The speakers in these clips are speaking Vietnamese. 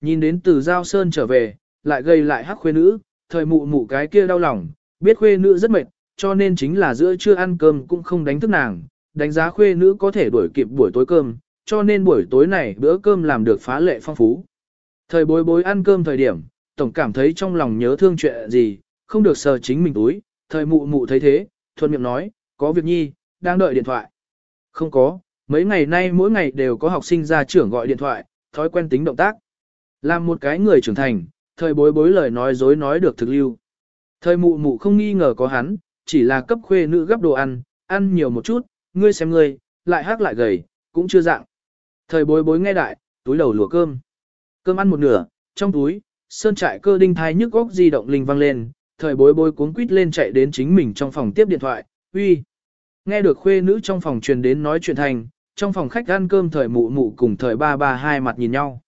Nhìn đến từ Giao Sơn trở về, lại gây lại hắc khuê nữ, thời mụ mụ cái kia đau lòng, biết khuê nữ rất mệt, cho nên chính là giữa trưa ăn cơm cũng không đánh thức nàng, đánh giá khuê nữ có thể đuổi kịp buổi tối cơm, cho nên buổi tối này bữa cơm làm được phá lệ phong phú. Thời bối bối ăn cơm thời điểm, tổng cảm thấy trong lòng nhớ thương chuyện gì, không được sờ chính mình túi, thời mụ mụ thấy thế, thuận miệng nói, có việc nhi, đang đợi điện thoại. Không có, mấy ngày nay mỗi ngày đều có học sinh ra trưởng gọi điện thoại, thói quen tính động tác. Làm một cái người trưởng thành, thời bối bối lời nói dối nói được thực lưu. Thời mụ mụ không nghi ngờ có hắn, chỉ là cấp khuê nữ gấp đồ ăn, ăn nhiều một chút, ngươi xem ngươi, lại hát lại gầy, cũng chưa dạng. Thời bối bối nghe đại, túi đầu lùa cơm. Cơm ăn một nửa, trong túi, sơn trại cơ đinh thai nhức góc di động linh vang lên, thời bối bối cuốn quýt lên chạy đến chính mình trong phòng tiếp điện thoại, uy. Nghe được khuê nữ trong phòng truyền đến nói chuyện thành, trong phòng khách ăn cơm thời mụ mụ cùng thời ba ba hai mặt nhìn nhau.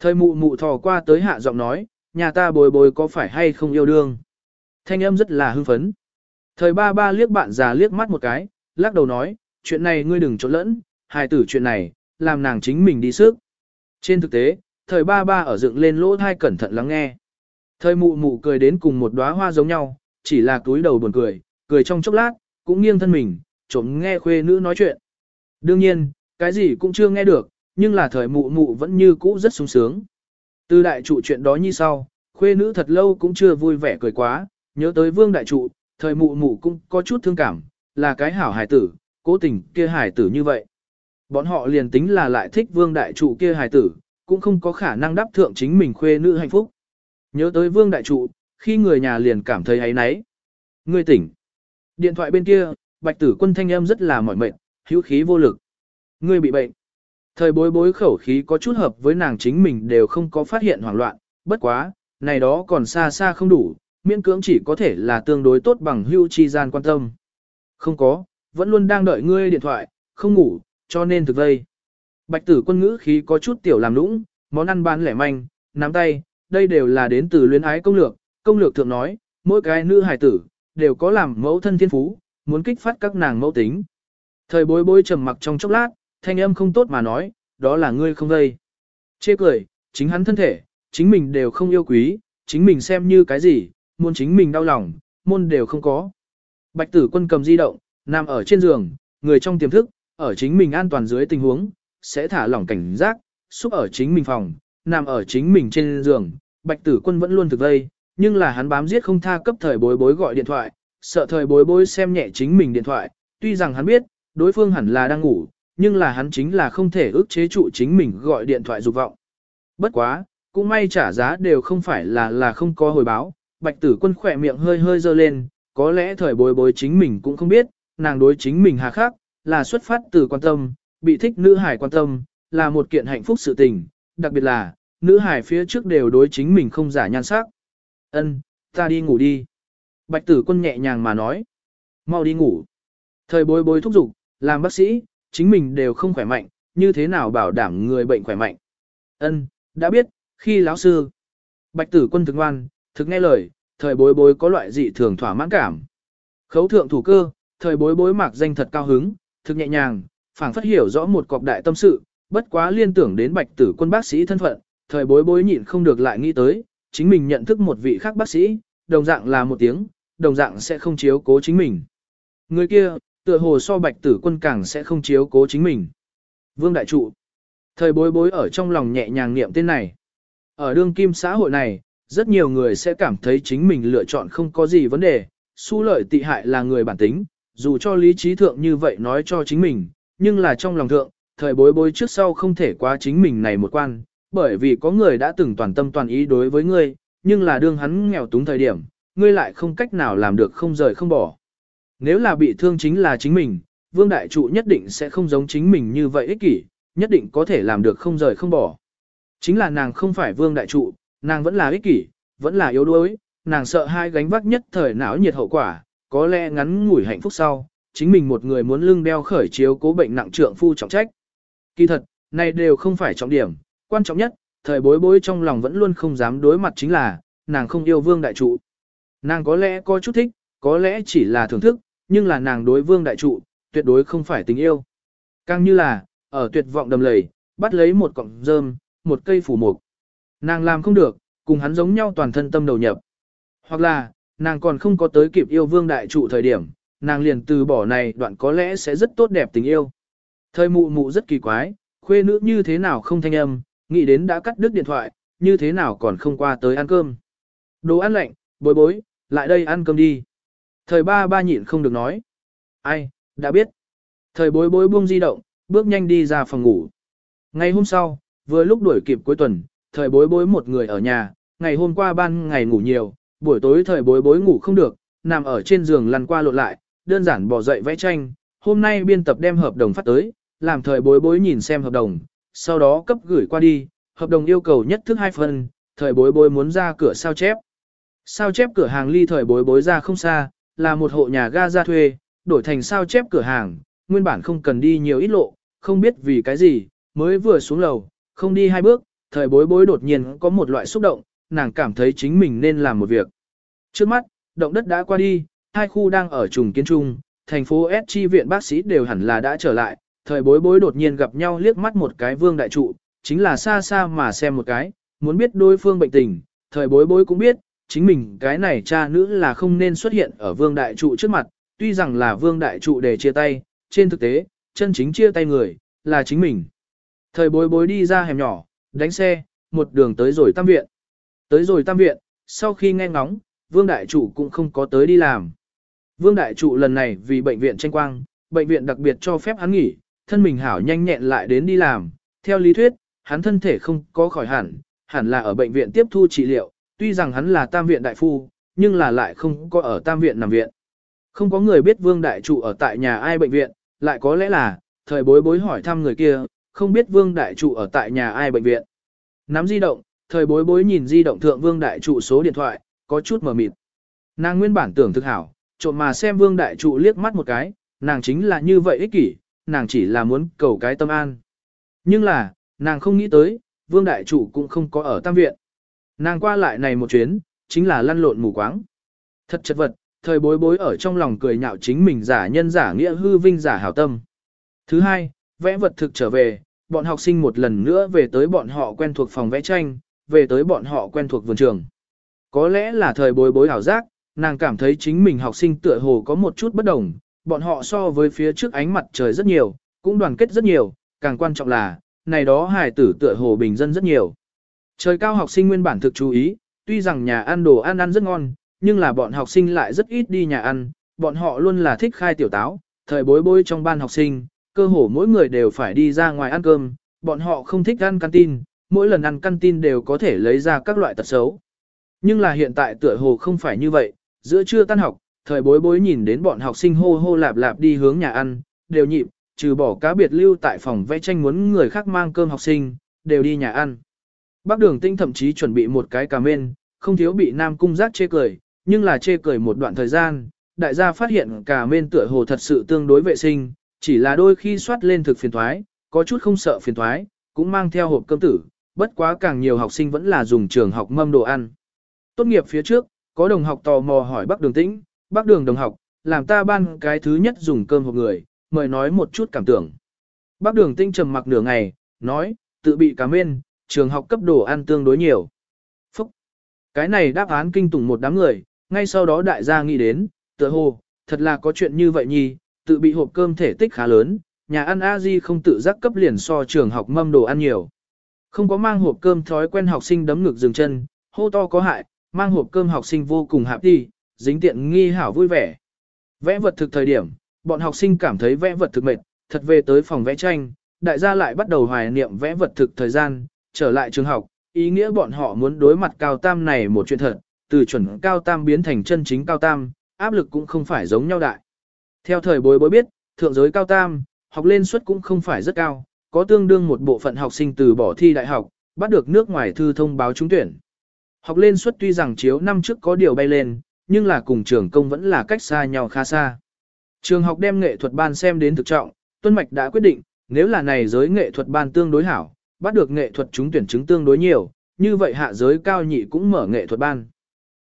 Thời mụ mụ thò qua tới hạ giọng nói, nhà ta bồi bồi có phải hay không yêu đương. Thanh âm rất là hưng phấn. Thời ba ba liếc bạn già liếc mắt một cái, lắc đầu nói, chuyện này ngươi đừng trộn lẫn, hài tử chuyện này, làm nàng chính mình đi sức. Trên thực tế, thời ba ba ở dựng lên lỗ thai cẩn thận lắng nghe. Thời mụ mụ cười đến cùng một đóa hoa giống nhau, chỉ là túi đầu buồn cười, cười trong chốc lát, cũng nghiêng thân mình, trộm nghe khuê nữ nói chuyện. Đương nhiên, cái gì cũng chưa nghe được, nhưng là thời mụ mụ vẫn như cũ rất sung sướng. Từ đại trụ chuyện đó như sau, khuê nữ thật lâu cũng chưa vui vẻ cười quá, nhớ tới vương đại trụ, thời mụ mụ cũng có chút thương cảm, là cái hảo hài tử, cố tình kia hài tử như vậy. Bọn họ liền tính là lại thích vương đại trụ kia hài tử, cũng không có khả năng đáp thượng chính mình khuê nữ hạnh phúc. Nhớ tới vương đại trụ, khi người nhà liền cảm thấy ấy nấy. Người tỉnh. Điện thoại bên kia, bạch tử quân thanh âm rất là mỏi mệt, hữu khí vô lực. Ngươi bị bệnh. Thời bối bối khẩu khí có chút hợp với nàng chính mình đều không có phát hiện hoảng loạn, bất quá, này đó còn xa xa không đủ, miễn cưỡng chỉ có thể là tương đối tốt bằng hưu chi gian quan tâm. Không có, vẫn luôn đang đợi ngươi điện thoại, không ngủ, cho nên thực vây. Bạch tử quân ngữ khí có chút tiểu làm lũng, món ăn bán lẻ manh, nắm tay, đây đều là đến từ luyến ái công lược, công lược thượng nói, mỗi cái nữ hài tử, đều có làm mẫu thân thiên phú, muốn kích phát các nàng mẫu tính. Thời bối bối trầm mặc trong chốc lát, thanh âm không tốt mà nói, đó là ngươi không vây. Chê cười, chính hắn thân thể, chính mình đều không yêu quý, chính mình xem như cái gì, muốn chính mình đau lòng, môn đều không có. Bạch tử quân cầm di động, nằm ở trên giường, người trong tiềm thức, ở chính mình an toàn dưới tình huống, sẽ thả lỏng cảnh giác, xúc ở chính mình phòng, nằm ở chính mình trên giường, bạch tử quân vẫn luôn thực vây, nhưng là hắn bám giết không tha cấp thời bối bối gọi điện thoại, sợ thời bối bối xem nhẹ chính mình điện thoại, tuy rằng hắn biết, đối phương hẳn là đang ngủ, nhưng là hắn chính là không thể ức chế trụ chính mình gọi điện thoại dục vọng. Bất quá, cũng may trả giá đều không phải là là không có hồi báo, bạch tử quân khỏe miệng hơi hơi dơ lên, có lẽ thời bối bối chính mình cũng không biết, nàng đối chính mình hà khắc, là xuất phát từ quan tâm, bị thích nữ hải quan tâm, là một kiện hạnh phúc sự tình, đặc biệt là, nữ hải phía trước đều đối chính mình không giả nhan sắc. Ân, ta đi ngủ đi. Bạch tử quân nhẹ nhàng mà nói. Mau đi ngủ. Thời bối bối thúc giục, làm bác sĩ, chính mình đều không khỏe mạnh, như thế nào bảo đảm người bệnh khỏe mạnh. Ân, đã biết, khi lão sư. Bạch tử quân thực ngoan, thực nghe lời, thời bối bối có loại dị thường thỏa mãn cảm. Khấu thượng thủ cơ, thời bối bối mạc danh thật cao hứng, thực nhẹ nhàng, phảng phất hiểu rõ một cọc đại tâm sự, bất quá liên tưởng đến bạch tử quân bác sĩ thân phận, thời bối bối nhịn không được lại nghĩ tới, chính mình nhận thức một vị khác bác sĩ, đồng dạng là một tiếng, đồng dạng sẽ không chiếu cố chính mình. Người kia, tựa hồ so bạch tử quân càng sẽ không chiếu cố chính mình. Vương Đại Trụ. Thời bối bối ở trong lòng nhẹ nhàng niệm tên này. Ở đương kim xã hội này, rất nhiều người sẽ cảm thấy chính mình lựa chọn không có gì vấn đề, su lợi tị hại là người bản tính, dù cho lý trí thượng như vậy nói cho chính mình, nhưng là trong lòng thượng, thời bối bối trước sau không thể quá chính mình này một quan, bởi vì có người đã từng toàn tâm toàn ý đối với ngươi, nhưng là đương hắn nghèo túng thời điểm, ngươi lại không cách nào làm được không rời không bỏ. Nếu là bị thương chính là chính mình, vương đại trụ nhất định sẽ không giống chính mình như vậy ích kỷ, nhất định có thể làm được không rời không bỏ. Chính là nàng không phải vương đại trụ, nàng vẫn là ích kỷ, vẫn là yếu đuối, nàng sợ hai gánh vác nhất thời não nhiệt hậu quả, có lẽ ngắn ngủi hạnh phúc sau, chính mình một người muốn lưng đeo khởi chiếu cố bệnh nặng trượng phu trọng trách. Kỳ thật, này đều không phải trọng điểm, quan trọng nhất, thời bối bối trong lòng vẫn luôn không dám đối mặt chính là, nàng không yêu vương đại trụ. Nàng có lẽ có chút thích, có lẽ chỉ là thưởng thức, nhưng là nàng đối vương đại trụ, tuyệt đối không phải tình yêu. Càng như là, ở tuyệt vọng đầm lầy, bắt lấy một cọng rơm, một cây phủ mục. Nàng làm không được, cùng hắn giống nhau toàn thân tâm đầu nhập. Hoặc là, nàng còn không có tới kịp yêu vương đại trụ thời điểm, nàng liền từ bỏ này đoạn có lẽ sẽ rất tốt đẹp tình yêu. Thời mụ mụ rất kỳ quái, khuê nữ như thế nào không thanh âm, nghĩ đến đã cắt đứt điện thoại, như thế nào còn không qua tới ăn cơm. Đồ ăn lạnh, bối bối, lại đây ăn cơm đi. Thời ba ba nhịn không được nói. Ai, đã biết. Thời bối bối buông di động, bước nhanh đi ra phòng ngủ. Ngày hôm sau, vừa lúc đuổi kịp cuối tuần, thời bối bối một người ở nhà, ngày hôm qua ban ngày ngủ nhiều, buổi tối thời bối bối ngủ không được, nằm ở trên giường lăn qua lộn lại, đơn giản bỏ dậy vẽ tranh. Hôm nay biên tập đem hợp đồng phát tới, làm thời bối bối nhìn xem hợp đồng, sau đó cấp gửi qua đi, hợp đồng yêu cầu nhất thức hai phần, thời bối bối muốn ra cửa sao chép. Sao chép cửa hàng ly thời bối bối ra không xa, là một hộ nhà ga ra thuê, đổi thành sao chép cửa hàng, nguyên bản không cần đi nhiều ít lộ, không biết vì cái gì, mới vừa xuống lầu, không đi hai bước, thời bối bối đột nhiên có một loại xúc động, nàng cảm thấy chính mình nên làm một việc. Trước mắt, động đất đã qua đi, hai khu đang ở trùng kiến trung, thành phố S chi viện bác sĩ đều hẳn là đã trở lại, thời bối bối đột nhiên gặp nhau liếc mắt một cái vương đại trụ, chính là xa xa mà xem một cái, muốn biết đối phương bệnh tình, thời bối bối cũng biết, chính mình cái này cha nữ là không nên xuất hiện ở vương đại trụ trước mặt, tuy rằng là vương đại trụ để chia tay, trên thực tế, chân chính chia tay người, là chính mình. Thời bối bối đi ra hẻm nhỏ, đánh xe, một đường tới rồi tam viện. Tới rồi tam viện, sau khi nghe ngóng, vương đại trụ cũng không có tới đi làm. Vương đại trụ lần này vì bệnh viện tranh quang, bệnh viện đặc biệt cho phép hắn nghỉ, thân mình hảo nhanh nhẹn lại đến đi làm. Theo lý thuyết, hắn thân thể không có khỏi hẳn, hẳn là ở bệnh viện tiếp thu trị liệu, tuy rằng hắn là tam viện đại phu, nhưng là lại không có ở tam viện nằm viện. Không có người biết vương đại trụ ở tại nhà ai bệnh viện, lại có lẽ là, thời bối bối hỏi thăm người kia, không biết vương đại trụ ở tại nhà ai bệnh viện. Nắm di động, thời bối bối nhìn di động thượng vương đại trụ số điện thoại, có chút mờ mịt. Nàng nguyên bản tưởng thực hảo, trộm mà xem vương đại trụ liếc mắt một cái, nàng chính là như vậy ích kỷ, nàng chỉ là muốn cầu cái tâm an. Nhưng là, nàng không nghĩ tới, vương đại trụ cũng không có ở tam viện. Nàng qua lại này một chuyến, chính là lăn lộn mù quáng. Thật chật vật, thời bối bối ở trong lòng cười nhạo chính mình giả nhân giả nghĩa hư vinh giả hảo tâm. Thứ hai, vẽ vật thực trở về, bọn học sinh một lần nữa về tới bọn họ quen thuộc phòng vẽ tranh, về tới bọn họ quen thuộc vườn trường. Có lẽ là thời bối bối hảo giác, nàng cảm thấy chính mình học sinh tựa hồ có một chút bất đồng, bọn họ so với phía trước ánh mặt trời rất nhiều, cũng đoàn kết rất nhiều, càng quan trọng là, này đó hài tử tựa hồ bình dân rất nhiều. Trời cao học sinh nguyên bản thực chú ý, tuy rằng nhà ăn đồ ăn ăn rất ngon, nhưng là bọn học sinh lại rất ít đi nhà ăn, bọn họ luôn là thích khai tiểu táo, thời bối bối trong ban học sinh, cơ hồ mỗi người đều phải đi ra ngoài ăn cơm, bọn họ không thích ăn canteen, mỗi lần ăn canteen đều có thể lấy ra các loại tật xấu. Nhưng là hiện tại tựa hồ không phải như vậy, giữa trưa tan học, thời bối bối nhìn đến bọn học sinh hô hô lạp lạp đi hướng nhà ăn, đều nhịp, trừ bỏ cá biệt lưu tại phòng vẽ tranh muốn người khác mang cơm học sinh, đều đi nhà ăn. Bác đường tinh thậm chí chuẩn bị một cái cà mên, không thiếu bị nam cung giác chê cười, nhưng là chê cười một đoạn thời gian, đại gia phát hiện cà mên tựa hồ thật sự tương đối vệ sinh, chỉ là đôi khi soát lên thực phiền thoái, có chút không sợ phiền thoái, cũng mang theo hộp cơm tử, bất quá càng nhiều học sinh vẫn là dùng trường học mâm đồ ăn. Tốt nghiệp phía trước, có đồng học tò mò hỏi bác đường tĩnh, bác đường đồng học, làm ta ban cái thứ nhất dùng cơm hộp người, mời nói một chút cảm tưởng. Bác đường tinh trầm mặc nửa ngày, nói, tự bị cảm ơn, trường học cấp đồ ăn tương đối nhiều. Phúc! Cái này đáp án kinh tủng một đám người, ngay sau đó đại gia nghĩ đến, tựa hồ, thật là có chuyện như vậy nhi, tự bị hộp cơm thể tích khá lớn, nhà ăn a di không tự giác cấp liền so trường học mâm đồ ăn nhiều. Không có mang hộp cơm thói quen học sinh đấm ngực dừng chân, hô to có hại, mang hộp cơm học sinh vô cùng hạp đi, dính tiện nghi hảo vui vẻ. Vẽ vật thực thời điểm, bọn học sinh cảm thấy vẽ vật thực mệt, thật về tới phòng vẽ tranh, đại gia lại bắt đầu hoài niệm vẽ vật thực thời gian, trở lại trường học, ý nghĩa bọn họ muốn đối mặt cao tam này một chuyện thật, từ chuẩn cao tam biến thành chân chính cao tam, áp lực cũng không phải giống nhau đại. Theo thời bối bối biết, thượng giới cao tam, học lên suất cũng không phải rất cao, có tương đương một bộ phận học sinh từ bỏ thi đại học, bắt được nước ngoài thư thông báo trúng tuyển. Học lên suất tuy rằng chiếu năm trước có điều bay lên, nhưng là cùng trường công vẫn là cách xa nhau khá xa. Trường học đem nghệ thuật ban xem đến thực trọng, Tuân Mạch đã quyết định, nếu là này giới nghệ thuật ban tương đối hảo, bắt được nghệ thuật trúng tuyển chứng tương đối nhiều, như vậy hạ giới cao nhị cũng mở nghệ thuật ban.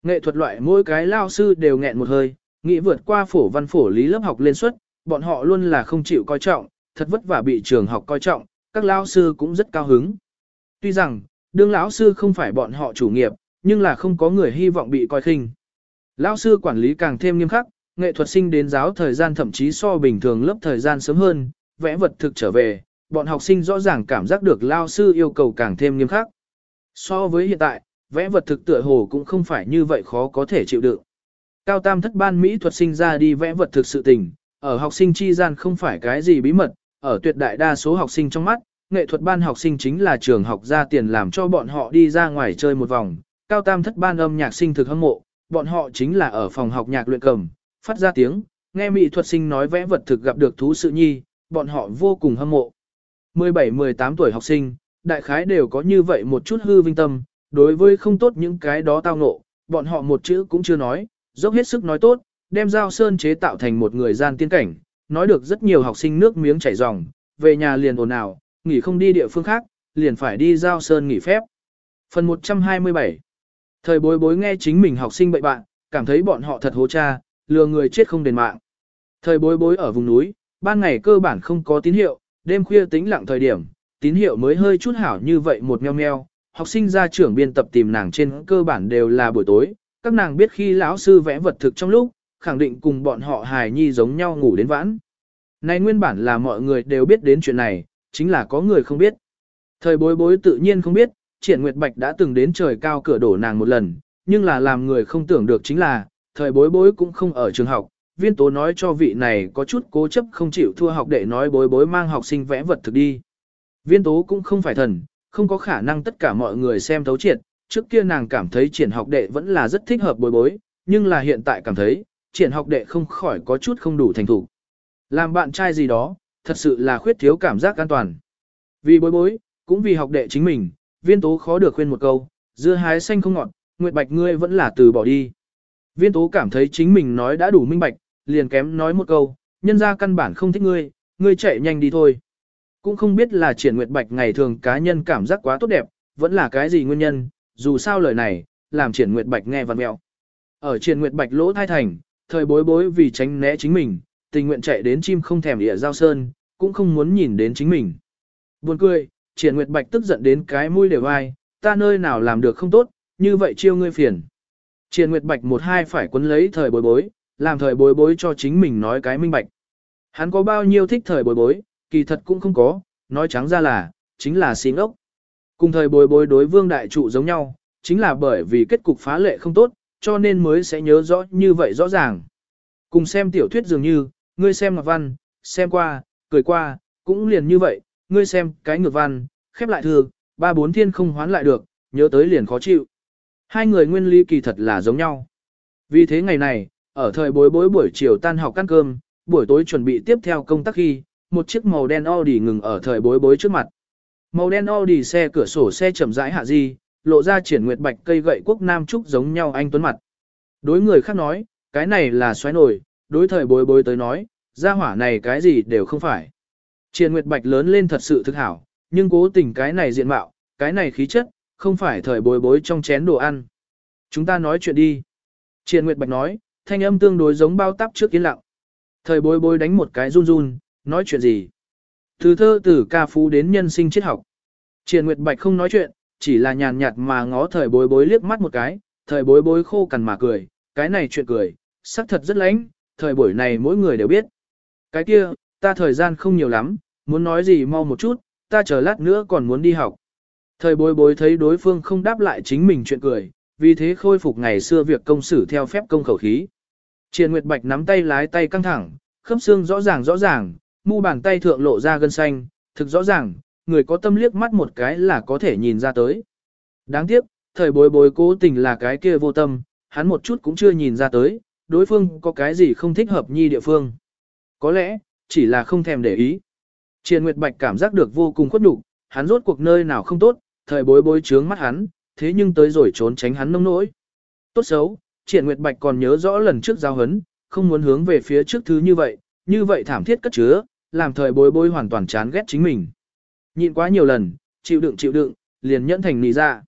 Nghệ thuật loại mỗi cái lao sư đều nghẹn một hơi, nghĩ vượt qua phổ văn phổ lý lớp học lên suất, bọn họ luôn là không chịu coi trọng, thật vất vả bị trường học coi trọng, các lao sư cũng rất cao hứng. Tuy rằng, Đương lão sư không phải bọn họ chủ nghiệp, nhưng là không có người hy vọng bị coi khinh. Lão sư quản lý càng thêm nghiêm khắc, nghệ thuật sinh đến giáo thời gian thậm chí so bình thường lớp thời gian sớm hơn, vẽ vật thực trở về, bọn học sinh rõ ràng cảm giác được lao sư yêu cầu càng thêm nghiêm khắc. So với hiện tại, vẽ vật thực tựa hồ cũng không phải như vậy khó có thể chịu đựng. Cao tam thất ban mỹ thuật sinh ra đi vẽ vật thực sự tình, ở học sinh chi gian không phải cái gì bí mật, ở tuyệt đại đa số học sinh trong mắt, nghệ thuật ban học sinh chính là trường học ra tiền làm cho bọn họ đi ra ngoài chơi một vòng. Cao tam thất ban âm nhạc sinh thực hâm mộ, bọn họ chính là ở phòng học nhạc luyện cầm, phát ra tiếng, nghe mỹ thuật sinh nói vẽ vật thực gặp được thú sự nhi, bọn họ vô cùng hâm mộ. 17-18 tuổi học sinh, đại khái đều có như vậy một chút hư vinh tâm, đối với không tốt những cái đó tao ngộ, bọn họ một chữ cũng chưa nói, dốc hết sức nói tốt, đem giao sơn chế tạo thành một người gian tiên cảnh, nói được rất nhiều học sinh nước miếng chảy ròng, về nhà liền ồn ào, nghỉ không đi địa phương khác, liền phải đi giao sơn nghỉ phép. Phần 127 Thời bối bối nghe chính mình học sinh bậy bạn, cảm thấy bọn họ thật hố cha, lừa người chết không đền mạng. Thời bối bối ở vùng núi, ban ngày cơ bản không có tín hiệu, đêm khuya tĩnh lặng thời điểm, tín hiệu mới hơi chút hảo như vậy một meo meo. Học sinh ra trưởng biên tập tìm nàng trên cơ bản đều là buổi tối, các nàng biết khi lão sư vẽ vật thực trong lúc, khẳng định cùng bọn họ hài nhi giống nhau ngủ đến vãn. Này nguyên bản là mọi người đều biết đến chuyện này, chính là có người không biết. Thời bối bối tự nhiên không biết, triển nguyệt bạch đã từng đến trời cao cửa đổ nàng một lần, nhưng là làm người không tưởng được chính là, thời bối bối cũng không ở trường học. Viên tố nói cho vị này có chút cố chấp không chịu thua học đệ nói bối bối mang học sinh vẽ vật thực đi. Viên tố cũng không phải thần, không có khả năng tất cả mọi người xem thấu triệt, trước kia nàng cảm thấy triển học đệ vẫn là rất thích hợp bối bối, nhưng là hiện tại cảm thấy, triển học đệ không khỏi có chút không đủ thành thủ. Làm bạn trai gì đó, thật sự là khuyết thiếu cảm giác an toàn. Vì bối bối, cũng vì học đệ chính mình, viên tố khó được khuyên một câu, dưa hái xanh không ngọt, nguyệt bạch ngươi vẫn là từ bỏ đi. Viên tố cảm thấy chính mình nói đã đủ minh bạch, liền kém nói một câu, nhân ra căn bản không thích ngươi, ngươi chạy nhanh đi thôi. Cũng không biết là triển nguyệt bạch ngày thường cá nhân cảm giác quá tốt đẹp, vẫn là cái gì nguyên nhân, dù sao lời này, làm triển nguyệt bạch nghe văn mẹo. Ở triển nguyệt bạch lỗ thai thành, thời bối bối vì tránh né chính mình, tình nguyện chạy đến chim không thèm địa giao sơn, cũng không muốn nhìn đến chính mình. Buồn cười, triển nguyệt bạch tức giận đến cái mũi đều ai, ta nơi nào làm được không tốt, như vậy chiêu ngươi phiền. Triển nguyệt bạch một hai phải quấn lấy thời bối bối, làm thời bối bối cho chính mình nói cái minh bạch. Hắn có bao nhiêu thích thời bối bối, kỳ thật cũng không có, nói trắng ra là, chính là xí ngốc. Cùng thời bối bối đối vương đại trụ giống nhau, chính là bởi vì kết cục phá lệ không tốt, cho nên mới sẽ nhớ rõ như vậy rõ ràng. Cùng xem tiểu thuyết dường như, ngươi xem ngọc văn, xem qua, cười qua, cũng liền như vậy, ngươi xem cái ngược văn, khép lại thường, ba bốn thiên không hoán lại được, nhớ tới liền khó chịu. Hai người nguyên lý kỳ thật là giống nhau. Vì thế ngày này, ở thời bối bối buổi chiều tan học ăn cơm, buổi tối chuẩn bị tiếp theo công tác khi, một chiếc màu đen Audi ngừng ở thời bối bối trước mặt. Màu đen Audi xe cửa sổ xe chậm rãi hạ di, lộ ra triển nguyệt bạch cây gậy quốc nam trúc giống nhau anh tuấn mặt. Đối người khác nói, cái này là xoáy nổi, đối thời bối bối tới nói, gia hỏa này cái gì đều không phải. Triển nguyệt bạch lớn lên thật sự thực hảo, nhưng cố tình cái này diện mạo, cái này khí chất, không phải thời bối bối trong chén đồ ăn. Chúng ta nói chuyện đi. Triển nguyệt bạch nói, thanh âm tương đối giống bao tắp trước yên lặng. Thời bối bối đánh một cái run run, nói chuyện gì? Từ thơ từ ca phú đến nhân sinh triết học. Triển Nguyệt Bạch không nói chuyện, chỉ là nhàn nhạt mà ngó thời bối bối liếc mắt một cái, thời bối bối khô cằn mà cười, cái này chuyện cười, sắc thật rất lãnh, thời buổi này mỗi người đều biết. Cái kia, ta thời gian không nhiều lắm, muốn nói gì mau một chút, ta chờ lát nữa còn muốn đi học. Thời bối bối thấy đối phương không đáp lại chính mình chuyện cười, vì thế khôi phục ngày xưa việc công xử theo phép công khẩu khí. Triền Nguyệt Bạch nắm tay lái tay căng thẳng, khớp xương rõ ràng rõ ràng, mu bàn tay thượng lộ ra gân xanh, thực rõ ràng, người có tâm liếc mắt một cái là có thể nhìn ra tới. Đáng tiếc, thời bối bối cố tình là cái kia vô tâm, hắn một chút cũng chưa nhìn ra tới, đối phương có cái gì không thích hợp nhi địa phương. Có lẽ, chỉ là không thèm để ý. Triền Nguyệt Bạch cảm giác được vô cùng khuất nhục, hắn rốt cuộc nơi nào không tốt, thời bối bối trướng mắt hắn, thế nhưng tới rồi trốn tránh hắn nông nỗi. Tốt xấu, Triển Nguyệt Bạch còn nhớ rõ lần trước giao hấn, không muốn hướng về phía trước thứ như vậy, như vậy thảm thiết cất chứa, làm thời bối bối hoàn toàn chán ghét chính mình. Nhịn quá nhiều lần, chịu đựng chịu đựng, liền nhẫn thành nì dạ.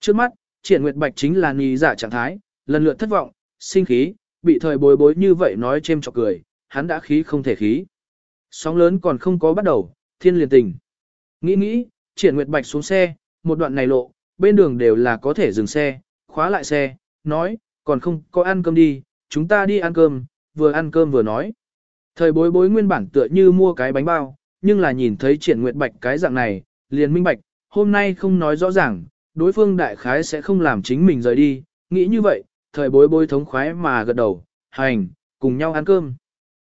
Trước mắt, triển nguyệt bạch chính là nì dạ trạng thái, lần lượt thất vọng, sinh khí, bị thời bối bối như vậy nói chêm chọc cười, hắn đã khí không thể khí. Sóng lớn còn không có bắt đầu, thiên liền tình. Nghĩ nghĩ, triển nguyệt bạch xuống xe, một đoạn này lộ, bên đường đều là có thể dừng xe, khóa lại xe, nói, còn không có ăn cơm đi, chúng ta đi ăn cơm, vừa ăn cơm vừa nói. Thời bối bối nguyên bản tựa như mua cái bánh bao, nhưng là nhìn thấy triển nguyệt bạch cái dạng này, liền minh bạch, hôm nay không nói rõ ràng, đối phương đại khái sẽ không làm chính mình rời đi, nghĩ như vậy, thời bối bối thống khoái mà gật đầu, hành, cùng nhau ăn cơm.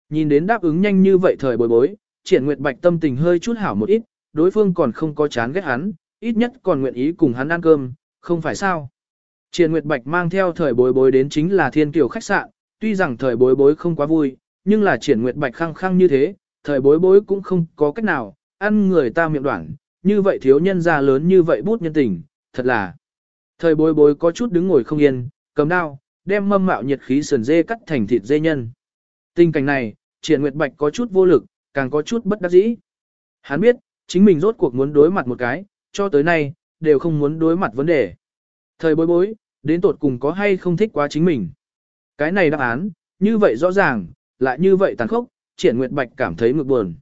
Nhìn đến đáp ứng nhanh như vậy thời bối bối, triển nguyệt bạch tâm tình hơi chút hảo một ít, đối phương còn không có chán ghét hắn, ít nhất còn nguyện ý cùng hắn ăn cơm, không phải sao. Triển nguyệt bạch mang theo thời bối bối đến chính là thiên kiều khách sạn, tuy rằng thời bối bối không quá vui, nhưng là triển nguyệt bạch khăng khăng như thế, thời bối bối cũng không có cách nào, ăn người ta miệng đoạn, như vậy thiếu nhân ra lớn như vậy bút nhân tình, thật là. Thời bối bối có chút đứng ngồi không yên, cầm đao, đem mâm mạo nhiệt khí sườn dê cắt thành thịt dê nhân. Tình cảnh này, triển nguyệt bạch có chút vô lực, càng có chút bất đắc dĩ. Hắn biết, chính mình rốt cuộc muốn đối mặt một cái, cho tới nay, đều không muốn đối mặt vấn đề. Thời bối bối, đến tột cùng có hay không thích quá chính mình. Cái này đáp án, như vậy rõ ràng, lại như vậy tàn khốc, triển nguyệt bạch cảm thấy ngược buồn.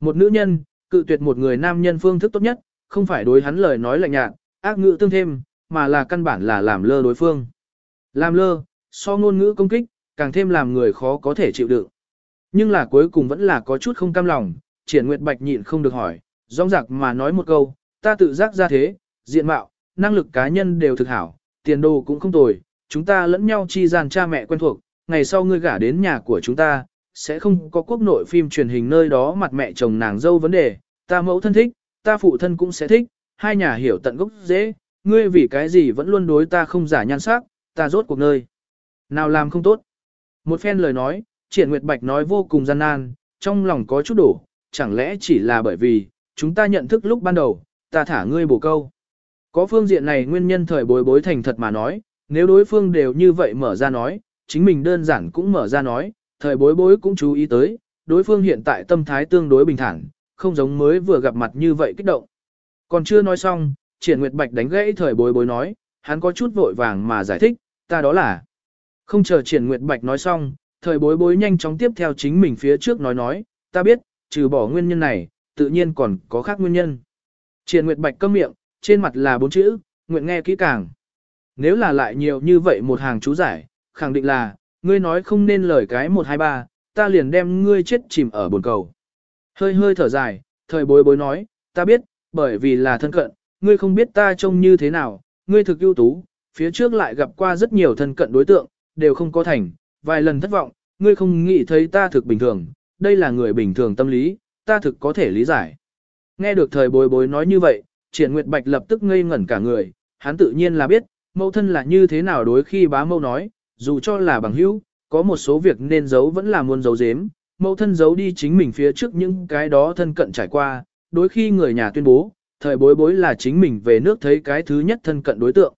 Một nữ nhân, cự tuyệt một người nam nhân phương thức tốt nhất, không phải đối hắn lời nói lạnh nhạt, ác ngữ tương thêm, mà là căn bản là làm lơ đối phương. Làm lơ, so ngôn ngữ công kích, càng thêm làm người khó có thể chịu đựng. Nhưng là cuối cùng vẫn là có chút không cam lòng, triển nguyệt bạch nhịn không được hỏi, rong rạc mà nói một câu, ta tự giác ra thế, diện mạo, năng lực cá nhân đều thực hảo, tiền đồ cũng không tồi, chúng ta lẫn nhau chi gian cha mẹ quen thuộc, ngày sau ngươi gả đến nhà của chúng ta, sẽ không có quốc nội phim truyền hình nơi đó mặt mẹ chồng nàng dâu vấn đề, ta mẫu thân thích, ta phụ thân cũng sẽ thích, hai nhà hiểu tận gốc dễ, ngươi vì cái gì vẫn luôn đối ta không giả nhan sắc, ta rốt cuộc nơi. Nào làm không tốt. Một phen lời nói, triển nguyệt bạch nói vô cùng gian nan, trong lòng có chút đổ, chẳng lẽ chỉ là bởi vì, chúng ta nhận thức lúc ban đầu, ta thả ngươi bổ câu. Có phương diện này nguyên nhân thời bối bối thành thật mà nói, nếu đối phương đều như vậy mở ra nói, chính mình đơn giản cũng mở ra nói, thời bối bối cũng chú ý tới, đối phương hiện tại tâm thái tương đối bình thản, không giống mới vừa gặp mặt như vậy kích động. Còn chưa nói xong, triển nguyệt bạch đánh gãy thời bối bối nói, hắn có chút vội vàng mà giải thích, ta đó là. Không chờ triển nguyệt bạch nói xong, thời bối bối nhanh chóng tiếp theo chính mình phía trước nói nói, ta biết, trừ bỏ nguyên nhân này, tự nhiên còn có khác nguyên nhân. Triển nguyệt bạch câm miệng, trên mặt là bốn chữ, nguyện nghe kỹ càng. Nếu là lại nhiều như vậy một hàng chú giải, khẳng định là, ngươi nói không nên lời cái 123, ta liền đem ngươi chết chìm ở bồn cầu. Hơi hơi thở dài, thời bối bối nói, ta biết, bởi vì là thân cận, ngươi không biết ta trông như thế nào, ngươi thực ưu tú, phía trước lại gặp qua rất nhiều thân cận đối tượng, đều không có thành, vài lần thất vọng, ngươi không nghĩ thấy ta thực bình thường, đây là người bình thường tâm lý, ta thực có thể lý giải. Nghe được thời bối bối nói như vậy, triển nguyệt bạch lập tức ngây ngẩn cả người, hắn tự nhiên là biết, mẫu thân là như thế nào đối khi bá mẫu nói, dù cho là bằng hữu, có một số việc nên giấu vẫn là muốn giấu giếm, mẫu thân giấu đi chính mình phía trước những cái đó thân cận trải qua, đối khi người nhà tuyên bố, thời bối bối là chính mình về nước thấy cái thứ nhất thân cận đối tượng.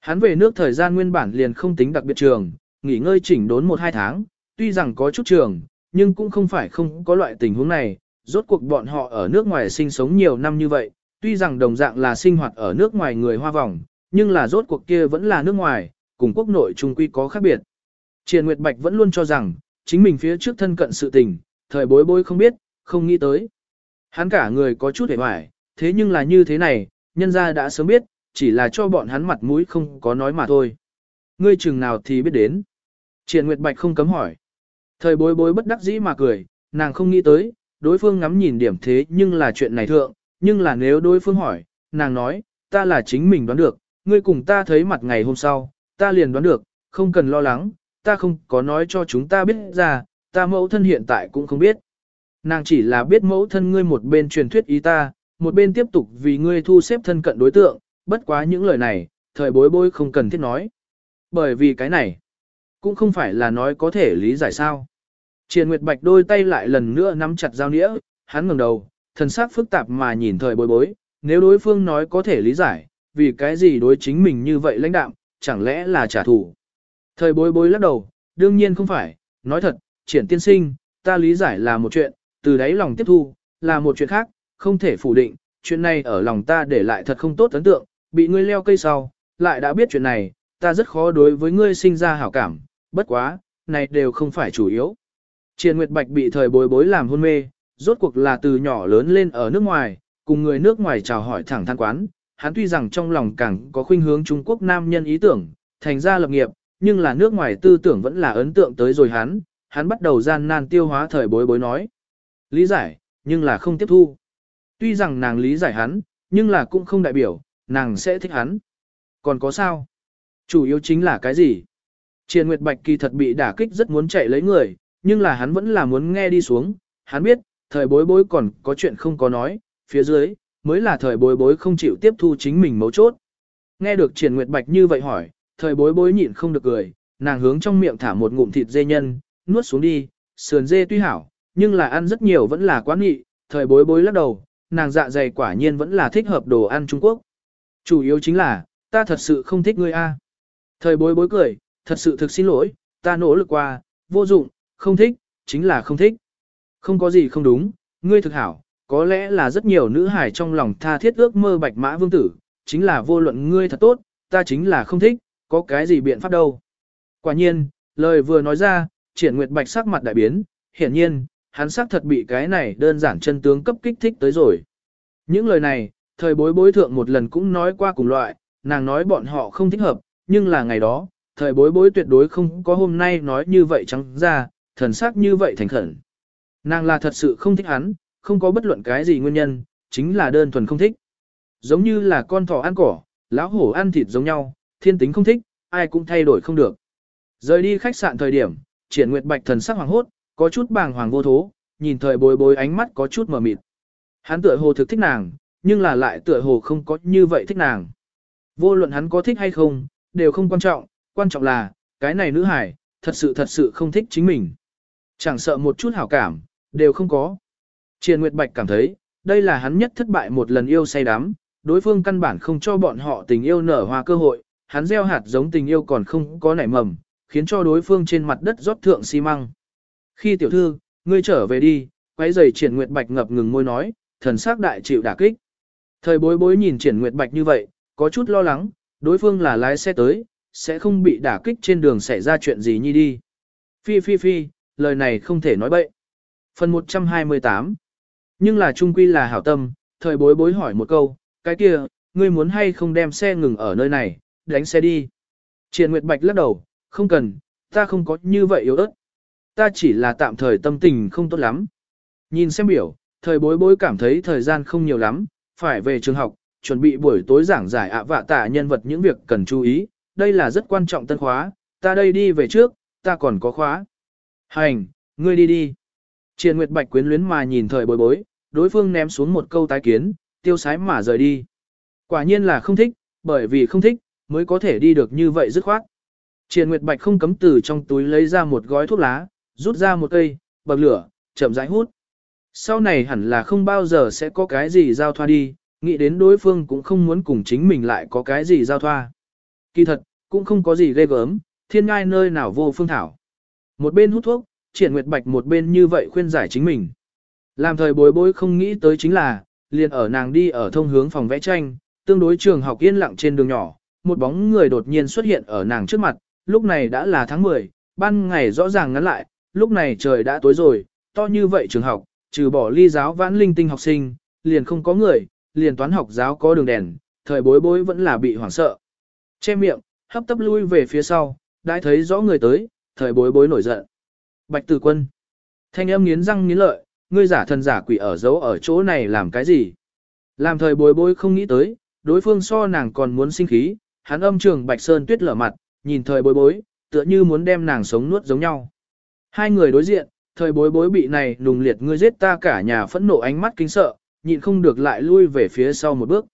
Hắn về nước thời gian nguyên bản liền không tính đặc biệt trường, nghỉ ngơi chỉnh đốn 1-2 tháng, tuy rằng có chút trường, nhưng cũng không phải không có loại tình huống này, rốt cuộc bọn họ ở nước ngoài sinh sống nhiều năm như vậy, tuy rằng đồng dạng là sinh hoạt ở nước ngoài người hoa vòng, nhưng là rốt cuộc kia vẫn là nước ngoài, cùng quốc nội trung quy có khác biệt. Triền Nguyệt Bạch vẫn luôn cho rằng, chính mình phía trước thân cận sự tình, thời bối bối không biết, không nghĩ tới. Hắn cả người có chút hề hoài, thế nhưng là như thế này, nhân gia đã sớm biết, chỉ là cho bọn hắn mặt mũi không có nói mà thôi. Ngươi chừng nào thì biết đến. Triền Nguyệt Bạch không cấm hỏi. Thời bối bối bất đắc dĩ mà cười, nàng không nghĩ tới, đối phương ngắm nhìn điểm thế nhưng là chuyện này thượng, nhưng là nếu đối phương hỏi, nàng nói, ta là chính mình đoán được, ngươi cùng ta thấy mặt ngày hôm sau, ta liền đoán được, không cần lo lắng, ta không có nói cho chúng ta biết ra, ta mẫu thân hiện tại cũng không biết. Nàng chỉ là biết mẫu thân ngươi một bên truyền thuyết ý ta, một bên tiếp tục vì ngươi thu xếp thân cận đối tượng, bất quá những lời này, thời bối bối không cần thiết nói. Bởi vì cái này, cũng không phải là nói có thể lý giải sao. Triền Nguyệt Bạch đôi tay lại lần nữa nắm chặt dao nĩa, hắn ngẩng đầu, thần sắc phức tạp mà nhìn thời bối bối, nếu đối phương nói có thể lý giải, vì cái gì đối chính mình như vậy lãnh đạm, chẳng lẽ là trả thù. Thời bối bối lắc đầu, đương nhiên không phải, nói thật, triển tiên sinh, ta lý giải là một chuyện, từ đấy lòng tiếp thu, là một chuyện khác, không thể phủ định, chuyện này ở lòng ta để lại thật không tốt ấn tượng, bị ngươi leo cây sau, lại đã biết chuyện này, ta rất khó đối với ngươi sinh ra hảo cảm, bất quá, này đều không phải chủ yếu. triển Nguyệt Bạch bị thời bối bối làm hôn mê, rốt cuộc là từ nhỏ lớn lên ở nước ngoài, cùng người nước ngoài chào hỏi thẳng thắn quán, hắn tuy rằng trong lòng càng có khuynh hướng Trung Quốc nam nhân ý tưởng, thành ra lập nghiệp, nhưng là nước ngoài tư tưởng vẫn là ấn tượng tới rồi hắn, hắn bắt đầu gian nan tiêu hóa thời bối bối nói. Lý giải, nhưng là không tiếp thu. Tuy rằng nàng lý giải hắn, nhưng là cũng không đại biểu, nàng sẽ thích hắn. Còn có sao? Chủ yếu chính là cái gì? Triền Nguyệt Bạch kỳ thật bị đả kích rất muốn chạy lấy người, nhưng là hắn vẫn là muốn nghe đi xuống. Hắn biết, thời bối bối còn có chuyện không có nói, phía dưới, mới là thời bối bối không chịu tiếp thu chính mình mấu chốt. Nghe được triển Nguyệt Bạch như vậy hỏi, thời bối bối nhịn không được cười, nàng hướng trong miệng thả một ngụm thịt dê nhân, nuốt xuống đi, sườn dê tuy hảo, nhưng là ăn rất nhiều vẫn là quá nghị, thời bối bối lắc đầu, nàng dạ dày quả nhiên vẫn là thích hợp đồ ăn Trung Quốc. Chủ yếu chính là, ta thật sự không thích ngươi a. Thời bối bối cười, thật sự thực xin lỗi, ta nỗ lực qua, vô dụng, không thích, chính là không thích. Không có gì không đúng, ngươi thực hảo, có lẽ là rất nhiều nữ hải trong lòng tha thiết ước mơ bạch mã vương tử, chính là vô luận ngươi thật tốt, ta chính là không thích, có cái gì biện pháp đâu. Quả nhiên, lời vừa nói ra, triển nguyệt bạch sắc mặt đại biến, hiển nhiên, hắn sắc thật bị cái này đơn giản chân tướng cấp kích thích tới rồi. Những lời này, thời bối bối thượng một lần cũng nói qua cùng loại, nàng nói bọn họ không thích hợp, nhưng là ngày đó, thời bối bối tuyệt đối không có hôm nay nói như vậy trắng ra, thần sắc như vậy thành khẩn. Nàng là thật sự không thích hắn, không có bất luận cái gì nguyên nhân, chính là đơn thuần không thích. Giống như là con thỏ ăn cỏ, lão hổ ăn thịt giống nhau, thiên tính không thích, ai cũng thay đổi không được. Rời đi khách sạn thời điểm, triển nguyệt bạch thần sắc hoàng hốt, có chút bàng hoàng vô thố, nhìn thời bối bối ánh mắt có chút mờ mịt. Hắn tựa hồ thực thích nàng, nhưng là lại tựa hồ không có như vậy thích nàng. Vô luận hắn có thích hay không, đều không quan trọng, quan trọng là, cái này nữ hải, thật sự thật sự không thích chính mình. Chẳng sợ một chút hảo cảm, đều không có. Triền Nguyệt Bạch cảm thấy, đây là hắn nhất thất bại một lần yêu say đắm, đối phương căn bản không cho bọn họ tình yêu nở hoa cơ hội, hắn gieo hạt giống tình yêu còn không có nảy mầm, khiến cho đối phương trên mặt đất rót thượng xi măng. Khi tiểu thư, ngươi trở về đi, quấy giày triển nguyệt bạch ngập ngừng môi nói, thần sắc đại chịu đả kích. Thời bối bối nhìn triển nguyệt bạch như vậy, có chút lo lắng, đối phương là lái xe tới, sẽ không bị đả kích trên đường xảy ra chuyện gì nhi đi. Phi phi phi, lời này không thể nói bậy. Phần 128 Nhưng là trung quy là hảo tâm, thời bối bối hỏi một câu, cái kia, ngươi muốn hay không đem xe ngừng ở nơi này, đánh xe đi. Triển Nguyệt Bạch lắc đầu, không cần, ta không có như vậy yếu ớt. Ta chỉ là tạm thời tâm tình không tốt lắm. Nhìn xem biểu, thời bối bối cảm thấy thời gian không nhiều lắm, phải về trường học, chuẩn bị buổi tối giảng giải ạ vạ tạ nhân vật những việc cần chú ý, đây là rất quan trọng tân khóa, ta đây đi về trước, ta còn có khóa. Hành, ngươi đi đi. Triền Nguyệt Bạch quyến luyến mà nhìn thời bối bối, đối phương ném xuống một câu tái kiến, tiêu sái mà rời đi. Quả nhiên là không thích, bởi vì không thích, mới có thể đi được như vậy dứt khoát. Triền Nguyệt Bạch không cấm từ trong túi lấy ra một gói thuốc lá, rút ra một cây, bậc lửa, chậm rãi hút. Sau này hẳn là không bao giờ sẽ có cái gì giao thoa đi, nghĩ đến đối phương cũng không muốn cùng chính mình lại có cái gì giao thoa. Kỳ thật, cũng không có gì ghê gớm, thiên ngai nơi nào vô phương thảo. Một bên hút thuốc, triển nguyệt bạch một bên như vậy khuyên giải chính mình. Làm thời bối bối không nghĩ tới chính là, liền ở nàng đi ở thông hướng phòng vẽ tranh, tương đối trường học yên lặng trên đường nhỏ, một bóng người đột nhiên xuất hiện ở nàng trước mặt, lúc này đã là tháng 10, ban ngày rõ ràng ngắn lại, lúc này trời đã tối rồi, to như vậy trường học, trừ bỏ ly giáo vãn linh tinh học sinh, liền không có người, liền toán học giáo có đường đèn, thời bối bối vẫn là bị hoảng sợ. Che miệng, hấp tấp lui về phía sau, đã thấy rõ người tới, thời bối bối nổi giận. Bạch tử quân. Thanh âm nghiến răng nghiến lợi, ngươi giả thần giả quỷ ở giấu ở chỗ này làm cái gì? Làm thời bối bối không nghĩ tới, đối phương so nàng còn muốn sinh khí, hắn âm trường Bạch Sơn tuyết lở mặt, nhìn thời bối bối, tựa như muốn đem nàng sống nuốt giống nhau. Hai người đối diện, thời bối bối bị này nùng liệt ngươi giết ta cả nhà phẫn nộ ánh mắt kinh sợ, nhịn không được lại lui về phía sau một bước.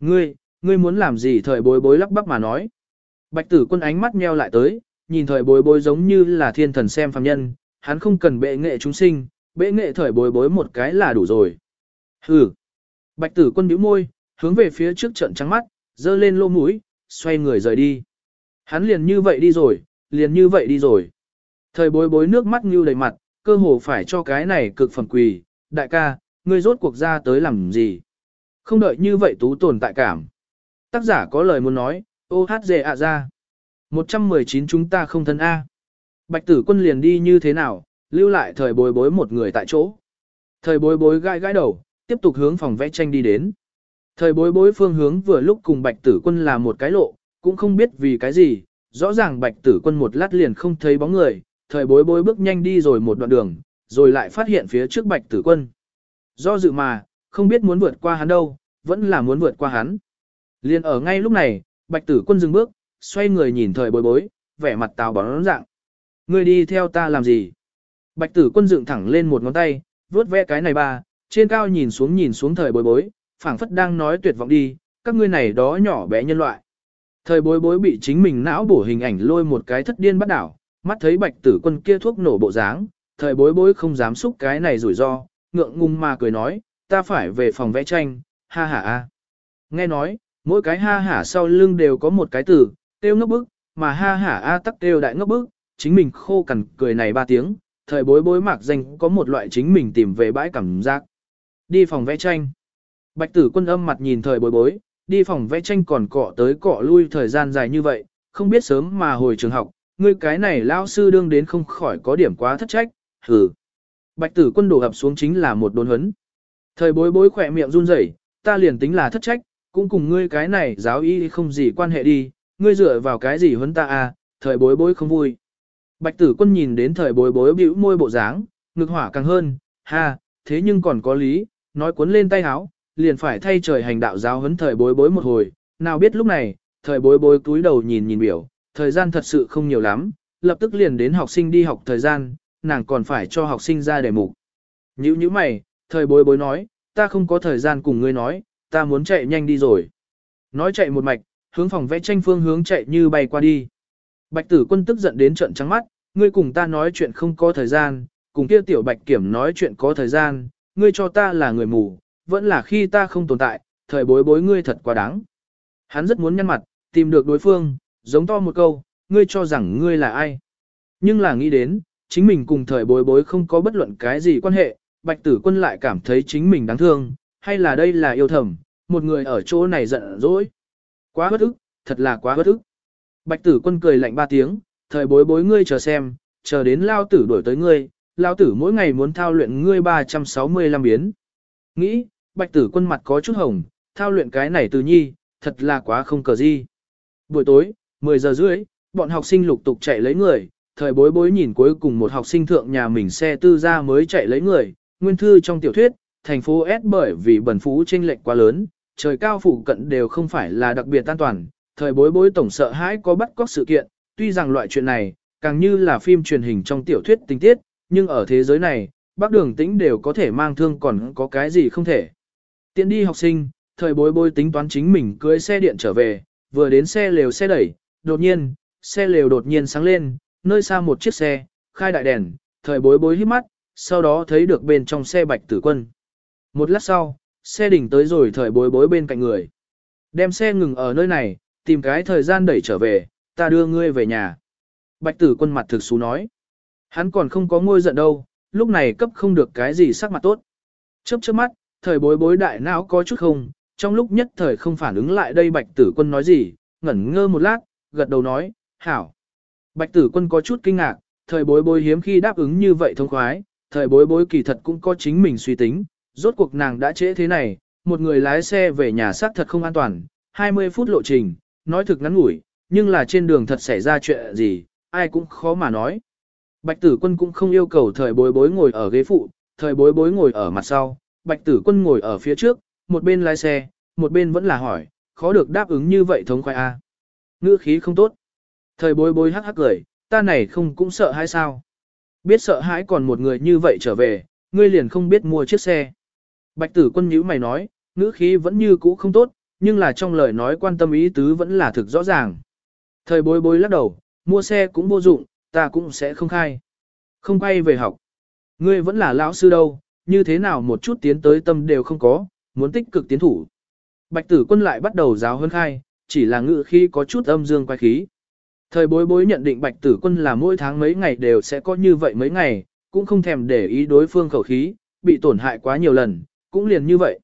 Ngươi, ngươi muốn làm gì thời bối bối lắp bắp mà nói. Bạch tử quân ánh mắt nheo lại tới, nhìn thời bối bối giống như là thiên thần xem phàm nhân, hắn không cần bệ nghệ chúng sinh, bệ nghệ thời bối bối một cái là đủ rồi. Hừ. Bạch tử quân bĩu môi, hướng về phía trước trận trắng mắt, dơ lên lô mũi, xoay người rời đi. Hắn liền như vậy đi rồi, liền như vậy đi rồi. Thời bối bối nước mắt như đầy mặt, cơ hồ phải cho cái này cực phẩm quỳ, đại ca, ngươi rốt cuộc ra tới làm gì? Không đợi như vậy tú tồn tại cảm. Tác giả có lời muốn nói, ô hát dề ạ ra. 119 chúng ta không thân A. Bạch tử quân liền đi như thế nào, lưu lại thời bối bối một người tại chỗ. Thời bối bối gãi gãi đầu, tiếp tục hướng phòng vẽ tranh đi đến. Thời bối bối phương hướng vừa lúc cùng bạch tử quân là một cái lộ, cũng không biết vì cái gì, rõ ràng bạch tử quân một lát liền không thấy bóng người, thời bối bối bước nhanh đi rồi một đoạn đường, rồi lại phát hiện phía trước bạch tử quân. Do dự mà, không biết muốn vượt qua hắn đâu, vẫn là muốn vượt qua hắn. Liền ở ngay lúc này, bạch tử quân dừng bước, xoay người nhìn thời bối bối, vẻ mặt tào bóng dạng. Ngươi đi theo ta làm gì? Bạch tử quân dựng thẳng lên một ngón tay, vuốt ve cái này ba, trên cao nhìn xuống nhìn xuống thời bối bối, phảng phất đang nói tuyệt vọng đi, các ngươi này đó nhỏ bé nhân loại. Thời bối bối bị chính mình não bổ hình ảnh lôi một cái thất điên bắt đảo, mắt thấy bạch tử quân kia thuốc nổ bộ dáng, thời bối bối không dám xúc cái này rủi ro, ngượng ngùng mà cười nói, ta phải về phòng vẽ tranh, ha ha a. Nghe nói, mỗi cái ha hả sau lưng đều có một cái từ, tiêu ngốc bức, mà ha hả a tắc tiêu đại ngốc bức, chính mình khô cằn cười này ba tiếng, thời bối bối mạc danh có một loại chính mình tìm về bãi cảm giác. Đi phòng vẽ tranh. Bạch tử quân âm mặt nhìn thời bối bối, đi phòng vẽ tranh còn cọ tới cọ lui thời gian dài như vậy, không biết sớm mà hồi trường học, ngươi cái này lao sư đương đến không khỏi có điểm quá thất trách, hừ. Bạch tử quân đổ ập xuống chính là một đồn hấn. Thời bối bối khỏe miệng run rẩy, ta liền tính là thất trách, cũng cùng ngươi cái này giáo y không gì quan hệ đi, ngươi dựa vào cái gì huấn ta à, thời bối bối không vui. Bạch tử quân nhìn đến thời bối bối bĩu môi bộ dáng, ngực hỏa càng hơn, ha, thế nhưng còn có lý, nói cuốn lên tay háo, liền phải thay trời hành đạo giáo huấn thời bối bối một hồi, nào biết lúc này, thời bối bối túi đầu nhìn nhìn biểu, thời gian thật sự không nhiều lắm, lập tức liền đến học sinh đi học thời gian, nàng còn phải cho học sinh ra đề mục. Nhữ như mày, thời bối bối nói, ta không có thời gian cùng ngươi nói, ta muốn chạy nhanh đi rồi. Nói chạy một mạch, hướng phòng vẽ tranh phương hướng chạy như bay qua đi. Bạch tử quân tức giận đến trận trắng mắt, ngươi cùng ta nói chuyện không có thời gian, cùng kia tiểu bạch kiểm nói chuyện có thời gian, ngươi cho ta là người mù, vẫn là khi ta không tồn tại, thời bối bối ngươi thật quá đáng. Hắn rất muốn nhăn mặt, tìm được đối phương, giống to một câu, ngươi cho rằng ngươi là ai. Nhưng là nghĩ đến, chính mình cùng thời bối bối không có bất luận cái gì quan hệ, bạch tử quân lại cảm thấy chính mình đáng thương, hay là đây là yêu thầm, một người ở chỗ này giận dỗi. Quá bất ức, thật là quá bất ức. Bạch tử quân cười lạnh ba tiếng, thời bối bối ngươi chờ xem, chờ đến lao tử đuổi tới ngươi, lao tử mỗi ngày muốn thao luyện ngươi 365 biến. Nghĩ, bạch tử quân mặt có chút hồng, thao luyện cái này từ nhi, thật là quá không cờ gì. Buổi tối, 10 giờ rưỡi, bọn học sinh lục tục chạy lấy người, thời bối bối nhìn cuối cùng một học sinh thượng nhà mình xe tư ra mới chạy lấy người, nguyên thư trong tiểu thuyết, thành phố S bởi vì bẩn phú chênh lệch quá lớn, trời cao phủ cận đều không phải là đặc biệt an toàn, thời bối bối tổng sợ hãi có bắt cóc sự kiện, tuy rằng loại chuyện này, càng như là phim truyền hình trong tiểu thuyết tình tiết, nhưng ở thế giới này, bác đường tĩnh đều có thể mang thương còn có cái gì không thể. Tiện đi học sinh, thời bối bối tính toán chính mình cưới xe điện trở về, vừa đến xe lều xe đẩy, đột nhiên, xe lều đột nhiên sáng lên, nơi xa một chiếc xe, khai đại đèn, thời bối bối hít mắt, sau đó thấy được bên trong xe bạch tử quân. Một lát sau, xe đỉnh tới rồi thời bối bối bên cạnh người. Đem xe ngừng ở nơi này, tìm cái thời gian đẩy trở về, ta đưa ngươi về nhà. Bạch tử quân mặt thực xú nói. Hắn còn không có ngôi giận đâu, lúc này cấp không được cái gì sắc mặt tốt. Chớp chớp mắt, thời bối bối đại não có chút không, trong lúc nhất thời không phản ứng lại đây bạch tử quân nói gì, ngẩn ngơ một lát, gật đầu nói, hảo. Bạch tử quân có chút kinh ngạc, thời bối bối hiếm khi đáp ứng như vậy thông khoái, thời bối bối kỳ thật cũng có chính mình suy tính, rốt cuộc nàng đã trễ thế này, một người lái xe về nhà xác thật không an toàn, 20 phút lộ trình, nói thực ngắn ngủi, nhưng là trên đường thật xảy ra chuyện gì, ai cũng khó mà nói. Bạch tử quân cũng không yêu cầu thời bối bối ngồi ở ghế phụ, thời bối bối ngồi ở mặt sau, bạch tử quân ngồi ở phía trước, một bên lái xe, một bên vẫn là hỏi, khó được đáp ứng như vậy thống khoai A. Ngữ khí không tốt. Thời bối bối hắc hắc cười, ta này không cũng sợ hay sao? Biết sợ hãi còn một người như vậy trở về, ngươi liền không biết mua chiếc xe. Bạch tử quân nhữ mày nói, ngữ khí vẫn như cũ không tốt, nhưng là trong lời nói quan tâm ý tứ vẫn là thực rõ ràng. Thời bối bối lắc đầu, mua xe cũng vô dụng, ta cũng sẽ không khai. Không quay về học. Ngươi vẫn là lão sư đâu, như thế nào một chút tiến tới tâm đều không có, muốn tích cực tiến thủ. Bạch tử quân lại bắt đầu giáo hơn khai, chỉ là ngữ khí có chút âm dương quay khí. Thời bối bối nhận định bạch tử quân là mỗi tháng mấy ngày đều sẽ có như vậy mấy ngày, cũng không thèm để ý đối phương khẩu khí, bị tổn hại quá nhiều lần, cũng liền như vậy.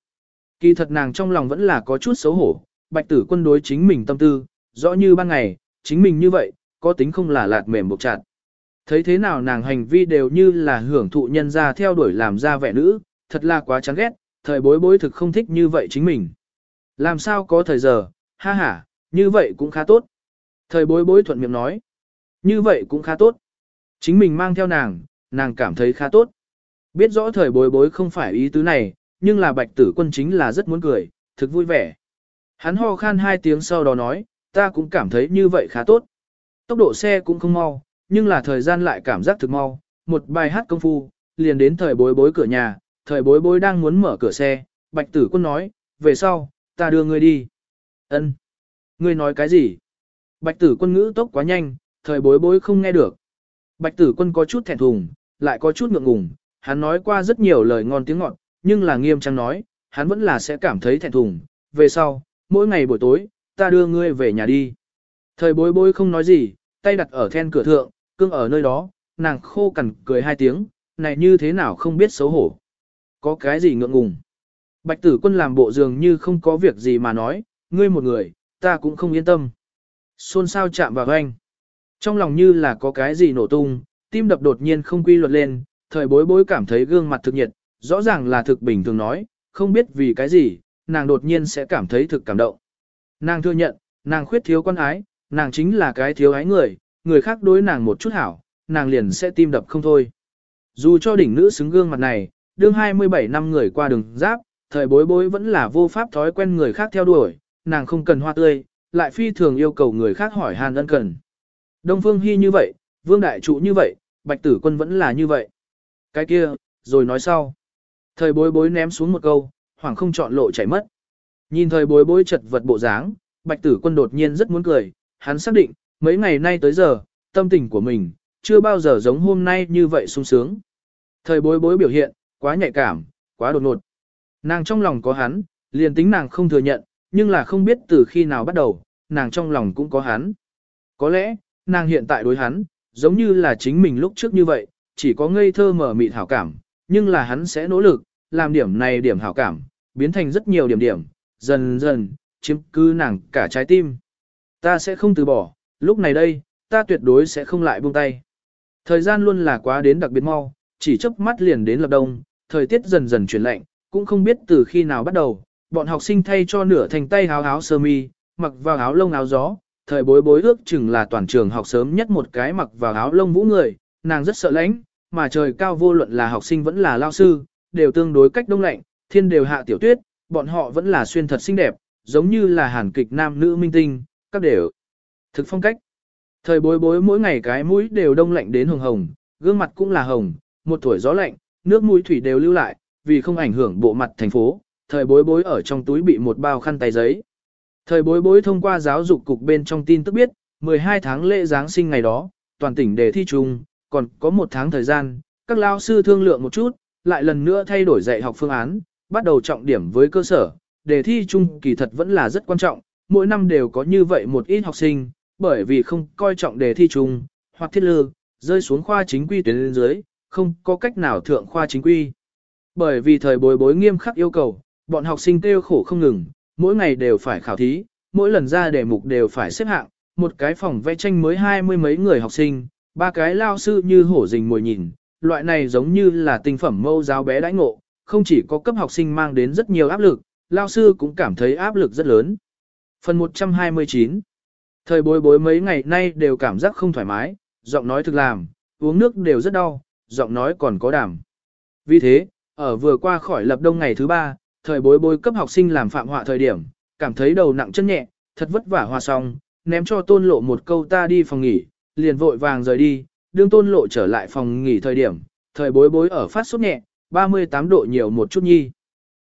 Kỳ thật nàng trong lòng vẫn là có chút xấu hổ, bạch tử quân đối chính mình tâm tư, rõ như ban ngày, chính mình như vậy, có tính không là lạt mềm buộc chặt. Thấy thế nào nàng hành vi đều như là hưởng thụ nhân ra theo đuổi làm ra vẻ nữ, thật là quá chán ghét, thời bối bối thực không thích như vậy chính mình. Làm sao có thời giờ, ha ha, như vậy cũng khá tốt. Thời bối bối thuận miệng nói. Như vậy cũng khá tốt. Chính mình mang theo nàng, nàng cảm thấy khá tốt. Biết rõ thời bối bối không phải ý tứ này, nhưng là bạch tử quân chính là rất muốn cười, thực vui vẻ. Hắn ho khan hai tiếng sau đó nói, ta cũng cảm thấy như vậy khá tốt. Tốc độ xe cũng không mau, nhưng là thời gian lại cảm giác thực mau. Một bài hát công phu, liền đến thời bối bối cửa nhà, thời bối bối đang muốn mở cửa xe, bạch tử quân nói, về sau, ta đưa ngươi đi. Ân, Ngươi nói cái gì? Bạch tử quân ngữ tốc quá nhanh, thời bối bối không nghe được. Bạch tử quân có chút thẹn thùng, lại có chút ngượng ngùng, hắn nói qua rất nhiều lời ngon tiếng ngọt, nhưng là nghiêm trang nói, hắn vẫn là sẽ cảm thấy thẹn thùng. Về sau, mỗi ngày buổi tối, ta đưa ngươi về nhà đi. Thời bối bối không nói gì, tay đặt ở then cửa thượng, cương ở nơi đó, nàng khô cằn cười hai tiếng, này như thế nào không biết xấu hổ. Có cái gì ngượng ngùng. Bạch tử quân làm bộ dường như không có việc gì mà nói, ngươi một người, ta cũng không yên tâm. Xôn xao chạm vào anh. Trong lòng như là có cái gì nổ tung, tim đập đột nhiên không quy luật lên, thời bối bối cảm thấy gương mặt thực nhiệt, rõ ràng là thực bình thường nói, không biết vì cái gì, nàng đột nhiên sẽ cảm thấy thực cảm động. Nàng thừa nhận, nàng khuyết thiếu quan ái, nàng chính là cái thiếu ái người, người khác đối nàng một chút hảo, nàng liền sẽ tim đập không thôi. Dù cho đỉnh nữ xứng gương mặt này, đương 27 năm người qua đường giáp, thời bối bối vẫn là vô pháp thói quen người khác theo đuổi, nàng không cần hoa tươi, lại phi thường yêu cầu người khác hỏi hàn ân cần. Đông Phương Hy như vậy, Vương Đại Trụ như vậy, Bạch Tử Quân vẫn là như vậy. Cái kia, rồi nói sau. Thời bối bối ném xuống một câu, hoảng không chọn lộ chảy mất. Nhìn thời bối bối chật vật bộ dáng, Bạch Tử Quân đột nhiên rất muốn cười, hắn xác định, mấy ngày nay tới giờ, tâm tình của mình, chưa bao giờ giống hôm nay như vậy sung sướng. Thời bối bối biểu hiện, quá nhạy cảm, quá đột ngột. Nàng trong lòng có hắn, liền tính nàng không thừa nhận, nhưng là không biết từ khi nào bắt đầu, nàng trong lòng cũng có hắn. Có lẽ, nàng hiện tại đối hắn, giống như là chính mình lúc trước như vậy, chỉ có ngây thơ mở mịt hảo cảm, nhưng là hắn sẽ nỗ lực, làm điểm này điểm hảo cảm, biến thành rất nhiều điểm điểm, dần dần, chiếm cứ nàng cả trái tim. Ta sẽ không từ bỏ, lúc này đây, ta tuyệt đối sẽ không lại buông tay. Thời gian luôn là quá đến đặc biệt mau, chỉ chớp mắt liền đến lập đông, thời tiết dần dần chuyển lạnh, cũng không biết từ khi nào bắt đầu, bọn học sinh thay cho nửa thành tay áo áo sơ mi, mặc vào áo lông áo gió, thời bối bối ước chừng là toàn trường học sớm nhất một cái mặc vào áo lông vũ người, nàng rất sợ lạnh, mà trời cao vô luận là học sinh vẫn là lao sư, đều tương đối cách đông lạnh, thiên đều hạ tiểu tuyết, bọn họ vẫn là xuyên thật xinh đẹp, giống như là hàn kịch nam nữ minh tinh, các đều thực phong cách. Thời bối bối mỗi ngày cái mũi đều đông lạnh đến hồng hồng, gương mặt cũng là hồng, một tuổi gió lạnh, nước mũi thủy đều lưu lại, vì không ảnh hưởng bộ mặt thành phố, thời bối bối ở trong túi bị một bao khăn tay giấy. Thời bối bối thông qua giáo dục cục bên trong tin tức biết, 12 tháng lễ Giáng sinh ngày đó, toàn tỉnh đề thi chung, còn có một tháng thời gian, các lao sư thương lượng một chút, lại lần nữa thay đổi dạy học phương án, bắt đầu trọng điểm với cơ sở, đề thi chung kỳ thật vẫn là rất quan trọng, mỗi năm đều có như vậy một ít học sinh, bởi vì không coi trọng đề thi chung, hoặc thiết lư, rơi xuống khoa chính quy tuyến lên dưới, không có cách nào thượng khoa chính quy. Bởi vì thời bối bối nghiêm khắc yêu cầu, bọn học sinh kêu khổ không ngừng, mỗi ngày đều phải khảo thí, mỗi lần ra đề mục đều phải xếp hạng, một cái phòng vẽ tranh mới hai mươi mấy người học sinh, ba cái lao sư như hổ rình mồi nhìn, loại này giống như là tinh phẩm mâu giáo bé đãi ngộ, không chỉ có cấp học sinh mang đến rất nhiều áp lực, lao sư cũng cảm thấy áp lực rất lớn. Phần 129 Thời bối bối mấy ngày nay đều cảm giác không thoải mái, giọng nói thực làm, uống nước đều rất đau, giọng nói còn có đảm. Vì thế, ở vừa qua khỏi lập đông ngày thứ ba, thời bối bối cấp học sinh làm phạm họa thời điểm, cảm thấy đầu nặng chân nhẹ, thật vất vả hòa xong, ném cho tôn lộ một câu ta đi phòng nghỉ, liền vội vàng rời đi, đương tôn lộ trở lại phòng nghỉ thời điểm, thời bối bối ở phát sốt nhẹ, 38 độ nhiều một chút nhi.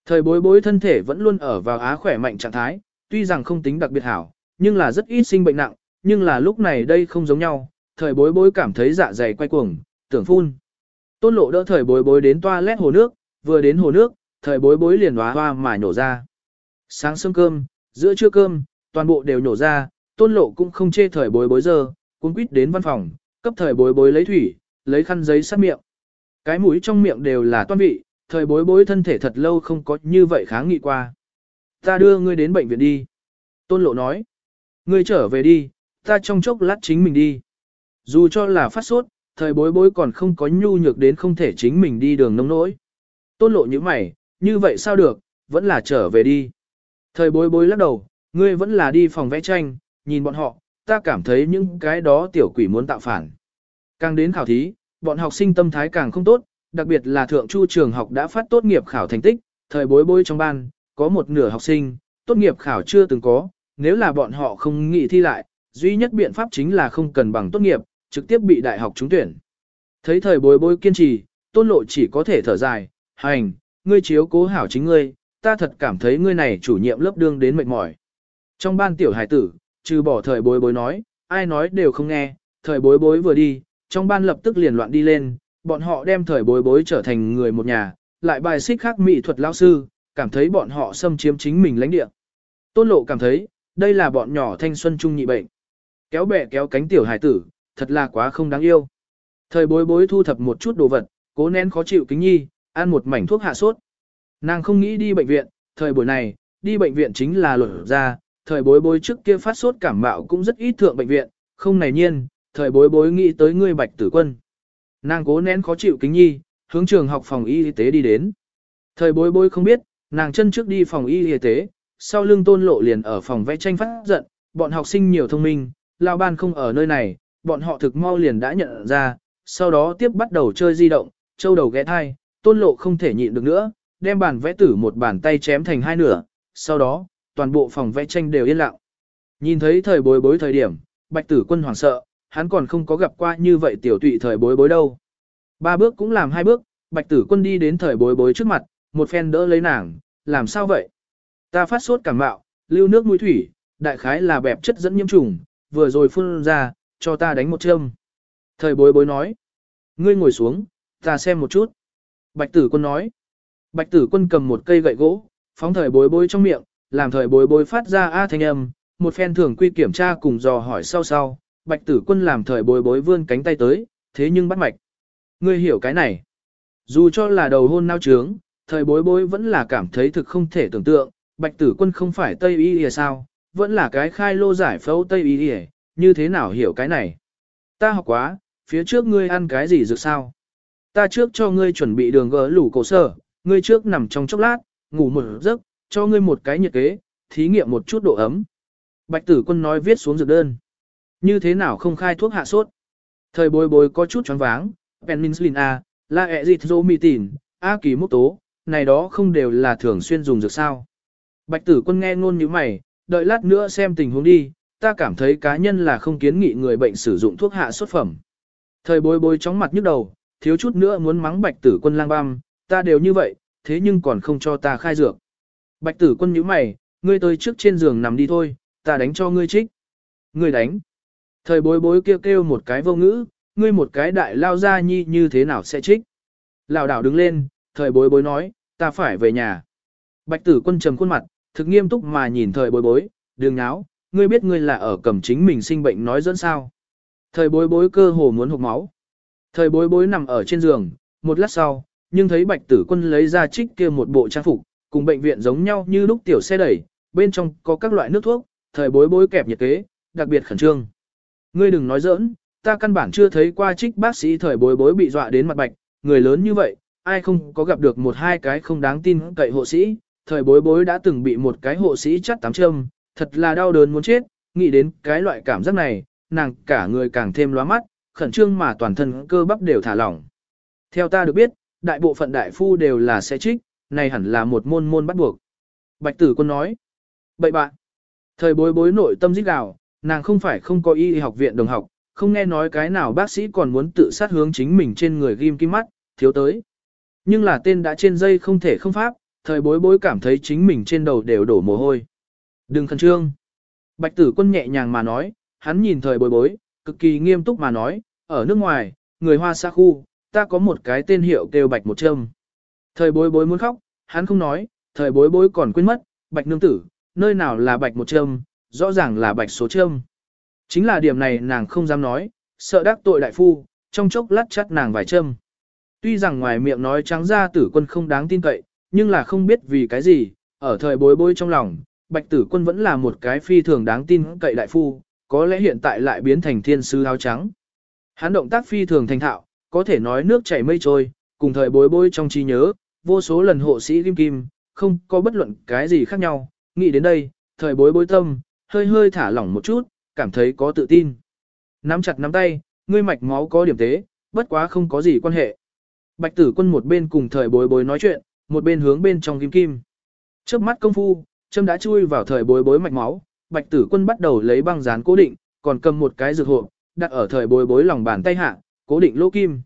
Thời bối bối thân thể vẫn luôn ở vào á khỏe mạnh trạng thái, tuy rằng không tính đặc biệt hảo, nhưng là rất ít sinh bệnh nặng, nhưng là lúc này đây không giống nhau, thời bối bối cảm thấy dạ dày quay cuồng, tưởng phun. Tôn lộ đỡ thời bối bối đến toilet hồ nước, vừa đến hồ nước, thời bối bối liền hóa hoa mà nhổ ra. Sáng sớm cơm, giữa trưa cơm, toàn bộ đều nhổ ra, tôn lộ cũng không chê thời bối bối giờ, cuốn quýt đến văn phòng, cấp thời bối bối lấy thủy, lấy khăn giấy sát miệng. Cái mũi trong miệng đều là toan vị, thời bối bối thân thể thật lâu không có như vậy kháng nghị qua. Ta đưa ngươi đến bệnh viện đi. Tôn lộ nói. Ngươi trở về đi, ta trong chốc lát chính mình đi. Dù cho là phát sốt, thời bối bối còn không có nhu nhược đến không thể chính mình đi đường nông nỗi. Tôn lộ như mày, như vậy sao được, vẫn là trở về đi. Thời bối bối lắc đầu, ngươi vẫn là đi phòng vẽ tranh, nhìn bọn họ, ta cảm thấy những cái đó tiểu quỷ muốn tạo phản. Càng đến khảo thí, bọn học sinh tâm thái càng không tốt, đặc biệt là thượng chu trường học đã phát tốt nghiệp khảo thành tích, thời bối bối trong ban, có một nửa học sinh, tốt nghiệp khảo chưa từng có, nếu là bọn họ không nghĩ thi lại, duy nhất biện pháp chính là không cần bằng tốt nghiệp, trực tiếp bị đại học trúng tuyển. Thấy thời bối bối kiên trì, tôn lộ chỉ có thể thở dài, hành, ngươi chiếu cố hảo chính ngươi, ta thật cảm thấy ngươi này chủ nhiệm lớp đương đến mệt mỏi. Trong ban tiểu hải tử, trừ bỏ thời bối bối nói, ai nói đều không nghe, thời bối bối vừa đi, trong ban lập tức liền loạn đi lên, bọn họ đem thời bối bối trở thành người một nhà, lại bài xích khác mỹ thuật lao sư, cảm thấy bọn họ xâm chiếm chính mình lãnh địa. Tôn lộ cảm thấy, đây là bọn nhỏ thanh xuân trung nhị bệnh. Kéo bè kéo cánh tiểu hải tử, thật là quá không đáng yêu. Thời bối bối thu thập một chút đồ vật, cố nén khó chịu kính nhi, ăn một mảnh thuốc hạ sốt. Nàng không nghĩ đi bệnh viện, thời buổi này, đi bệnh viện chính là luật ra, thời bối bối trước kia phát sốt cảm mạo cũng rất ít thượng bệnh viện, không này nhiên, thời bối bối nghĩ tới ngươi bạch tử quân. Nàng cố nén khó chịu kính nhi, hướng trường học phòng y tế đi đến. Thời bối bối không biết, nàng chân trước đi phòng y y tế, sau lưng tôn lộ liền ở phòng vẽ tranh phát giận, bọn học sinh nhiều thông minh, lao ban không ở nơi này, bọn họ thực mau liền đã nhận ra, sau đó tiếp bắt đầu chơi di động, châu đầu ghé thai, tôn lộ không thể nhịn được nữa, đem bàn vẽ tử một bàn tay chém thành hai nửa, sau đó, toàn bộ phòng vẽ tranh đều yên lặng. Nhìn thấy thời bối bối thời điểm, bạch tử quân hoảng sợ, hắn còn không có gặp qua như vậy tiểu tụy thời bối bối đâu. Ba bước cũng làm hai bước, bạch tử quân đi đến thời bối bối trước mặt, một phen đỡ lấy nàng, làm sao vậy? Ta phát sốt cảm mạo, lưu nước mũi thủy, đại khái là bẹp chất dẫn nhiễm trùng, vừa rồi phun ra, cho ta đánh một châm. Thời bối bối nói, ngươi ngồi xuống, ta xem một chút. Bạch tử quân nói, bạch tử quân cầm một cây gậy gỗ, phóng thời bối bối trong miệng, làm thời bối bối phát ra A thanh âm, một phen thường quy kiểm tra cùng dò hỏi sau sau, bạch tử quân làm thời bối bối vươn cánh tay tới, thế nhưng bắt mạch. Ngươi hiểu cái này. Dù cho là đầu hôn nao trướng, thời bối bối vẫn là cảm thấy thực không thể tưởng tượng, bạch tử quân không phải Tây Y Y sao, vẫn là cái khai lô giải phẫu Tây Y Y, như thế nào hiểu cái này. Ta học quá, phía trước ngươi ăn cái gì dược sao? Ta trước cho ngươi chuẩn bị đường gỡ lủ cổ sở, ngươi trước nằm trong chốc lát, ngủ một giấc, cho ngươi một cái nhiệt kế, thí nghiệm một chút độ ấm. Bạch tử quân nói viết xuống dược đơn. Như thế nào không khai thuốc hạ sốt? Thời bối bối có chút choáng váng, penicillin A, la ezithromycin, A kỳ mốc tố, này đó không đều là thường xuyên dùng dược sao. Bạch tử quân nghe ngôn như mày, đợi lát nữa xem tình huống đi, ta cảm thấy cá nhân là không kiến nghị người bệnh sử dụng thuốc hạ sốt phẩm. Thời bối bối chóng mặt nhức đầu, thiếu chút nữa muốn mắng bạch tử quân lang băm, ta đều như vậy, thế nhưng còn không cho ta khai dược. Bạch tử quân nhíu mày, ngươi tới trước trên giường nằm đi thôi, ta đánh cho ngươi trích. Ngươi đánh. Thời bối bối kêu kêu một cái vô ngữ, ngươi một cái đại lao ra nhi như thế nào sẽ trích. Lão đảo đứng lên, thời bối bối nói, ta phải về nhà. Bạch tử quân trầm khuôn mặt, thực nghiêm túc mà nhìn thời bối bối, đường náo, ngươi biết ngươi là ở cầm chính mình sinh bệnh nói dẫn sao. Thời bối bối cơ hồ muốn hụt máu. Thời bối bối nằm ở trên giường, một lát sau, nhưng thấy bạch tử quân lấy ra trích kia một bộ trang phục, cùng bệnh viện giống nhau như lúc tiểu xe đẩy, bên trong có các loại nước thuốc, thời bối bối kẹp nhiệt kế, đặc biệt khẩn trương. Ngươi đừng nói giỡn, ta căn bản chưa thấy qua trích bác sĩ thời bối bối bị dọa đến mặt bạch, người lớn như vậy, ai không có gặp được một hai cái không đáng tin cậy hộ sĩ, thời bối bối đã từng bị một cái hộ sĩ chắt tám châm, thật là đau đớn muốn chết, nghĩ đến cái loại cảm giác này, nàng cả người càng thêm lóa mắt, khẩn trương mà toàn thân cơ bắp đều thả lỏng. Theo ta được biết, đại bộ phận đại phu đều là sẽ trích, này hẳn là một môn môn bắt buộc. Bạch tử quân nói, bậy bạn, thời bối bối nội tâm dít gào, nàng không phải không có y học viện đồng học, không nghe nói cái nào bác sĩ còn muốn tự sát hướng chính mình trên người ghim kim mắt, thiếu tới. Nhưng là tên đã trên dây không thể không pháp, thời bối bối cảm thấy chính mình trên đầu đều đổ mồ hôi. Đừng khẩn trương. Bạch tử quân nhẹ nhàng mà nói, hắn nhìn thời bối bối, cực kỳ nghiêm túc mà nói, ở nước ngoài, người hoa xa khu, ta có một cái tên hiệu kêu bạch một châm. Thời bối bối muốn khóc, hắn không nói, thời bối bối còn quên mất, bạch nương tử, nơi nào là bạch một châm, rõ ràng là bạch số châm. Chính là điểm này nàng không dám nói, sợ đắc tội đại phu, trong chốc lát chắt nàng vài châm. Tuy rằng ngoài miệng nói trắng ra tử quân không đáng tin cậy, nhưng là không biết vì cái gì, ở thời bối bối trong lòng, bạch tử quân vẫn là một cái phi thường đáng tin cậy đại phu, có lẽ hiện tại lại biến thành thiên sư áo trắng. Hắn động tác phi thường thành thạo, có thể nói nước chảy mây trôi, cùng thời bối bối trong trí nhớ, vô số lần hộ sĩ kim kim, không có bất luận cái gì khác nhau, nghĩ đến đây, thời bối bối tâm, hơi hơi thả lỏng một chút, cảm thấy có tự tin. Nắm chặt nắm tay, ngươi mạch máu có điểm tế, bất quá không có gì quan hệ. Bạch tử quân một bên cùng thời bối bối nói chuyện, một bên hướng bên trong kim kim. Trước mắt công phu, châm đã chui vào thời bối bối mạch máu, bạch tử quân bắt đầu lấy băng dán cố định, còn cầm một cái dược hộp, đặt ở thời bối bối lòng bàn tay hạ, cố định lỗ kim.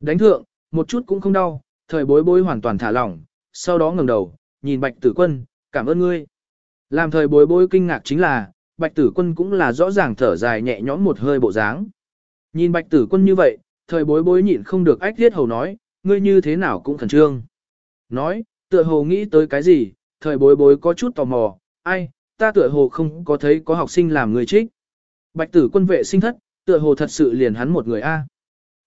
Đánh thượng, một chút cũng không đau, thời bối bối hoàn toàn thả lỏng, sau đó ngẩng đầu, nhìn bạch tử quân, cảm ơn ngươi. Làm thời bối bối kinh ngạc chính là, bạch tử quân cũng là rõ ràng thở dài nhẹ nhõm một hơi bộ dáng. Nhìn bạch tử quân như vậy, thời bối bối nhịn không được ách thiết hầu nói, ngươi như thế nào cũng khẩn trương. Nói, tựa hồ nghĩ tới cái gì, thời bối bối có chút tò mò, ai, ta tựa hồ không có thấy có học sinh làm người trích. Bạch tử quân vệ sinh thất, tựa hồ thật sự liền hắn một người a.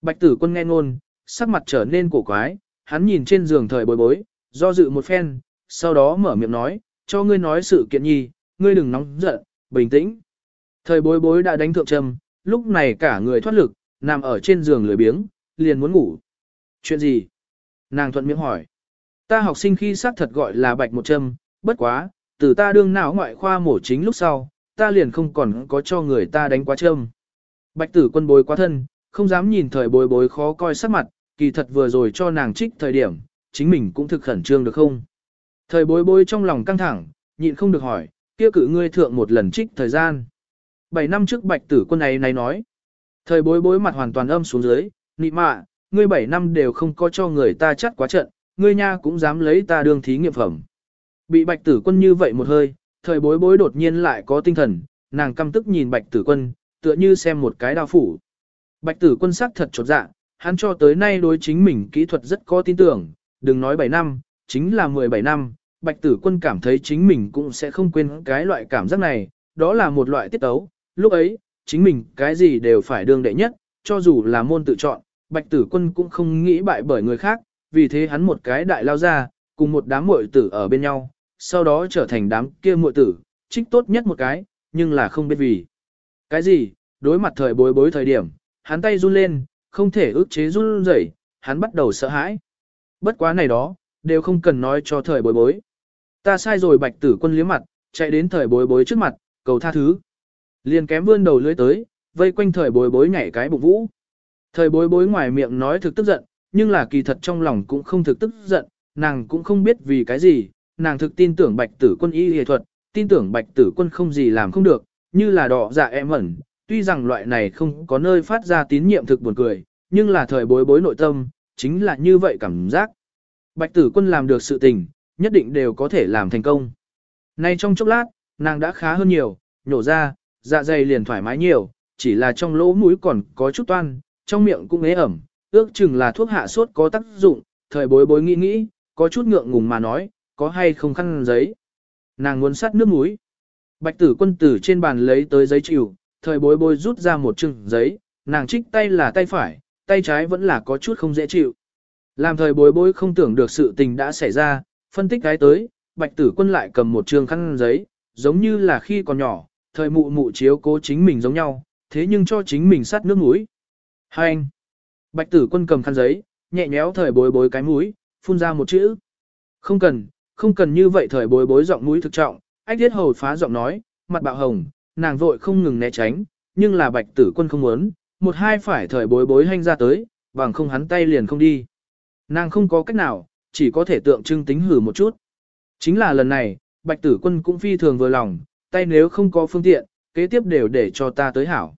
Bạch tử quân nghe ngôn, sắc mặt trở nên cổ quái, hắn nhìn trên giường thời bối bối, do dự một phen, sau đó mở miệng nói, cho ngươi nói sự kiện nhi, ngươi đừng nóng giận, bình tĩnh. Thời bối bối đã đánh thượng trầm, lúc này cả người thoát lực, nằm ở trên giường lười biếng, liền muốn ngủ. Chuyện gì? Nàng thuận miệng hỏi. Ta học sinh khi xác thật gọi là bạch một châm, bất quá, từ ta đương não ngoại khoa mổ chính lúc sau, ta liền không còn có cho người ta đánh quá châm. Bạch tử quân bối quá thân, không dám nhìn thời bối bối khó coi sắc mặt, kỳ thật vừa rồi cho nàng trích thời điểm, chính mình cũng thực khẩn trương được không? Thời bối bối trong lòng căng thẳng, nhịn không được hỏi, kia cử ngươi thượng một lần trích thời gian. Bảy năm trước bạch tử quân ấy này nói. Thời bối bối mặt hoàn toàn âm xuống dưới, nị mạ, ngươi bảy năm đều không có cho người ta chắt quá trận, ngươi nha cũng dám lấy ta đương thí nghiệm phẩm. Bị bạch tử quân như vậy một hơi, thời bối bối đột nhiên lại có tinh thần, nàng căm tức nhìn bạch tử quân, tựa như xem một cái đao phủ. Bạch tử quân sắc thật chột dạ, hắn cho tới nay đối chính mình kỹ thuật rất có tin tưởng, đừng nói 7 năm, chính là 17 năm, bạch tử quân cảm thấy chính mình cũng sẽ không quên cái loại cảm giác này, đó là một loại tiết tấu, lúc ấy, chính mình cái gì đều phải đương đệ nhất, cho dù là môn tự chọn, bạch tử quân cũng không nghĩ bại bởi người khác, vì thế hắn một cái đại lao ra, cùng một đám muội tử ở bên nhau, sau đó trở thành đám kia muội tử, trích tốt nhất một cái, nhưng là không biết vì. Cái gì, đối mặt thời bối bối thời điểm, hắn tay run lên, không thể ước chế run rẩy, hắn bắt đầu sợ hãi. Bất quá này đó, đều không cần nói cho thời bối bối. Ta sai rồi bạch tử quân liếm mặt, chạy đến thời bối bối trước mặt, cầu tha thứ. Liền kém vươn đầu lưới tới, vây quanh thời bối bối nhảy cái bụng vũ. Thời bối bối ngoài miệng nói thực tức giận, nhưng là kỳ thật trong lòng cũng không thực tức giận, nàng cũng không biết vì cái gì, nàng thực tin tưởng bạch tử quân y y thuật, tin tưởng bạch tử quân không gì làm không được, như là đỏ dạ em ẩn, tuy rằng loại này không có nơi phát ra tín nhiệm thực buồn cười, nhưng là thời bối bối nội tâm, chính là như vậy cảm giác. Bạch tử quân làm được sự tình, nhất định đều có thể làm thành công. Nay trong chốc lát, nàng đã khá hơn nhiều, nhổ ra, dạ dày liền thoải mái nhiều, chỉ là trong lỗ mũi còn có chút toan, trong miệng cũng ế ẩm, ước chừng là thuốc hạ sốt có tác dụng, thời bối bối nghĩ nghĩ, có chút ngượng ngùng mà nói, có hay không khăn giấy. Nàng muốn sát nước mũi. Bạch tử quân tử trên bàn lấy tới giấy chịu, thời bối bối rút ra một chừng giấy, nàng trích tay là tay phải, tay trái vẫn là có chút không dễ chịu. Làm thời bối bối không tưởng được sự tình đã xảy ra, phân tích cái tới, bạch tử quân lại cầm một trường khăn giấy, giống như là khi còn nhỏ, thời mụ mụ chiếu cố chính mình giống nhau, thế nhưng cho chính mình sát nước mũi. Hai anh. Bạch tử quân cầm khăn giấy, nhẹ nhéo thời bối bối cái mũi, phun ra một chữ. Không cần, không cần như vậy thời bối bối giọng mũi thực trọng, ách thiết hầu phá giọng nói, mặt bạo hồng, nàng vội không ngừng né tránh, nhưng là bạch tử quân không muốn, một hai phải thời bối bối hành ra tới, bằng không hắn tay liền không đi. Nàng không có cách nào, chỉ có thể tượng trưng tính hử một chút. Chính là lần này, bạch tử quân cũng phi thường vừa lòng, tay nếu không có phương tiện, kế tiếp đều để cho ta tới hảo.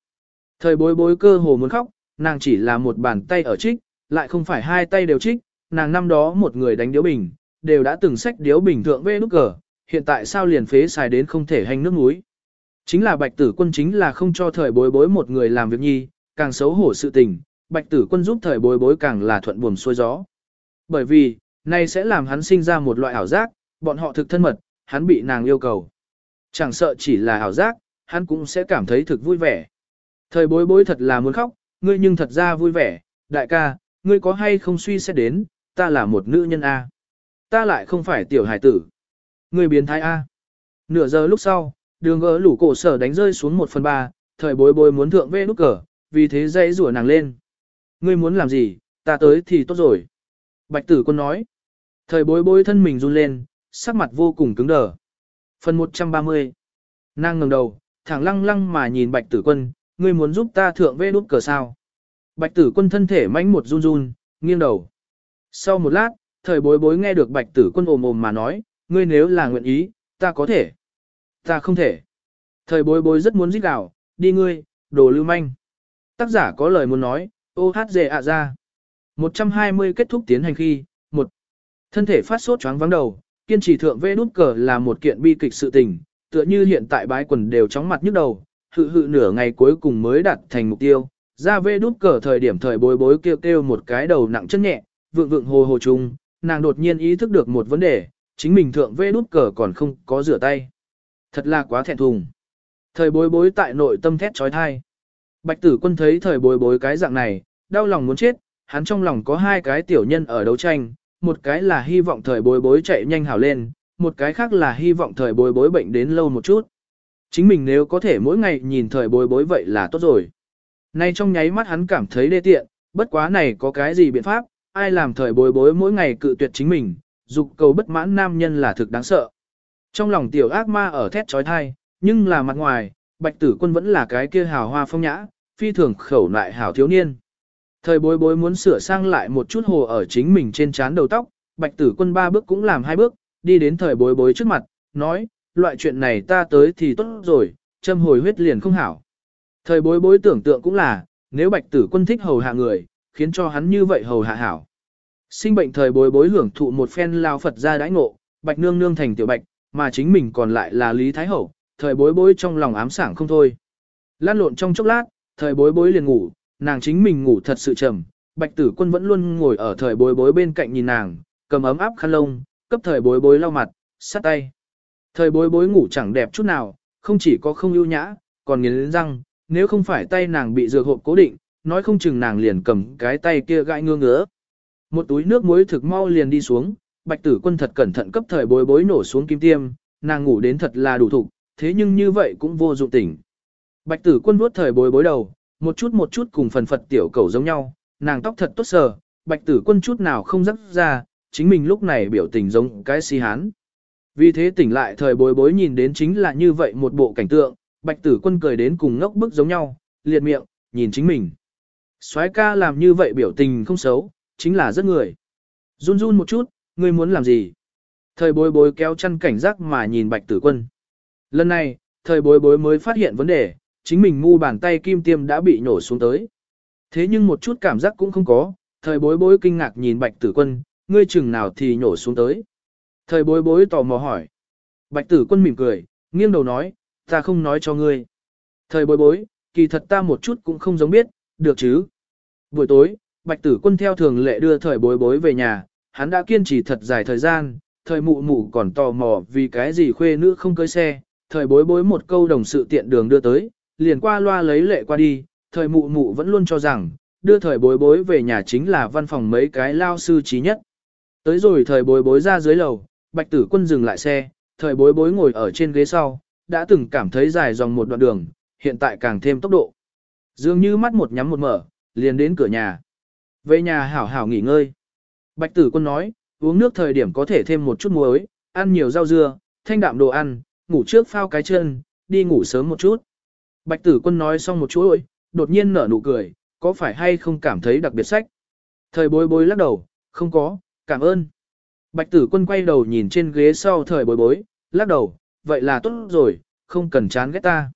Thời bối bối cơ hồ muốn khóc, nàng chỉ là một bàn tay ở trích, lại không phải hai tay đều trích, nàng năm đó một người đánh điếu bình, đều đã từng sách điếu bình thượng vê nút cờ, hiện tại sao liền phế xài đến không thể hành nước núi. Chính là bạch tử quân chính là không cho thời bối bối một người làm việc nhi, càng xấu hổ sự tình, bạch tử quân giúp thời bối bối càng là thuận buồm xuôi gió. Bởi vì, này sẽ làm hắn sinh ra một loại ảo giác, bọn họ thực thân mật, hắn bị nàng yêu cầu. Chẳng sợ chỉ là ảo giác, hắn cũng sẽ cảm thấy thực vui vẻ. Thời bối bối thật là muốn khóc, ngươi nhưng thật ra vui vẻ, đại ca, ngươi có hay không suy xét đến, ta là một nữ nhân A. Ta lại không phải tiểu hải tử. Ngươi biến thái A. Nửa giờ lúc sau, đường gỡ lũ cổ sở đánh rơi xuống một phần ba, thời bối bối muốn thượng vê nút cờ, vì thế dây rủa nàng lên. Ngươi muốn làm gì, ta tới thì tốt rồi. Bạch tử quân nói. Thời bối bối thân mình run lên, sắc mặt vô cùng cứng đờ. Phần 130 Nàng ngẩng đầu, thẳng lăng lăng mà nhìn bạch tử quân, ngươi muốn giúp ta thượng vê nút cờ sao. Bạch tử quân thân thể mãnh một run run, nghiêng đầu. Sau một lát, thời bối bối nghe được bạch tử quân ồm ồm mà nói, ngươi nếu là nguyện ý, ta có thể. Ta không thể. Thời bối bối rất muốn giết gạo, đi ngươi, đồ lưu manh. Tác giả có lời muốn nói, ô hát dề ạ ra. 120 kết thúc tiến hành khi, một Thân thể phát sốt choáng vắng đầu, kiên trì thượng vê đút cờ là một kiện bi kịch sự tình, tựa như hiện tại bái quần đều chóng mặt nhức đầu, hự hự nửa ngày cuối cùng mới đạt thành mục tiêu. Ra vê đút cờ thời điểm thời bối bối kêu kêu một cái đầu nặng chân nhẹ, vượng vượng hồ hồ chung, nàng đột nhiên ý thức được một vấn đề, chính mình thượng vê đút cờ còn không có rửa tay. Thật là quá thẹn thùng. Thời bối bối tại nội tâm thét trói thai. Bạch tử quân thấy thời bối bối cái dạng này, đau lòng muốn chết, hắn trong lòng có hai cái tiểu nhân ở đấu tranh, một cái là hy vọng thời bối bối chạy nhanh hảo lên, một cái khác là hy vọng thời bối bối bệnh đến lâu một chút. Chính mình nếu có thể mỗi ngày nhìn thời bối bối vậy là tốt rồi. Nay trong nháy mắt hắn cảm thấy đê tiện, bất quá này có cái gì biện pháp, ai làm thời bối bối mỗi ngày cự tuyệt chính mình, dục cầu bất mãn nam nhân là thực đáng sợ. Trong lòng tiểu ác ma ở thét trói thai, nhưng là mặt ngoài, bạch tử quân vẫn là cái kia hào hoa phong nhã, phi thường khẩu lại hảo thiếu niên. Thời bối bối muốn sửa sang lại một chút hồ ở chính mình trên trán đầu tóc, bạch tử quân ba bước cũng làm hai bước, đi đến thời bối bối trước mặt, nói, loại chuyện này ta tới thì tốt rồi, châm hồi huyết liền không hảo. Thời bối bối tưởng tượng cũng là, nếu bạch tử quân thích hầu hạ người, khiến cho hắn như vậy hầu hạ hảo. Sinh bệnh thời bối bối hưởng thụ một phen lao Phật ra đãi ngộ, bạch nương nương thành tiểu bạch, mà chính mình còn lại là Lý Thái Hậu, thời bối bối trong lòng ám sảng không thôi. Lan lộn trong chốc lát, thời bối bối liền ngủ, nàng chính mình ngủ thật sự trầm, bạch tử quân vẫn luôn ngồi ở thời bối bối bên cạnh nhìn nàng, cầm ấm áp khăn lông, cấp thời bối bối lau mặt, sát tay. Thời bối bối ngủ chẳng đẹp chút nào, không chỉ có không ưu nhã, còn nghiến răng, nếu không phải tay nàng bị dược hộp cố định, nói không chừng nàng liền cầm cái tay kia gãi ngương ngứa. Một túi nước muối thực mau liền đi xuống, bạch tử quân thật cẩn thận cấp thời bối bối nổ xuống kim tiêm, nàng ngủ đến thật là đủ thục, thế nhưng như vậy cũng vô dụng tỉnh. Bạch tử quân vuốt thời bối bối đầu, một chút một chút cùng phần phật tiểu cầu giống nhau, nàng tóc thật tốt sờ, bạch tử quân chút nào không rắc ra, chính mình lúc này biểu tình giống cái si hán. Vì thế tỉnh lại thời bối bối nhìn đến chính là như vậy một bộ cảnh tượng, bạch tử quân cười đến cùng ngốc bức giống nhau, liệt miệng, nhìn chính mình. soái ca làm như vậy biểu tình không xấu, chính là rất người. Run run một chút, ngươi muốn làm gì? Thời bối bối kéo chăn cảnh giác mà nhìn bạch tử quân. Lần này, thời bối bối mới phát hiện vấn đề, chính mình ngu bàn tay kim tiêm đã bị nổ xuống tới. Thế nhưng một chút cảm giác cũng không có, thời bối bối kinh ngạc nhìn bạch tử quân, ngươi chừng nào thì nhổ xuống tới. Thời bối bối tò mò hỏi. Bạch tử quân mỉm cười, nghiêng đầu nói, ta không nói cho ngươi. Thời bối bối, kỳ thật ta một chút cũng không giống biết, được chứ. Buổi tối, bạch tử quân theo thường lệ đưa thời bối bối về nhà, hắn đã kiên trì thật dài thời gian, thời mụ mụ còn tò mò vì cái gì khuê nữ không cưới xe, thời bối bối một câu đồng sự tiện đường đưa tới, liền qua loa lấy lệ qua đi, thời mụ mụ vẫn luôn cho rằng, đưa thời bối bối về nhà chính là văn phòng mấy cái lao sư trí nhất. Tới rồi thời bối bối ra dưới lầu, bạch tử quân dừng lại xe, thời bối bối ngồi ở trên ghế sau, đã từng cảm thấy dài dòng một đoạn đường, hiện tại càng thêm tốc độ. Dường như mắt một nhắm một mở, liền đến cửa nhà. Về nhà hảo hảo nghỉ ngơi. Bạch tử quân nói, uống nước thời điểm có thể thêm một chút muối, ăn nhiều rau dưa, thanh đạm đồ ăn, ngủ trước phao cái chân, đi ngủ sớm một chút. Bạch tử quân nói xong một chuỗi, đột nhiên nở nụ cười, có phải hay không cảm thấy đặc biệt sách? Thời bối bối lắc đầu, không có, cảm ơn. Bạch tử quân quay đầu nhìn trên ghế sau thời bối bối, lắc đầu, vậy là tốt rồi, không cần chán ghét ta.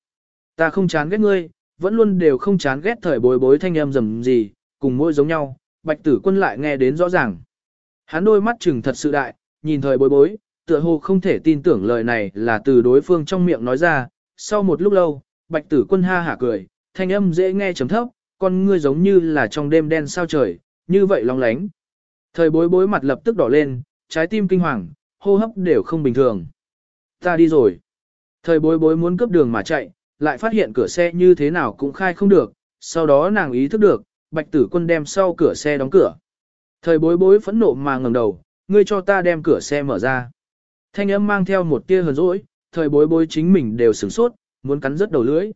Ta không chán ghét ngươi, vẫn luôn đều không chán ghét thời bối bối thanh âm rầm gì, cùng mỗi giống nhau, bạch tử quân lại nghe đến rõ ràng. Hắn đôi mắt chừng thật sự đại, nhìn thời bối bối, tựa hồ không thể tin tưởng lời này là từ đối phương trong miệng nói ra, sau một lúc lâu, bạch tử quân ha hả cười, thanh âm dễ nghe chấm thấp, con ngươi giống như là trong đêm đen sao trời, như vậy long lánh. Thời bối bối mặt lập tức đỏ lên, trái tim kinh hoàng, hô hấp đều không bình thường. Ta đi rồi. Thời bối bối muốn cướp đường mà chạy, lại phát hiện cửa xe như thế nào cũng khai không được, sau đó nàng ý thức được, bạch tử quân đem sau cửa xe đóng cửa. Thời bối bối phẫn nộ mà ngẩng đầu, ngươi cho ta đem cửa xe mở ra. Thanh âm mang theo một tia hờn dỗi, thời bối bối chính mình đều sửng sốt, muốn cắn rớt đầu lưỡi.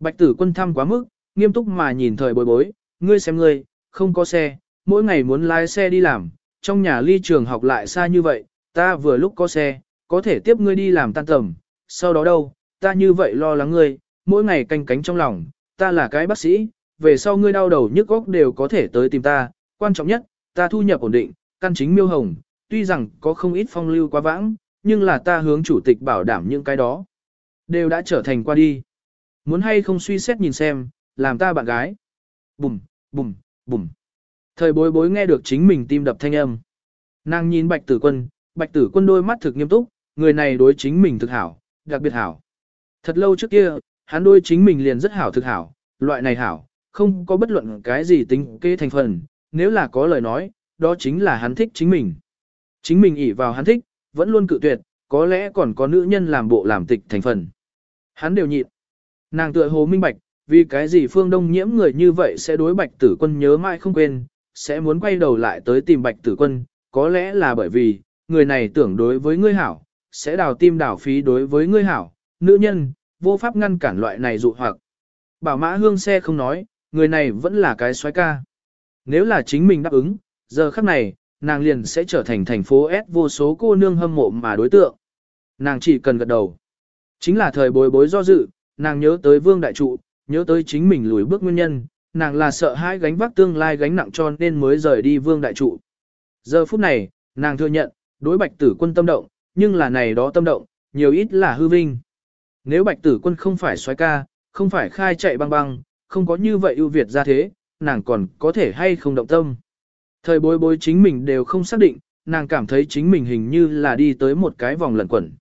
Bạch tử quân thăm quá mức, nghiêm túc mà nhìn thời bối bối, ngươi xem ngươi, không có xe, mỗi ngày muốn lái xe đi làm, trong nhà ly trường học lại xa như vậy, ta vừa lúc có xe, có thể tiếp ngươi đi làm tan tầm, sau đó đâu, ta như vậy lo lắng ngươi, mỗi ngày canh cánh trong lòng, ta là cái bác sĩ, về sau ngươi đau đầu nhức óc đều có thể tới tìm ta, quan trọng nhất, ta thu nhập ổn định, căn chính miêu hồng, tuy rằng có không ít phong lưu quá vãng, nhưng là ta hướng chủ tịch bảo đảm những cái đó, đều đã trở thành qua đi. Muốn hay không suy xét nhìn xem, làm ta bạn gái. Bùm, bùm, bùm. Thời bối bối nghe được chính mình tim đập thanh âm. Nàng nhìn bạch tử quân, bạch tử quân đôi mắt thực nghiêm túc, người này đối chính mình thực hảo, đặc biệt hảo. Thật lâu trước kia, hắn đôi chính mình liền rất hảo thực hảo, loại này hảo, không có bất luận cái gì tính kế thành phần, nếu là có lời nói, đó chính là hắn thích chính mình. Chính mình ỷ vào hắn thích, vẫn luôn cự tuyệt, có lẽ còn có nữ nhân làm bộ làm tịch thành phần. Hắn đều nhịn. Nàng tựa hồ minh bạch, vì cái gì phương đông nhiễm người như vậy sẽ đối bạch tử quân nhớ mãi không quên, sẽ muốn quay đầu lại tới tìm bạch tử quân, có lẽ là bởi vì, người này tưởng đối với ngươi hảo, sẽ đào tim đào phí đối với ngươi hảo, nữ nhân, vô pháp ngăn cản loại này dụ hoặc. Bảo mã hương xe không nói, người này vẫn là cái xoái ca. Nếu là chính mình đáp ứng, giờ khắc này, nàng liền sẽ trở thành thành phố S vô số cô nương hâm mộ mà đối tượng. Nàng chỉ cần gật đầu. Chính là thời bối bối do dự, nàng nhớ tới vương đại trụ, nhớ tới chính mình lùi bước nguyên nhân, nàng là sợ hai gánh vác tương lai gánh nặng cho nên mới rời đi vương đại trụ. Giờ phút này, nàng thừa nhận, đối bạch tử quân tâm động, nhưng là này đó tâm động, nhiều ít là hư vinh. Nếu bạch tử quân không phải xoái ca, không phải khai chạy băng băng, không có như vậy ưu việt ra thế, nàng còn có thể hay không động tâm. Thời bối bối chính mình đều không xác định, nàng cảm thấy chính mình hình như là đi tới một cái vòng lẩn quẩn.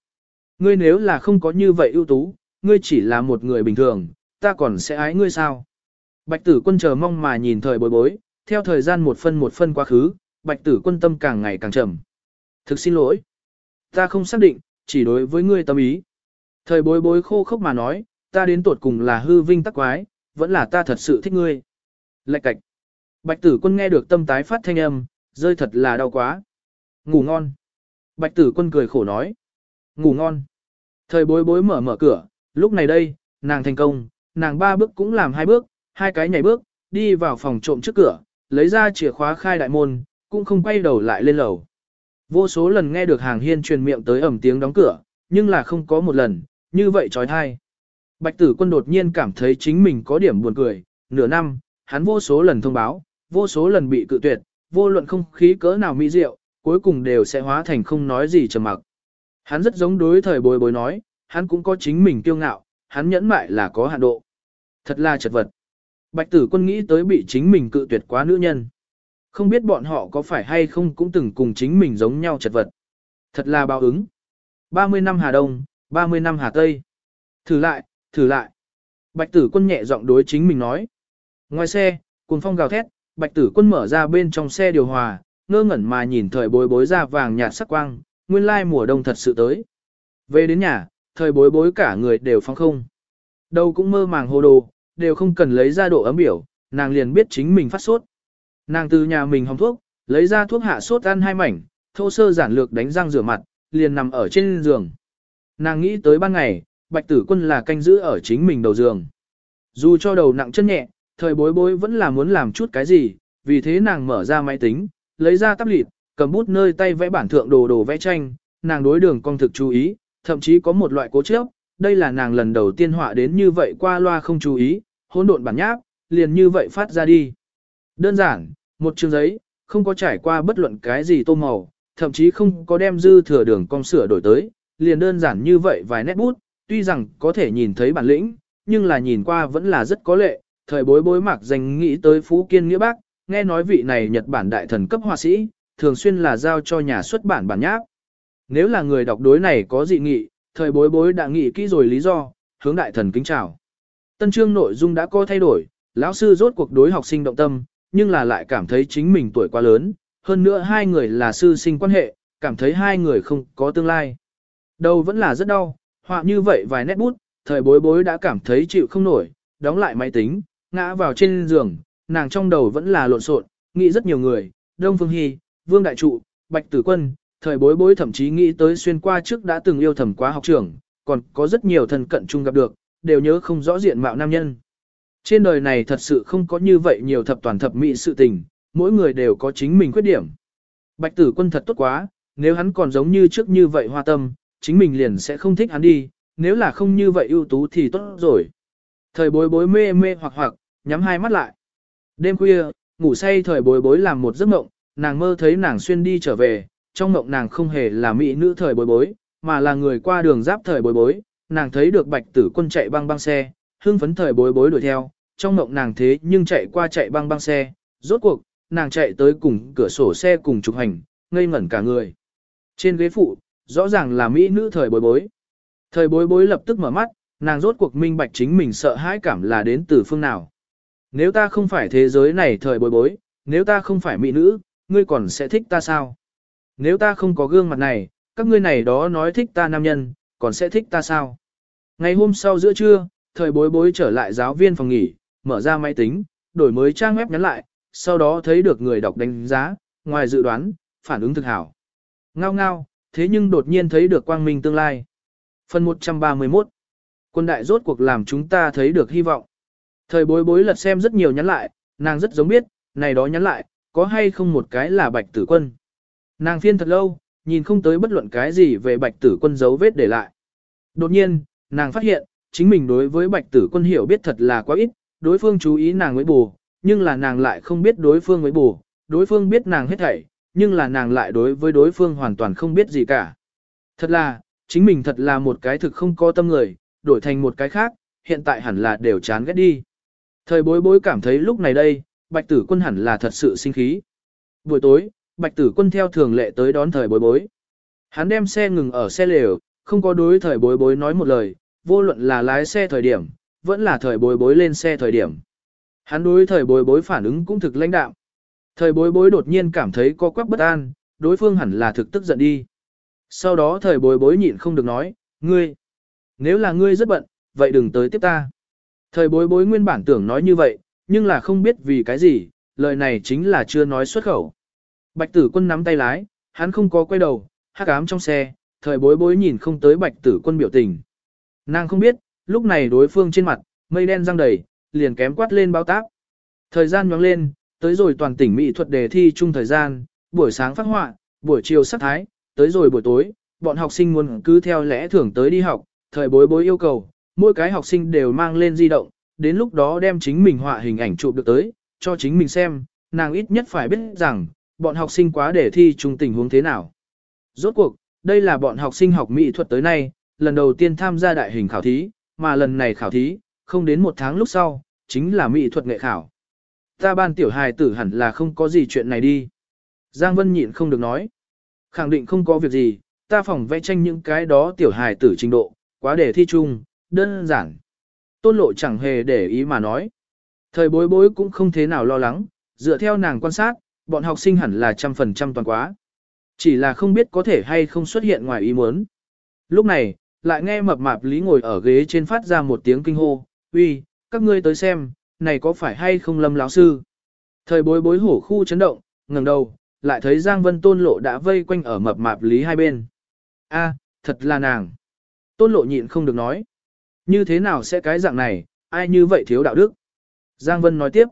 Ngươi nếu là không có như vậy ưu tú, ngươi chỉ là một người bình thường, ta còn sẽ ái ngươi sao? Bạch tử quân chờ mong mà nhìn thời bối bối, theo thời gian một phân một phân quá khứ, bạch tử quân tâm càng ngày càng trầm. Thực xin lỗi. Ta không xác định, chỉ đối với ngươi tâm ý. Thời bối bối khô khốc mà nói, ta đến tuột cùng là hư vinh tắc quái, vẫn là ta thật sự thích ngươi. Lạch cạch. Bạch tử quân nghe được tâm tái phát thanh âm, rơi thật là đau quá. Ngủ ngon. Bạch tử quân cười khổ nói. Ngủ ngon. Thời bối bối mở mở cửa, lúc này đây, nàng thành công, nàng ba bước cũng làm hai bước, hai cái nhảy bước, đi vào phòng trộm trước cửa, lấy ra chìa khóa khai đại môn, cũng không quay đầu lại lên lầu. Vô số lần nghe được hàng hiên truyền miệng tới ẩm tiếng đóng cửa, nhưng là không có một lần, như vậy trói thai. Bạch tử quân đột nhiên cảm thấy chính mình có điểm buồn cười, nửa năm, hắn vô số lần thông báo, vô số lần bị cự tuyệt, vô luận không khí cỡ nào mỹ diệu, cuối cùng đều sẽ hóa thành không nói gì trầm mặc. Hắn rất giống đối thời bối bối nói, hắn cũng có chính mình kiêu ngạo, hắn nhẫn mại là có hạn độ. Thật là chật vật. Bạch tử quân nghĩ tới bị chính mình cự tuyệt quá nữ nhân. Không biết bọn họ có phải hay không cũng từng cùng chính mình giống nhau chật vật. Thật là báo ứng. 30 năm Hà Đông, 30 năm Hà Tây. Thử lại, thử lại. Bạch tử quân nhẹ giọng đối chính mình nói. Ngoài xe, cuồng phong gào thét, bạch tử quân mở ra bên trong xe điều hòa, ngơ ngẩn mà nhìn thời bối bối ra vàng nhạt sắc quang, nguyên lai mùa đông thật sự tới. Về đến nhà, thời bối bối cả người đều phong không. Đâu cũng mơ màng hồ đồ, đều không cần lấy ra độ ấm biểu, nàng liền biết chính mình phát sốt. Nàng từ nhà mình hòng thuốc, lấy ra thuốc hạ sốt ăn hai mảnh, thô sơ giản lược đánh răng rửa mặt, liền nằm ở trên giường. Nàng nghĩ tới ban ngày, bạch tử quân là canh giữ ở chính mình đầu giường. Dù cho đầu nặng chân nhẹ, thời bối bối vẫn là muốn làm chút cái gì, vì thế nàng mở ra máy tính, lấy ra tắp lịt, cầm bút nơi tay vẽ bản thượng đồ đồ vẽ tranh, nàng đối đường con thực chú ý, thậm chí có một loại cố chấp, đây là nàng lần đầu tiên họa đến như vậy qua loa không chú ý, hỗn độn bản nháp, liền như vậy phát ra đi. Đơn giản, một chương giấy, không có trải qua bất luận cái gì tô màu, thậm chí không có đem dư thừa đường cong sửa đổi tới, liền đơn giản như vậy vài nét bút, tuy rằng có thể nhìn thấy bản lĩnh, nhưng là nhìn qua vẫn là rất có lệ, thời bối bối mạc danh nghĩ tới Phú Kiên Nghĩa Bác, nghe nói vị này Nhật Bản đại thần cấp họa sĩ, thường xuyên là giao cho nhà xuất bản bản nháp. Nếu là người đọc đối này có dị nghị, thời bối bối đã nghĩ kỹ rồi lý do, hướng đại thần kính chào. Tân chương nội dung đã có thay đổi, lão sư rốt cuộc đối học sinh động tâm, nhưng là lại cảm thấy chính mình tuổi quá lớn, hơn nữa hai người là sư sinh quan hệ, cảm thấy hai người không có tương lai. Đầu vẫn là rất đau, họa như vậy vài nét bút, thời bối bối đã cảm thấy chịu không nổi, đóng lại máy tính, ngã vào trên giường, nàng trong đầu vẫn là lộn xộn, nghĩ rất nhiều người, Đông Phương Hy, Vương Đại Trụ, Bạch Tử Quân, thời bối bối thậm chí nghĩ tới xuyên qua trước đã từng yêu thầm quá học trưởng, còn có rất nhiều thân cận chung gặp được, đều nhớ không rõ diện mạo nam nhân. Trên đời này thật sự không có như vậy nhiều thập toàn thập mỹ sự tình, mỗi người đều có chính mình khuyết điểm. Bạch tử quân thật tốt quá, nếu hắn còn giống như trước như vậy hoa tâm, chính mình liền sẽ không thích hắn đi, nếu là không như vậy ưu tú thì tốt rồi. Thời bối bối mê mê hoặc hoặc, nhắm hai mắt lại. Đêm khuya, ngủ say thời bối bối làm một giấc mộng, nàng mơ thấy nàng xuyên đi trở về, trong mộng nàng không hề là mỹ nữ thời bối bối, mà là người qua đường giáp thời bối bối, nàng thấy được bạch tử quân chạy băng băng xe, hưng phấn thời bối bối đuổi theo, trong mộng nàng thế nhưng chạy qua chạy băng băng xe, rốt cuộc, nàng chạy tới cùng cửa sổ xe cùng trục hành, ngây ngẩn cả người. Trên ghế phụ, rõ ràng là mỹ nữ thời bối bối. Thời bối bối lập tức mở mắt, nàng rốt cuộc minh bạch chính mình sợ hãi cảm là đến từ phương nào. Nếu ta không phải thế giới này thời bối bối, nếu ta không phải mỹ nữ, ngươi còn sẽ thích ta sao? Nếu ta không có gương mặt này, các ngươi này đó nói thích ta nam nhân, còn sẽ thích ta sao? Ngày hôm sau giữa trưa, thời bối bối trở lại giáo viên phòng nghỉ, mở ra máy tính, đổi mới trang web nhắn lại, sau đó thấy được người đọc đánh giá, ngoài dự đoán, phản ứng thực hảo. Ngao ngao, thế nhưng đột nhiên thấy được quang minh tương lai. Phần 131 Quân đại rốt cuộc làm chúng ta thấy được hy vọng. Thời bối bối lật xem rất nhiều nhắn lại, nàng rất giống biết, này đó nhắn lại, có hay không một cái là bạch tử quân. Nàng phiên thật lâu, nhìn không tới bất luận cái gì về bạch tử quân dấu vết để lại. Đột nhiên, nàng phát hiện, chính mình đối với bạch tử quân hiểu biết thật là quá ít, đối phương chú ý nàng với bù, nhưng là nàng lại không biết đối phương với bù, đối phương biết nàng hết thảy, nhưng là nàng lại đối với đối phương hoàn toàn không biết gì cả. Thật là, chính mình thật là một cái thực không có tâm người, đổi thành một cái khác, hiện tại hẳn là đều chán ghét đi. Thời bối bối cảm thấy lúc này đây, bạch tử quân hẳn là thật sự sinh khí. Buổi tối, bạch tử quân theo thường lệ tới đón thời bối bối. Hắn đem xe ngừng ở xe lều, không có đối thời bối bối nói một lời, vô luận là lái xe thời điểm, vẫn là thời bối bối lên xe thời điểm. Hắn đối thời bối bối phản ứng cũng thực lãnh đạo. Thời bối bối đột nhiên cảm thấy có quắc bất an, đối phương hẳn là thực tức giận đi. Sau đó thời bối bối nhịn không được nói, ngươi, nếu là ngươi rất bận, vậy đừng tới tiếp ta. Thời bối bối nguyên bản tưởng nói như vậy, nhưng là không biết vì cái gì, lời này chính là chưa nói xuất khẩu. Bạch tử quân nắm tay lái, hắn không có quay đầu, hắc ám trong xe, thời bối bối nhìn không tới bạch tử quân biểu tình. Nàng không biết, lúc này đối phương trên mặt, mây đen răng đầy, liền kém quát lên báo táp. Thời gian nhoáng lên, tới rồi toàn tỉnh mỹ thuật đề thi chung thời gian, buổi sáng phát họa, buổi chiều sắc thái, tới rồi buổi tối, bọn học sinh muốn cứ theo lẽ thường tới đi học, thời bối bối yêu cầu, mỗi cái học sinh đều mang lên di động, đến lúc đó đem chính mình họa hình ảnh chụp được tới, cho chính mình xem, nàng ít nhất phải biết rằng, bọn học sinh quá để thi chung tình huống thế nào. Rốt cuộc, đây là bọn học sinh học mỹ thuật tới nay, lần đầu tiên tham gia đại hình khảo thí, mà lần này khảo thí, không đến một tháng lúc sau, chính là mỹ thuật nghệ khảo. Ta ban tiểu hài tử hẳn là không có gì chuyện này đi. Giang Vân nhịn không được nói. Khẳng định không có việc gì, ta phòng vẽ tranh những cái đó tiểu hài tử trình độ, quá để thi chung, đơn giản. Tôn lộ chẳng hề để ý mà nói. Thời bối bối cũng không thế nào lo lắng, dựa theo nàng quan sát, bọn học sinh hẳn là trăm phần trăm toàn quá. Chỉ là không biết có thể hay không xuất hiện ngoài ý muốn. Lúc này, lại nghe mập mạp lý ngồi ở ghế trên phát ra một tiếng kinh hô, uy, các ngươi tới xem, này có phải hay không lâm lão sư. Thời bối bối hổ khu chấn động, ngẩng đầu, lại thấy Giang Vân Tôn Lộ đã vây quanh ở mập mạp lý hai bên. A, thật là nàng. Tôn Lộ nhịn không được nói. Như thế nào sẽ cái dạng này, ai như vậy thiếu đạo đức? Giang Vân nói tiếp.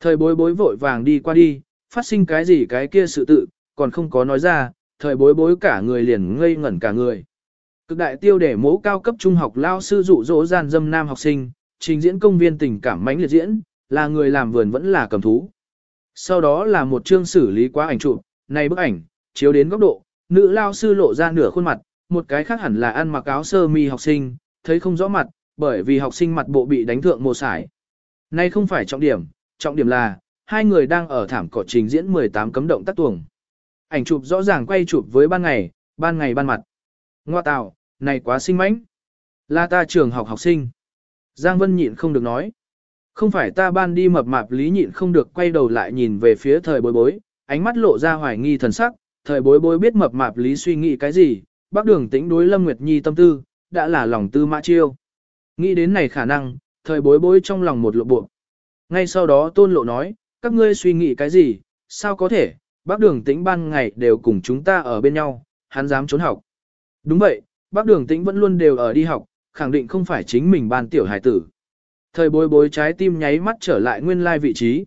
Thời bối bối vội vàng đi qua đi, phát sinh cái gì cái kia sự tự, còn không có nói ra, thời bối bối cả người liền ngây ngẩn cả người. Cực đại tiêu để mố cao cấp trung học lao sư dụ dỗ gian dâm nam học sinh, trình diễn công viên tình cảm mãnh liệt diễn, là người làm vườn vẫn là cầm thú. Sau đó là một chương xử lý quá ảnh chụp, này bức ảnh, chiếu đến góc độ, nữ lao sư lộ ra nửa khuôn mặt, một cái khác hẳn là ăn mặc áo sơ mi học sinh, thấy không rõ mặt, bởi vì học sinh mặt bộ bị đánh thượng mồ sải. Nay không phải trọng điểm, trọng điểm là, hai người đang ở thảm cỏ trình diễn 18 cấm động tác tuồng. Ảnh chụp rõ ràng quay chụp với ban ngày, ban ngày ban mặt. Ngoa tạo, này quá sinh mãnh. Là ta trường học học sinh. Giang Vân nhịn không được nói. Không phải ta ban đi mập mạp lý nhịn không được quay đầu lại nhìn về phía thời bối bối, ánh mắt lộ ra hoài nghi thần sắc, thời bối bối biết mập mạp lý suy nghĩ cái gì, bác đường tĩnh đối Lâm Nguyệt Nhi tâm tư, đã là lòng tư mã chiêu. Nghĩ đến này khả năng, thời bối bối trong lòng một lộ buộc. Ngay sau đó tôn lộ nói, các ngươi suy nghĩ cái gì, sao có thể, bác đường tĩnh ban ngày đều cùng chúng ta ở bên nhau, hắn dám trốn học. Đúng vậy, bác đường tĩnh vẫn luôn đều ở đi học, khẳng định không phải chính mình ban tiểu hải tử. Thời bối bối trái tim nháy mắt trở lại nguyên lai vị trí.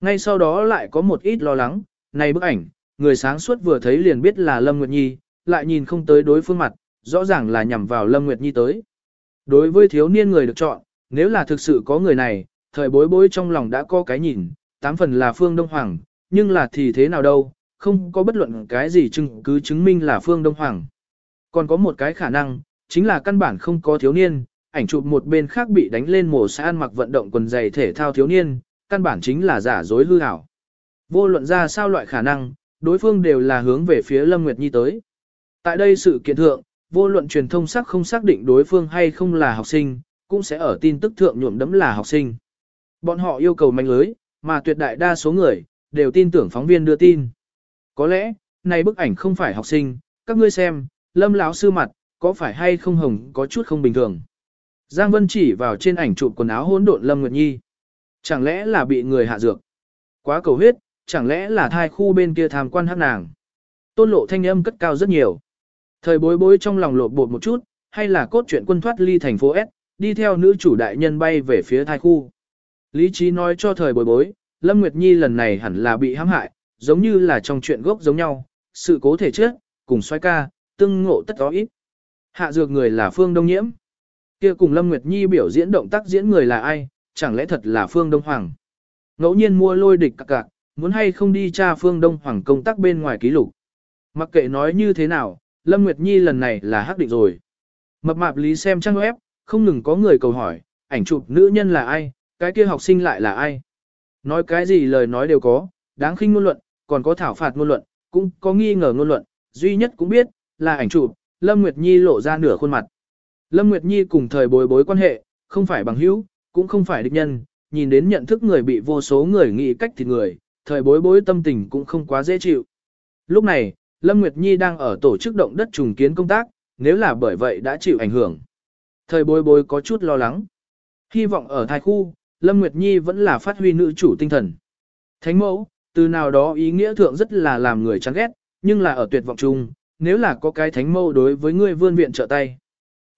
Ngay sau đó lại có một ít lo lắng, này bức ảnh, người sáng suốt vừa thấy liền biết là Lâm Nguyệt Nhi, lại nhìn không tới đối phương mặt, rõ ràng là nhằm vào Lâm Nguyệt Nhi tới. Đối với thiếu niên người được chọn, nếu là thực sự có người này, thời bối bối trong lòng đã có cái nhìn, tám phần là Phương Đông Hoàng, nhưng là thì thế nào đâu, không có bất luận cái gì chứng cứ chứng minh là Phương Đông Hoàng. Còn có một cái khả năng, chính là căn bản không có thiếu niên, ảnh chụp một bên khác bị đánh lên mổ sẽ ăn mặc vận động quần giày thể thao thiếu niên, căn bản chính là giả dối hư ảo. Vô luận ra sao loại khả năng, đối phương đều là hướng về phía Lâm Nguyệt Nhi tới. Tại đây sự kiện thượng, vô luận truyền thông sắc không xác định đối phương hay không là học sinh, cũng sẽ ở tin tức thượng nhuộm đẫm là học sinh. Bọn họ yêu cầu manh lưới, mà tuyệt đại đa số người, đều tin tưởng phóng viên đưa tin. Có lẽ, này bức ảnh không phải học sinh, các ngươi xem, lâm lão sư mặt, có phải hay không hồng có chút không bình thường. Giang Vân chỉ vào trên ảnh chụp quần áo hỗn độn Lâm Nguyệt Nhi. Chẳng lẽ là bị người hạ dược? Quá cầu huyết, chẳng lẽ là thai khu bên kia tham quan hát nàng? Tôn lộ thanh âm cất cao rất nhiều. Thời bối bối trong lòng lột bột một chút, hay là cốt truyện quân thoát ly thành phố S, đi theo nữ chủ đại nhân bay về phía thai khu. Lý trí nói cho thời bối bối, Lâm Nguyệt Nhi lần này hẳn là bị hãm hại, giống như là trong chuyện gốc giống nhau, sự cố thể chết, cùng xoay ca, tương ngộ tất có ít. Hạ dược người là Phương Đông Nhiễm. Kia cùng Lâm Nguyệt Nhi biểu diễn động tác diễn người là ai, chẳng lẽ thật là Phương Đông Hoàng. Ngẫu nhiên mua lôi địch cạc cạc, muốn hay không đi tra Phương Đông Hoàng công tác bên ngoài ký lục. Mặc kệ nói như thế nào, Lâm Nguyệt Nhi lần này là hắc định rồi. Mập mạp lý xem trang web, không ngừng có người cầu hỏi, ảnh chụp nữ nhân là ai, cái kia học sinh lại là ai. Nói cái gì lời nói đều có, đáng khinh ngôn luận, còn có thảo phạt ngôn luận, cũng có nghi ngờ ngôn luận, duy nhất cũng biết, là ảnh chụp, Lâm Nguyệt Nhi lộ ra nửa khuôn mặt. Lâm Nguyệt Nhi cùng thời bối bối quan hệ, không phải bằng hữu, cũng không phải địch nhân, nhìn đến nhận thức người bị vô số người nghĩ cách thì người, thời bối bối tâm tình cũng không quá dễ chịu. Lúc này, Lâm Nguyệt Nhi đang ở tổ chức động đất trùng kiến công tác, nếu là bởi vậy đã chịu ảnh hưởng. Thời bối bối có chút lo lắng. Hy vọng ở thai khu, Lâm Nguyệt Nhi vẫn là phát huy nữ chủ tinh thần. Thánh mẫu, từ nào đó ý nghĩa thượng rất là làm người chán ghét, nhưng là ở tuyệt vọng chung, nếu là có cái thánh mẫu đối với ngươi vươn viện trợ tay.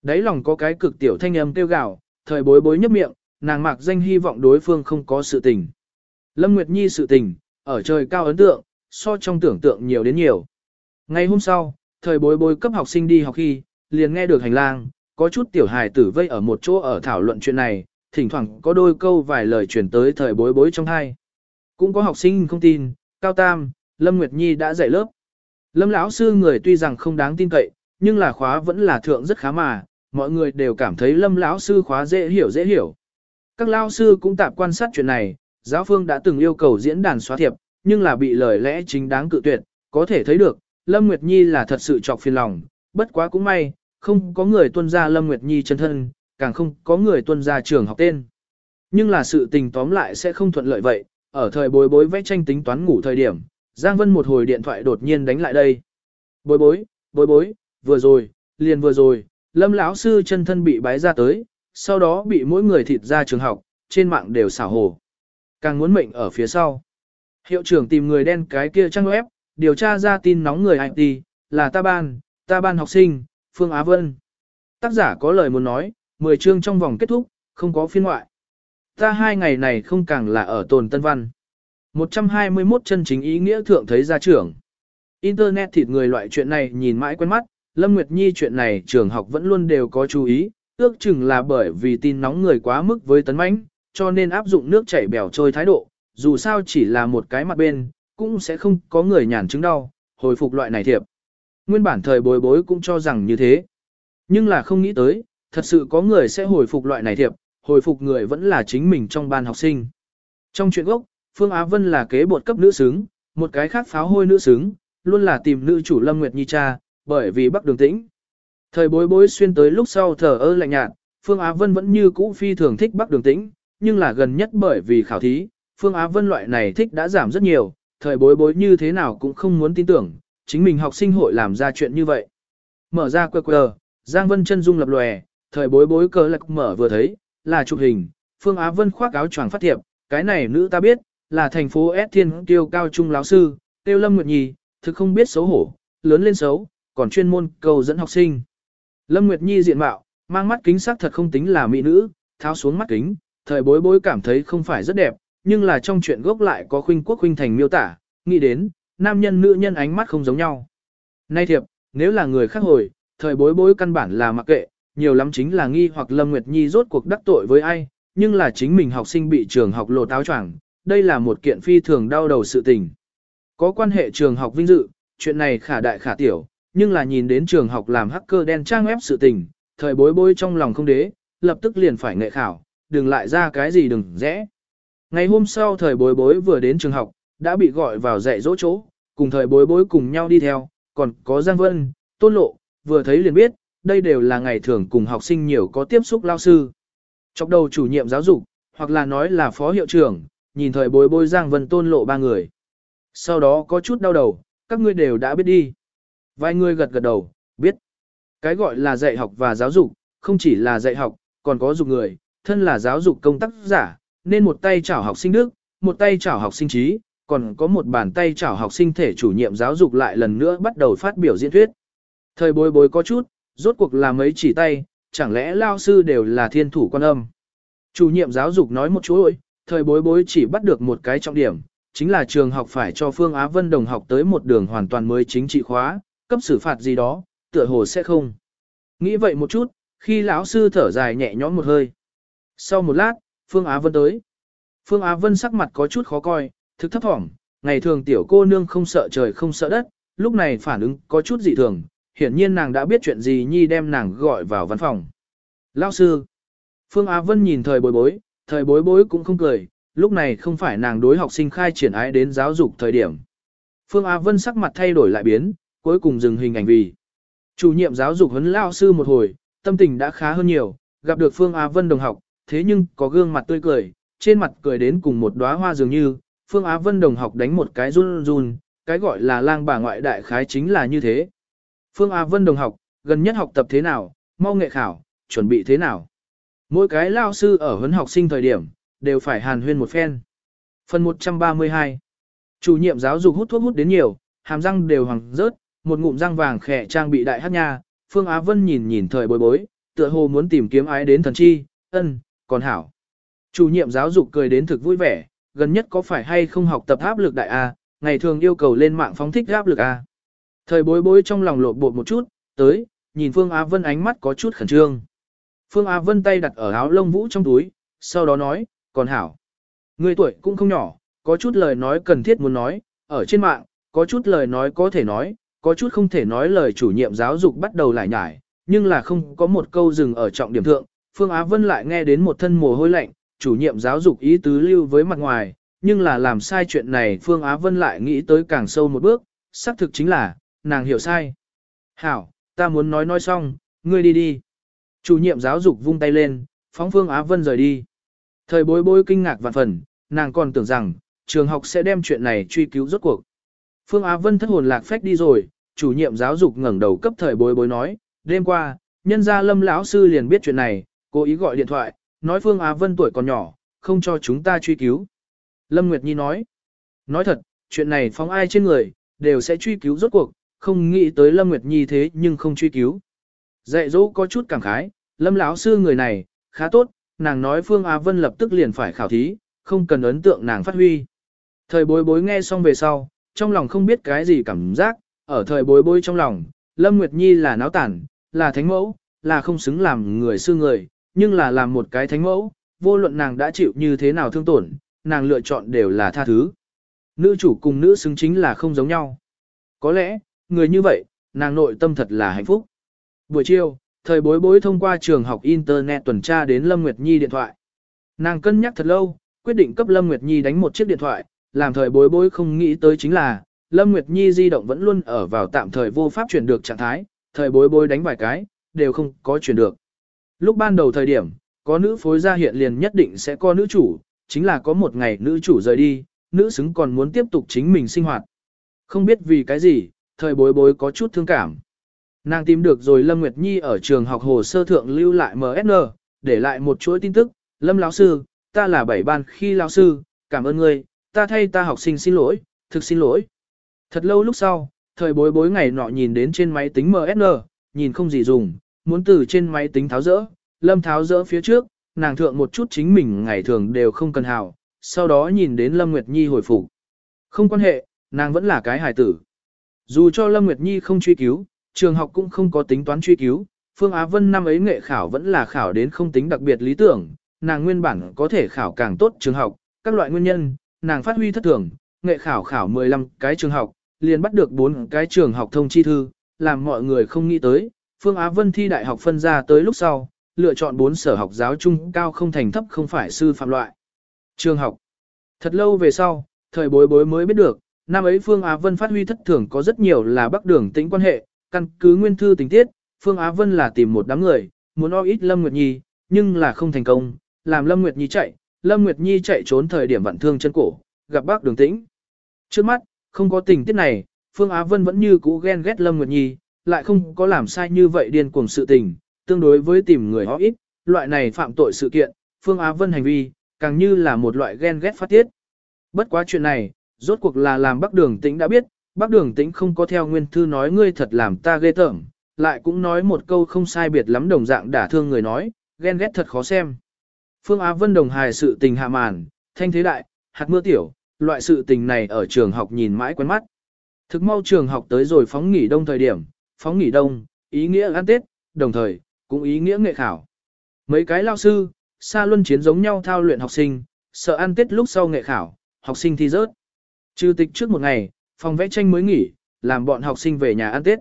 Đấy lòng có cái cực tiểu thanh âm kêu gào, thời bối bối nhấp miệng, nàng mặc danh hy vọng đối phương không có sự tình. Lâm Nguyệt Nhi sự tình, ở trời cao ấn tượng, so trong tưởng tượng nhiều đến nhiều. Ngày hôm sau, thời bối bối cấp học sinh đi học khi, liền nghe được hành lang, có chút tiểu hài tử vây ở một chỗ ở thảo luận chuyện này, thỉnh thoảng có đôi câu vài lời truyền tới thời bối bối trong hai. Cũng có học sinh không tin, Cao Tam, Lâm Nguyệt Nhi đã dạy lớp. Lâm lão sư người tuy rằng không đáng tin cậy, nhưng là khóa vẫn là thượng rất khá mà, mọi người đều cảm thấy Lâm lão sư khóa dễ hiểu dễ hiểu. Các lão sư cũng tạp quan sát chuyện này, giáo phương đã từng yêu cầu diễn đàn xóa thiệp, nhưng là bị lời lẽ chính đáng cự tuyệt, có thể thấy được, Lâm Nguyệt Nhi là thật sự chọc phiền lòng, bất quá cũng may, không có người tuân ra Lâm Nguyệt Nhi chân thân, càng không có người tuân ra trường học tên. Nhưng là sự tình tóm lại sẽ không thuận lợi vậy, ở thời bối bối vẽ tranh tính toán ngủ thời điểm, Giang Vân một hồi điện thoại đột nhiên đánh lại đây. Bối bối, bối bối, vừa rồi, liền vừa rồi, Lâm lão sư chân thân bị bái ra tới, sau đó bị mỗi người thịt ra trường học, trên mạng đều xảo hồ. Càng muốn mệnh ở phía sau. Hiệu trưởng tìm người đen cái kia trang web, điều tra ra tin nóng người IT, là ta ban, ta ban học sinh, Phương Á Vân. Tác giả có lời muốn nói, 10 chương trong vòng kết thúc, không có phiên ngoại. Ta hai ngày này không càng là ở tồn tân văn. 121 chân chính ý nghĩa thượng thấy ra trưởng. Internet thịt người loại chuyện này nhìn mãi quen mắt, Lâm Nguyệt Nhi chuyện này trường học vẫn luôn đều có chú ý, ước chừng là bởi vì tin nóng người quá mức với tấn mãnh, cho nên áp dụng nước chảy bèo trôi thái độ, dù sao chỉ là một cái mặt bên, cũng sẽ không có người nhàn chứng đau, hồi phục loại này thiệp. Nguyên bản thời bối bối cũng cho rằng như thế. Nhưng là không nghĩ tới, thật sự có người sẽ hồi phục loại này thiệp, hồi phục người vẫn là chính mình trong ban học sinh. Trong chuyện gốc, Phương Á Vân là kế bột cấp nữ xứng, một cái khác pháo hôi nữ xứng, luôn là tìm nữ chủ Lâm Nguyệt Nhi cha, bởi vì Bắc Đường Tĩnh. Thời bối bối xuyên tới lúc sau thở ơ lạnh nhạt, Phương Á Vân vẫn như cũ phi thường thích Bắc Đường Tĩnh, nhưng là gần nhất bởi vì khảo thí, Phương Á Vân loại này thích đã giảm rất nhiều, thời bối bối như thế nào cũng không muốn tin tưởng, chính mình học sinh hội làm ra chuyện như vậy. Mở ra QR, Giang Vân chân dung lập lòe, thời bối bối cờ lạc mở vừa thấy, là chụp hình, Phương Á Vân khoác áo choàng phát thiệp, cái này nữ ta biết, là thành phố S Thiên Tiêu Cao Trung lão sư, Tiêu Lâm Nguyệt Nhi, thực không biết xấu hổ, lớn lên xấu, còn chuyên môn cầu dẫn học sinh. Lâm Nguyệt Nhi diện mạo, mang mắt kính sắc thật không tính là mỹ nữ, tháo xuống mắt kính, thời bối bối cảm thấy không phải rất đẹp, nhưng là trong chuyện gốc lại có khuynh quốc khuynh thành miêu tả, nghĩ đến, nam nhân nữ nhân ánh mắt không giống nhau. Nay thiệp, nếu là người khác hồi, thời bối bối căn bản là mặc kệ, nhiều lắm chính là nghi hoặc Lâm Nguyệt Nhi rốt cuộc đắc tội với ai, nhưng là chính mình học sinh bị trường học lộ táo choàng, đây là một kiện phi thường đau đầu sự tình. Có quan hệ trường học vinh dự, chuyện này khả đại khả tiểu, nhưng là nhìn đến trường học làm hacker đen trang web sự tình, thời bối bối trong lòng không đế, lập tức liền phải nghệ khảo, đừng lại ra cái gì đừng rẽ. Ngày hôm sau thời bối bối vừa đến trường học, đã bị gọi vào dạy dỗ chỗ, cùng thời bối bối cùng nhau đi theo, còn có Giang Vân, Tôn Lộ, vừa thấy liền biết, đây đều là ngày thường cùng học sinh nhiều có tiếp xúc lao sư. Chọc đầu chủ nhiệm giáo dục, hoặc là nói là phó hiệu trưởng, nhìn thời bối bối Giang Vân Tôn Lộ ba người. Sau đó có chút đau đầu, các ngươi đều đã biết đi. Vài người gật gật đầu, biết. Cái gọi là dạy học và giáo dục, không chỉ là dạy học, còn có dục người, thân là giáo dục công tác giả, nên một tay chảo học sinh đức, một tay chảo học sinh trí, còn có một bàn tay chảo học sinh thể chủ nhiệm giáo dục lại lần nữa bắt đầu phát biểu diễn thuyết. Thời bối bối có chút, rốt cuộc là mấy chỉ tay, chẳng lẽ lao sư đều là thiên thủ quan âm. Chủ nhiệm giáo dục nói một chú ơi, thời bối bối chỉ bắt được một cái trọng điểm, chính là trường học phải cho Phương Á Vân đồng học tới một đường hoàn toàn mới chính trị khóa, cấp xử phạt gì đó, tựa hồ sẽ không. Nghĩ vậy một chút, khi lão sư thở dài nhẹ nhõm một hơi. Sau một lát, Phương Á Vân tới. Phương Á Vân sắc mặt có chút khó coi, thực thấp thỏm, ngày thường tiểu cô nương không sợ trời không sợ đất, lúc này phản ứng có chút dị thường, hiển nhiên nàng đã biết chuyện gì nhi đem nàng gọi vào văn phòng. Lão sư. Phương Á Vân nhìn thời bối bối, thời bối bối cũng không cười, lúc này không phải nàng đối học sinh khai triển ái đến giáo dục thời điểm. Phương Á Vân sắc mặt thay đổi lại biến, cuối cùng dừng hình ảnh vì. Chủ nhiệm giáo dục huấn lao sư một hồi, tâm tình đã khá hơn nhiều, gặp được Phương Á Vân đồng học, thế nhưng có gương mặt tươi cười, trên mặt cười đến cùng một đóa hoa dường như, Phương Á Vân đồng học đánh một cái run run, cái gọi là lang bà ngoại đại khái chính là như thế. Phương Á Vân đồng học, gần nhất học tập thế nào, mau nghệ khảo, chuẩn bị thế nào. Mỗi cái lao sư ở huấn học sinh thời điểm, đều phải hàn huyên một phen. Phần 132 Chủ nhiệm giáo dục hút thuốc hút đến nhiều, hàm răng đều hoàng rớt, một ngụm răng vàng khẽ trang bị đại hát nha, Phương Á Vân nhìn nhìn thời bối bối, tựa hồ muốn tìm kiếm ái đến thần chi, ân, còn hảo. Chủ nhiệm giáo dục cười đến thực vui vẻ, gần nhất có phải hay không học tập áp lực đại A, ngày thường yêu cầu lên mạng phóng thích áp lực A. Thời bối bối trong lòng lộn bột một chút, tới, nhìn Phương Á Vân ánh mắt có chút khẩn trương. Phương Á Vân tay đặt ở áo lông vũ trong túi, sau đó nói, còn hảo. Người tuổi cũng không nhỏ, có chút lời nói cần thiết muốn nói, ở trên mạng, có chút lời nói có thể nói, có chút không thể nói lời chủ nhiệm giáo dục bắt đầu lại nhải, nhưng là không có một câu dừng ở trọng điểm thượng. Phương Á Vân lại nghe đến một thân mồ hôi lạnh, chủ nhiệm giáo dục ý tứ lưu với mặt ngoài, nhưng là làm sai chuyện này Phương Á Vân lại nghĩ tới càng sâu một bước, xác thực chính là, nàng hiểu sai. Hảo, ta muốn nói nói xong, ngươi đi đi. Chủ nhiệm giáo dục vung tay lên, phóng Phương Á Vân rời đi. Thời bối bối kinh ngạc vạn phần, nàng còn tưởng rằng, trường học sẽ đem chuyện này truy cứu rốt cuộc. Phương Á Vân thất hồn lạc phách đi rồi, chủ nhiệm giáo dục ngẩng đầu cấp thời bối bối nói, đêm qua, nhân gia lâm lão sư liền biết chuyện này, cố ý gọi điện thoại, nói Phương Á Vân tuổi còn nhỏ, không cho chúng ta truy cứu. Lâm Nguyệt Nhi nói, nói thật, chuyện này phóng ai trên người, đều sẽ truy cứu rốt cuộc, không nghĩ tới Lâm Nguyệt Nhi thế nhưng không truy cứu. Dạy dỗ có chút cảm khái, Lâm lão sư người này, khá tốt, nàng nói Phương Á Vân lập tức liền phải khảo thí, không cần ấn tượng nàng phát huy. Thời bối bối nghe xong về sau, trong lòng không biết cái gì cảm giác, ở thời bối bối trong lòng, Lâm Nguyệt Nhi là náo tản, là thánh mẫu, là không xứng làm người sư người, nhưng là làm một cái thánh mẫu, vô luận nàng đã chịu như thế nào thương tổn, nàng lựa chọn đều là tha thứ. Nữ chủ cùng nữ xứng chính là không giống nhau. Có lẽ, người như vậy, nàng nội tâm thật là hạnh phúc. Buổi chiều, thời bối bối thông qua trường học Internet tuần tra đến Lâm Nguyệt Nhi điện thoại. Nàng cân nhắc thật lâu, quyết định cấp Lâm Nguyệt Nhi đánh một chiếc điện thoại, làm thời bối bối không nghĩ tới chính là, Lâm Nguyệt Nhi di động vẫn luôn ở vào tạm thời vô pháp chuyển được trạng thái, thời bối bối đánh vài cái, đều không có chuyển được. Lúc ban đầu thời điểm, có nữ phối ra hiện liền nhất định sẽ có nữ chủ, chính là có một ngày nữ chủ rời đi, nữ xứng còn muốn tiếp tục chính mình sinh hoạt. Không biết vì cái gì, thời bối bối có chút thương cảm. Nàng tìm được rồi Lâm Nguyệt Nhi ở trường học hồ sơ thượng lưu lại MSN, để lại một chuỗi tin tức, Lâm lão sư, ta là bảy ban khi lão sư, cảm ơn ngươi, ta thay ta học sinh xin lỗi, thực xin lỗi. Thật lâu lúc sau, thời bối bối ngày nọ nhìn đến trên máy tính MSN, nhìn không gì dùng, muốn từ trên máy tính tháo rỡ, Lâm tháo rỡ phía trước, nàng thượng một chút chính mình ngày thường đều không cần hào, sau đó nhìn đến Lâm Nguyệt Nhi hồi phục. Không quan hệ, nàng vẫn là cái hài tử. Dù cho Lâm Nguyệt Nhi không truy cứu, trường học cũng không có tính toán truy cứu, Phương Á Vân năm ấy nghệ khảo vẫn là khảo đến không tính đặc biệt lý tưởng, nàng nguyên bản có thể khảo càng tốt trường học, các loại nguyên nhân, nàng phát huy thất thường, nghệ khảo khảo 15 cái trường học, liền bắt được 4 cái trường học thông chi thư, làm mọi người không nghĩ tới, Phương Á Vân thi đại học phân ra tới lúc sau, lựa chọn 4 sở học giáo trung cao không thành thấp không phải sư phạm loại. Trường học. Thật lâu về sau, thời bối bối mới biết được, năm ấy Phương Á Vân phát huy thất thường có rất nhiều là bắc đường tính quan hệ, căn cứ nguyên thư tình tiết, Phương Á Vân là tìm một đám người, muốn o ít Lâm Nguyệt Nhi, nhưng là không thành công, làm Lâm Nguyệt Nhi chạy, Lâm Nguyệt Nhi chạy trốn thời điểm vặn thương chân cổ, gặp bác đường tĩnh. Trước mắt, không có tình tiết này, Phương Á Vân vẫn như cũ ghen ghét Lâm Nguyệt Nhi, lại không có làm sai như vậy điên cuồng sự tình, tương đối với tìm người họ ít, loại này phạm tội sự kiện, Phương Á Vân hành vi, càng như là một loại ghen ghét phát tiết. Bất quá chuyện này, rốt cuộc là làm bắc đường tĩnh đã biết, bắc đường tĩnh không có theo nguyên thư nói ngươi thật làm ta ghê tởm, lại cũng nói một câu không sai biệt lắm đồng dạng đả thương người nói, ghen ghét thật khó xem. Phương Á Vân đồng hài sự tình hạ màn, thanh thế đại, hạt mưa tiểu, loại sự tình này ở trường học nhìn mãi quen mắt. Thực mau trường học tới rồi phóng nghỉ đông thời điểm, phóng nghỉ đông, ý nghĩa ăn Tết, đồng thời, cũng ý nghĩa nghệ khảo. Mấy cái lao sư, xa luân chiến giống nhau thao luyện học sinh, sợ ăn Tết lúc sau nghệ khảo, học sinh thi rớt. Trừ tịch trước một ngày, phòng vẽ tranh mới nghỉ, làm bọn học sinh về nhà ăn Tết.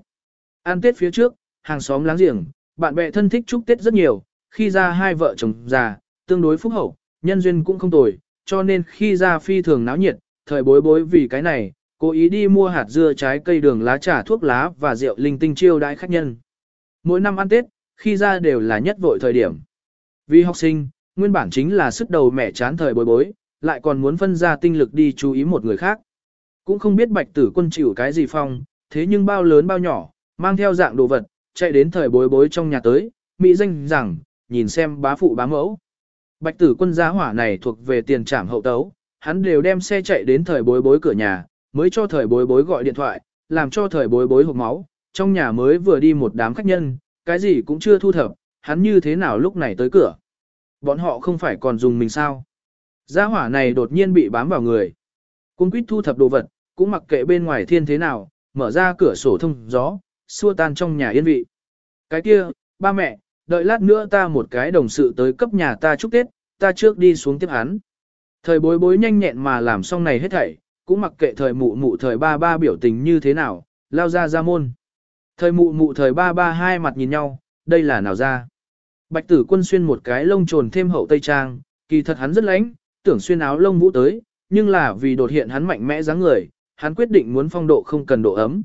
Ăn Tết phía trước, hàng xóm láng giềng, bạn bè thân thích chúc Tết rất nhiều, khi ra hai vợ chồng già, tương đối phúc hậu, nhân duyên cũng không tồi, cho nên khi ra phi thường náo nhiệt, thời bối bối vì cái này, cố ý đi mua hạt dưa trái cây đường lá trà thuốc lá và rượu linh tinh chiêu đãi khách nhân. Mỗi năm ăn Tết, khi ra đều là nhất vội thời điểm. Vì học sinh, nguyên bản chính là sức đầu mẹ chán thời bối bối, lại còn muốn phân ra tinh lực đi chú ý một người khác. Cũng không biết bạch tử quân chịu cái gì phong, thế nhưng bao lớn bao nhỏ, mang theo dạng đồ vật, chạy đến thời bối bối trong nhà tới, mỹ danh rằng, nhìn xem bá phụ bá mẫu. Bạch tử quân gia hỏa này thuộc về tiền trảm hậu tấu, hắn đều đem xe chạy đến thời bối bối cửa nhà, mới cho thời bối bối gọi điện thoại, làm cho thời bối bối hộp máu, trong nhà mới vừa đi một đám khách nhân, cái gì cũng chưa thu thập, hắn như thế nào lúc này tới cửa. Bọn họ không phải còn dùng mình sao. Gia hỏa này đột nhiên bị bám vào người. Cung quýt thu thập đồ vật, cũng mặc kệ bên ngoài thiên thế nào, mở ra cửa sổ thông gió, xua tan trong nhà yên vị. Cái kia, ba mẹ, đợi lát nữa ta một cái đồng sự tới cấp nhà ta chúc Tết, ta trước đi xuống tiếp hắn. Thời bối bối nhanh nhẹn mà làm xong này hết thảy, cũng mặc kệ thời mụ mụ thời ba ba biểu tình như thế nào, lao ra ra môn. Thời mụ mụ thời ba ba hai mặt nhìn nhau, đây là nào ra. Bạch tử quân xuyên một cái lông trồn thêm hậu tây trang, kỳ thật hắn rất lãnh, tưởng xuyên áo lông vũ tới, nhưng là vì đột hiện hắn mạnh mẽ dáng người, hắn quyết định muốn phong độ không cần độ ấm.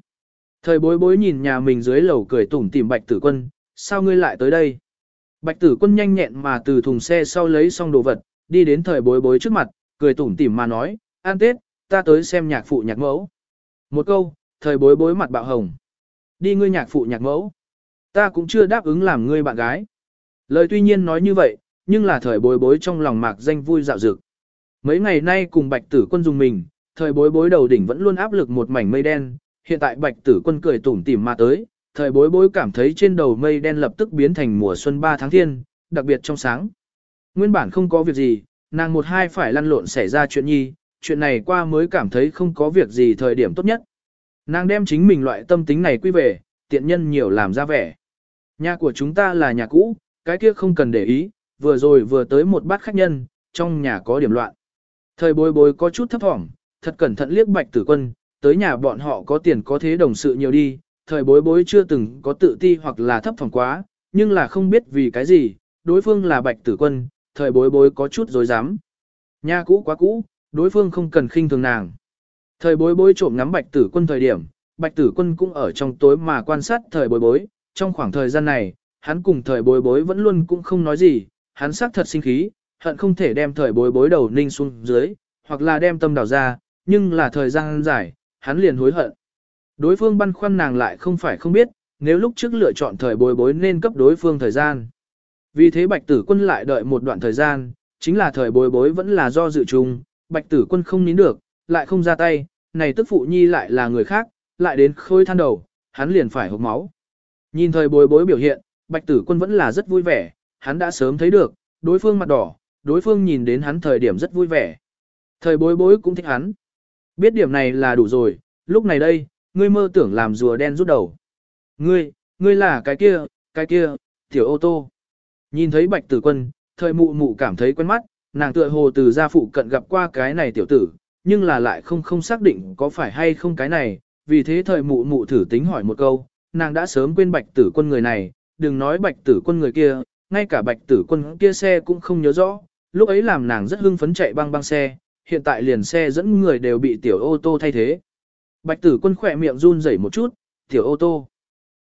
Thời bối bối nhìn nhà mình dưới lầu cười tủm tìm bạch tử quân, sao ngươi lại tới đây? Bạch tử quân nhanh nhẹn mà từ thùng xe sau lấy xong đồ vật, đi đến thời bối bối trước mặt, cười tủm tỉm mà nói, an tết, ta tới xem nhạc phụ nhạc mẫu. Một câu, thời bối bối mặt bạo hồng. Đi ngươi nhạc phụ nhạc mẫu. Ta cũng chưa đáp ứng làm ngươi bạn gái. Lời tuy nhiên nói như vậy, nhưng là thời bối bối trong lòng mạc danh vui dạo dực. Mấy ngày nay cùng bạch tử quân dùng mình, thời bối bối đầu đỉnh vẫn luôn áp lực một mảnh mây đen, hiện tại bạch tử quân cười tủm tỉm mà tới, thời bối bối cảm thấy trên đầu mây đen lập tức biến thành mùa xuân ba tháng thiên, đặc biệt trong sáng. Nguyên bản không có việc gì, nàng một hai phải lăn lộn xảy ra chuyện nhi, chuyện này qua mới cảm thấy không có việc gì thời điểm tốt nhất. Nàng đem chính mình loại tâm tính này quy về, tiện nhân nhiều làm ra vẻ. Nhà của chúng ta là nhà cũ, cái kia không cần để ý, vừa rồi vừa tới một bát khách nhân, trong nhà có điểm loạn. Thời bối bối có chút thấp thỏm, thật cẩn thận liếc bạch tử quân, tới nhà bọn họ có tiền có thế đồng sự nhiều đi, thời bối bối chưa từng có tự ti hoặc là thấp thỏm quá, nhưng là không biết vì cái gì, đối phương là bạch tử quân, thời bối bối có chút dối dám. Nhà cũ quá cũ, đối phương không cần khinh thường nàng. Thời bối bối trộm ngắm bạch tử quân thời điểm, bạch tử quân cũng ở trong tối mà quan sát thời bối bối, trong khoảng thời gian này, hắn cùng thời bối bối vẫn luôn cũng không nói gì, hắn xác thật sinh khí, hận không thể đem thời bối bối đầu ninh xuống dưới, hoặc là đem tâm đào ra, nhưng là thời gian dài, hắn liền hối hận. Đối phương băn khoăn nàng lại không phải không biết, nếu lúc trước lựa chọn thời bối bối nên cấp đối phương thời gian. Vì thế bạch tử quân lại đợi một đoạn thời gian, chính là thời bối bối vẫn là do dự chung, bạch tử quân không nín được, lại không ra tay, này tức phụ nhi lại là người khác, lại đến khôi than đầu, hắn liền phải hộc máu. Nhìn thời bối bối biểu hiện, bạch tử quân vẫn là rất vui vẻ, hắn đã sớm thấy được, đối phương mặt đỏ, đối phương nhìn đến hắn thời điểm rất vui vẻ. Thời bối bối cũng thích hắn. Biết điểm này là đủ rồi, lúc này đây, ngươi mơ tưởng làm rùa đen rút đầu. Ngươi, ngươi là cái kia, cái kia, tiểu ô tô. Nhìn thấy bạch tử quân, thời mụ mụ cảm thấy quen mắt, nàng tựa hồ từ gia phụ cận gặp qua cái này tiểu tử, nhưng là lại không không xác định có phải hay không cái này, vì thế thời mụ mụ thử tính hỏi một câu, nàng đã sớm quên bạch tử quân người này, đừng nói bạch tử quân người kia, ngay cả bạch tử quân kia xe cũng không nhớ rõ, lúc ấy làm nàng rất hưng phấn chạy băng băng xe, hiện tại liền xe dẫn người đều bị tiểu ô tô thay thế. Bạch tử quân khỏe miệng run rẩy một chút, tiểu ô tô.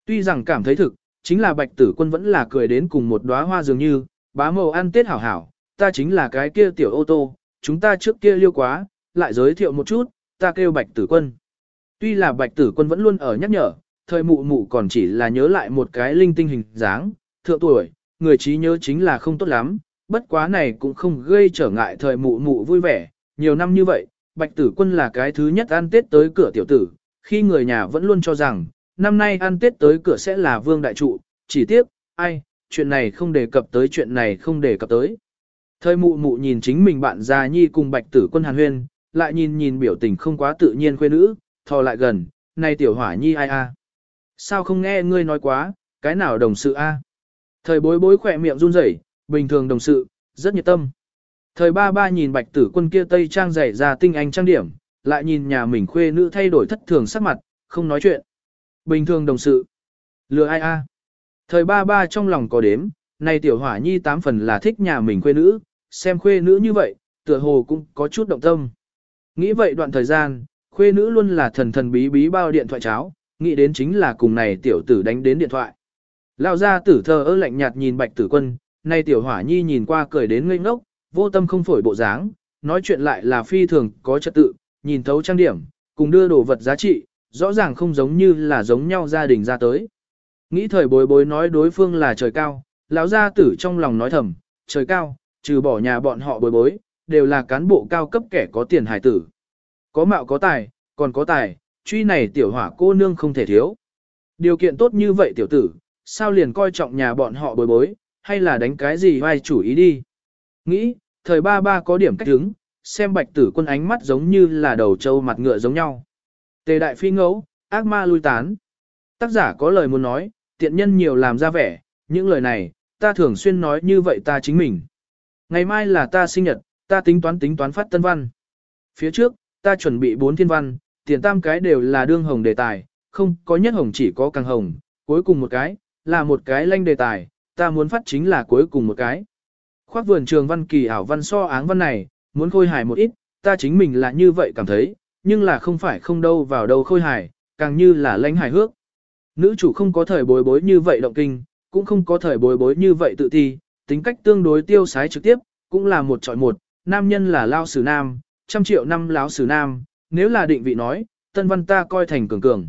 Tuy rằng cảm thấy thực, chính là bạch tử quân vẫn là cười đến cùng một đóa hoa dường như, bá màu ăn tết hảo hảo, ta chính là cái kia tiểu ô tô, chúng ta trước kia liêu quá, lại giới thiệu một chút, ta kêu bạch tử quân. Tuy là bạch tử quân vẫn luôn ở nhắc nhở, thời mụ mụ còn chỉ là nhớ lại một cái linh tinh hình dáng, thượng tuổi, người trí nhớ chính là không tốt lắm, bất quá này cũng không gây trở ngại thời mụ mụ vui vẻ, nhiều năm như vậy, bạch tử quân là cái thứ nhất ăn tết tới cửa tiểu tử, khi người nhà vẫn luôn cho rằng, năm nay ăn tết tới cửa sẽ là vương đại trụ, chỉ tiếc, ai, chuyện này không đề cập tới chuyện này không đề cập tới. Thời mụ mụ nhìn chính mình bạn già nhi cùng bạch tử quân hàn huyên, lại nhìn nhìn biểu tình không quá tự nhiên khuê nữ, thò lại gần, này tiểu hỏa nhi ai a? Sao không nghe ngươi nói quá, cái nào đồng sự a? Thời bối bối khỏe miệng run rẩy, bình thường đồng sự, rất nhiệt tâm. Thời ba ba nhìn bạch tử quân kia tây trang dày ra tinh anh trang điểm, lại nhìn nhà mình khuê nữ thay đổi thất thường sắc mặt, không nói chuyện. Bình thường đồng sự. Lừa ai a? Thời ba ba trong lòng có đếm, này tiểu hỏa nhi tám phần là thích nhà mình khuê nữ, xem khuê nữ như vậy, tựa hồ cũng có chút động tâm. Nghĩ vậy đoạn thời gian, khuê nữ luôn là thần thần bí bí bao điện thoại cháo, nghĩ đến chính là cùng này tiểu tử đánh đến điện thoại. Lao ra tử thờ ơ lạnh nhạt nhìn bạch tử quân, nay tiểu hỏa nhi nhìn qua cười đến ngây ngốc, vô tâm không phổi bộ dáng, nói chuyện lại là phi thường có trật tự, nhìn thấu trang điểm, cùng đưa đồ vật giá trị, rõ ràng không giống như là giống nhau gia đình ra tới. Nghĩ thời bối bối nói đối phương là trời cao, lão gia tử trong lòng nói thầm, trời cao, trừ bỏ nhà bọn họ bối bối, đều là cán bộ cao cấp kẻ có tiền hải tử. Có mạo có tài, còn có tài, truy này tiểu hỏa cô nương không thể thiếu. Điều kiện tốt như vậy tiểu tử, sao liền coi trọng nhà bọn họ bối bối, hay là đánh cái gì vai chủ ý đi. Nghĩ, thời ba ba có điểm cách đứng, xem bạch tử quân ánh mắt giống như là đầu trâu mặt ngựa giống nhau. Tề đại phi ngẫu, ác ma lui tán. Tác giả có lời muốn nói, tiện nhân nhiều làm ra vẻ, những lời này, ta thường xuyên nói như vậy ta chính mình. Ngày mai là ta sinh nhật, ta tính toán tính toán phát tân văn. Phía trước, ta chuẩn bị bốn thiên văn, tiền tam cái đều là đương hồng đề tài, không có nhất hồng chỉ có càng hồng, cuối cùng một cái, là một cái lanh đề tài, ta muốn phát chính là cuối cùng một cái. Khoác vườn trường văn kỳ ảo văn so áng văn này, muốn khôi hài một ít, ta chính mình là như vậy cảm thấy, nhưng là không phải không đâu vào đâu khôi hài, càng như là lanh hài hước. Nữ chủ không có thời bối bối như vậy động kinh, cũng không có thời bối bối như vậy tự thi, tính cách tương đối tiêu sái trực tiếp, cũng là một trọi một, nam nhân là lao sử nam, trăm triệu năm lão sử nam, nếu là định vị nói, tân văn ta coi thành cường cường.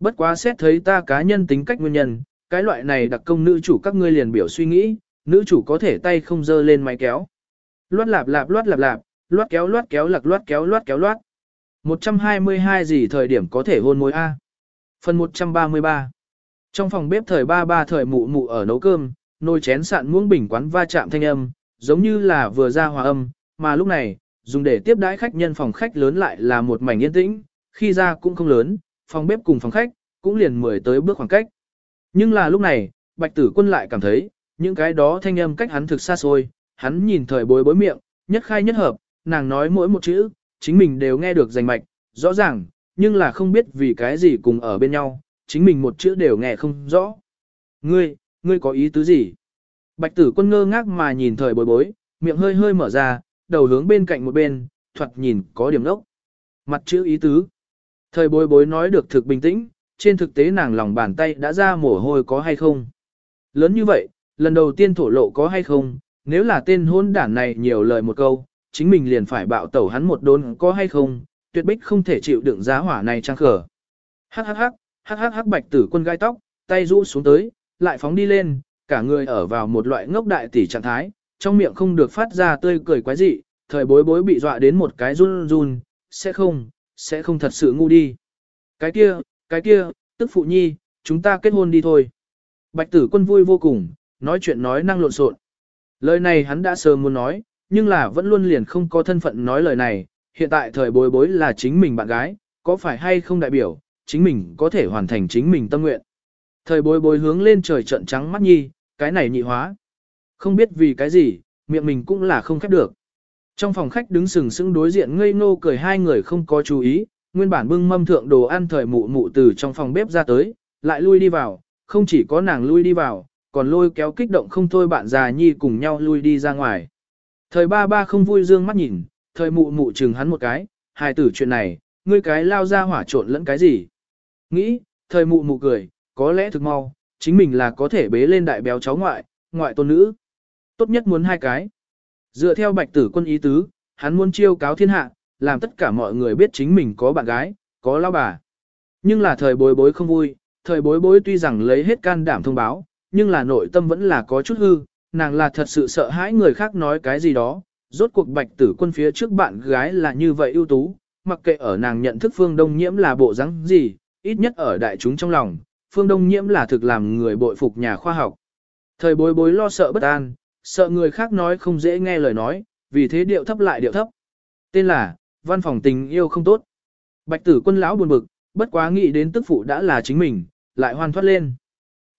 Bất quá xét thấy ta cá nhân tính cách nguyên nhân, cái loại này đặc công nữ chủ các ngươi liền biểu suy nghĩ, nữ chủ có thể tay không dơ lên máy kéo. Loát lạp lạp loát lạp lạp, loát kéo loát kéo lặc loát kéo loát kéo loát. 122 gì thời điểm có thể hôn môi A. Phần 133 Trong phòng bếp thời ba ba thời mụ mụ ở nấu cơm, nồi chén sạn muỗng bình quán va chạm thanh âm, giống như là vừa ra hòa âm, mà lúc này, dùng để tiếp đãi khách nhân phòng khách lớn lại là một mảnh yên tĩnh, khi ra cũng không lớn, phòng bếp cùng phòng khách, cũng liền mười tới bước khoảng cách. Nhưng là lúc này, bạch tử quân lại cảm thấy, những cái đó thanh âm cách hắn thực xa xôi, hắn nhìn thời bối bối miệng, nhất khai nhất hợp, nàng nói mỗi một chữ, chính mình đều nghe được rành mạch, rõ ràng, nhưng là không biết vì cái gì cùng ở bên nhau, chính mình một chữ đều nghe không rõ. Ngươi, ngươi có ý tứ gì? Bạch tử quân ngơ ngác mà nhìn thời bối bối, miệng hơi hơi mở ra, đầu hướng bên cạnh một bên, thoạt nhìn có điểm đốc. Mặt chữ ý tứ. Thời bối bối nói được thực bình tĩnh, trên thực tế nàng lòng bàn tay đã ra mồ hôi có hay không. Lớn như vậy, lần đầu tiên thổ lộ có hay không, nếu là tên hôn đản này nhiều lời một câu, chính mình liền phải bạo tẩu hắn một đốn có hay không, tuyệt bích không thể chịu đựng giá hỏa này trang khở. Hắc hắc hắc, hắc hắc hắc bạch tử quân gai tóc, tay rũ xuống tới, lại phóng đi lên, cả người ở vào một loại ngốc đại tỷ trạng thái, trong miệng không được phát ra tươi cười quái dị, thời bối bối bị dọa đến một cái run run, sẽ không, sẽ không thật sự ngu đi. Cái kia, cái kia, tức phụ nhi, chúng ta kết hôn đi thôi. Bạch tử quân vui vô cùng, nói chuyện nói năng lộn xộn. Lời này hắn đã sớm muốn nói, nhưng là vẫn luôn liền không có thân phận nói lời này, hiện tại thời bối bối là chính mình bạn gái, có phải hay không đại biểu, chính mình có thể hoàn thành chính mình tâm nguyện. Thời bối bối hướng lên trời trận trắng mắt nhi, cái này nhị hóa. Không biết vì cái gì, miệng mình cũng là không khép được. Trong phòng khách đứng sừng sững đối diện ngây ngô cười hai người không có chú ý, nguyên bản bưng mâm thượng đồ ăn thời mụ mụ từ trong phòng bếp ra tới, lại lui đi vào, không chỉ có nàng lui đi vào, còn lôi kéo kích động không thôi bạn già nhi cùng nhau lui đi ra ngoài. Thời ba ba không vui dương mắt nhìn, thời mụ mụ chừng hắn một cái, hài tử chuyện này, ngươi cái lao ra hỏa trộn lẫn cái gì. Nghĩ, thời mụ mụ cười, có lẽ thực mau, chính mình là có thể bế lên đại béo cháu ngoại, ngoại tôn nữ. Tốt nhất muốn hai cái. Dựa theo bạch tử quân ý tứ, hắn muốn chiêu cáo thiên hạ, làm tất cả mọi người biết chính mình có bạn gái, có lao bà. Nhưng là thời bối bối không vui, thời bối bối tuy rằng lấy hết can đảm thông báo, nhưng là nội tâm vẫn là có chút hư, nàng là thật sự sợ hãi người khác nói cái gì đó. Rốt cuộc bạch tử quân phía trước bạn gái là như vậy ưu tú, mặc kệ ở nàng nhận thức phương đông nhiễm là bộ rắn gì, ít nhất ở đại chúng trong lòng, phương đông nhiễm là thực làm người bội phục nhà khoa học. Thời bối bối lo sợ bất an, sợ người khác nói không dễ nghe lời nói, vì thế điệu thấp lại điệu thấp. Tên là, văn phòng tình yêu không tốt. Bạch tử quân lão buồn bực, bất quá nghĩ đến tức phụ đã là chính mình, lại hoan thoát lên.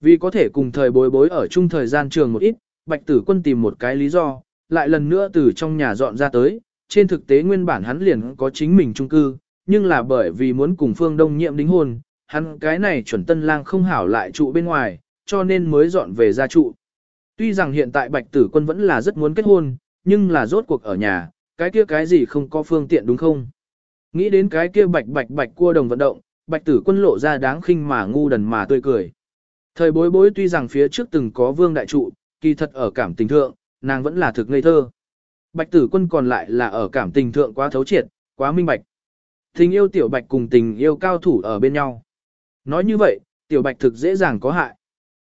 Vì có thể cùng thời bối bối ở chung thời gian trường một ít, bạch tử quân tìm một cái lý do, lại lần nữa từ trong nhà dọn ra tới, trên thực tế nguyên bản hắn liền có chính mình chung cư, nhưng là bởi vì muốn cùng phương đông nhiệm đính hôn, hắn cái này chuẩn tân lang không hảo lại trụ bên ngoài, cho nên mới dọn về gia trụ. Tuy rằng hiện tại bạch tử quân vẫn là rất muốn kết hôn, nhưng là rốt cuộc ở nhà, cái kia cái gì không có phương tiện đúng không? Nghĩ đến cái kia bạch bạch bạch cua đồng vận động, bạch tử quân lộ ra đáng khinh mà ngu đần mà tươi cười. Thời bối bối tuy rằng phía trước từng có vương đại trụ, kỳ thật ở cảm tình thượng, nàng vẫn là thực ngây thơ. Bạch tử quân còn lại là ở cảm tình thượng quá thấu triệt, quá minh bạch. Tình yêu tiểu bạch cùng tình yêu cao thủ ở bên nhau. Nói như vậy, tiểu bạch thực dễ dàng có hại.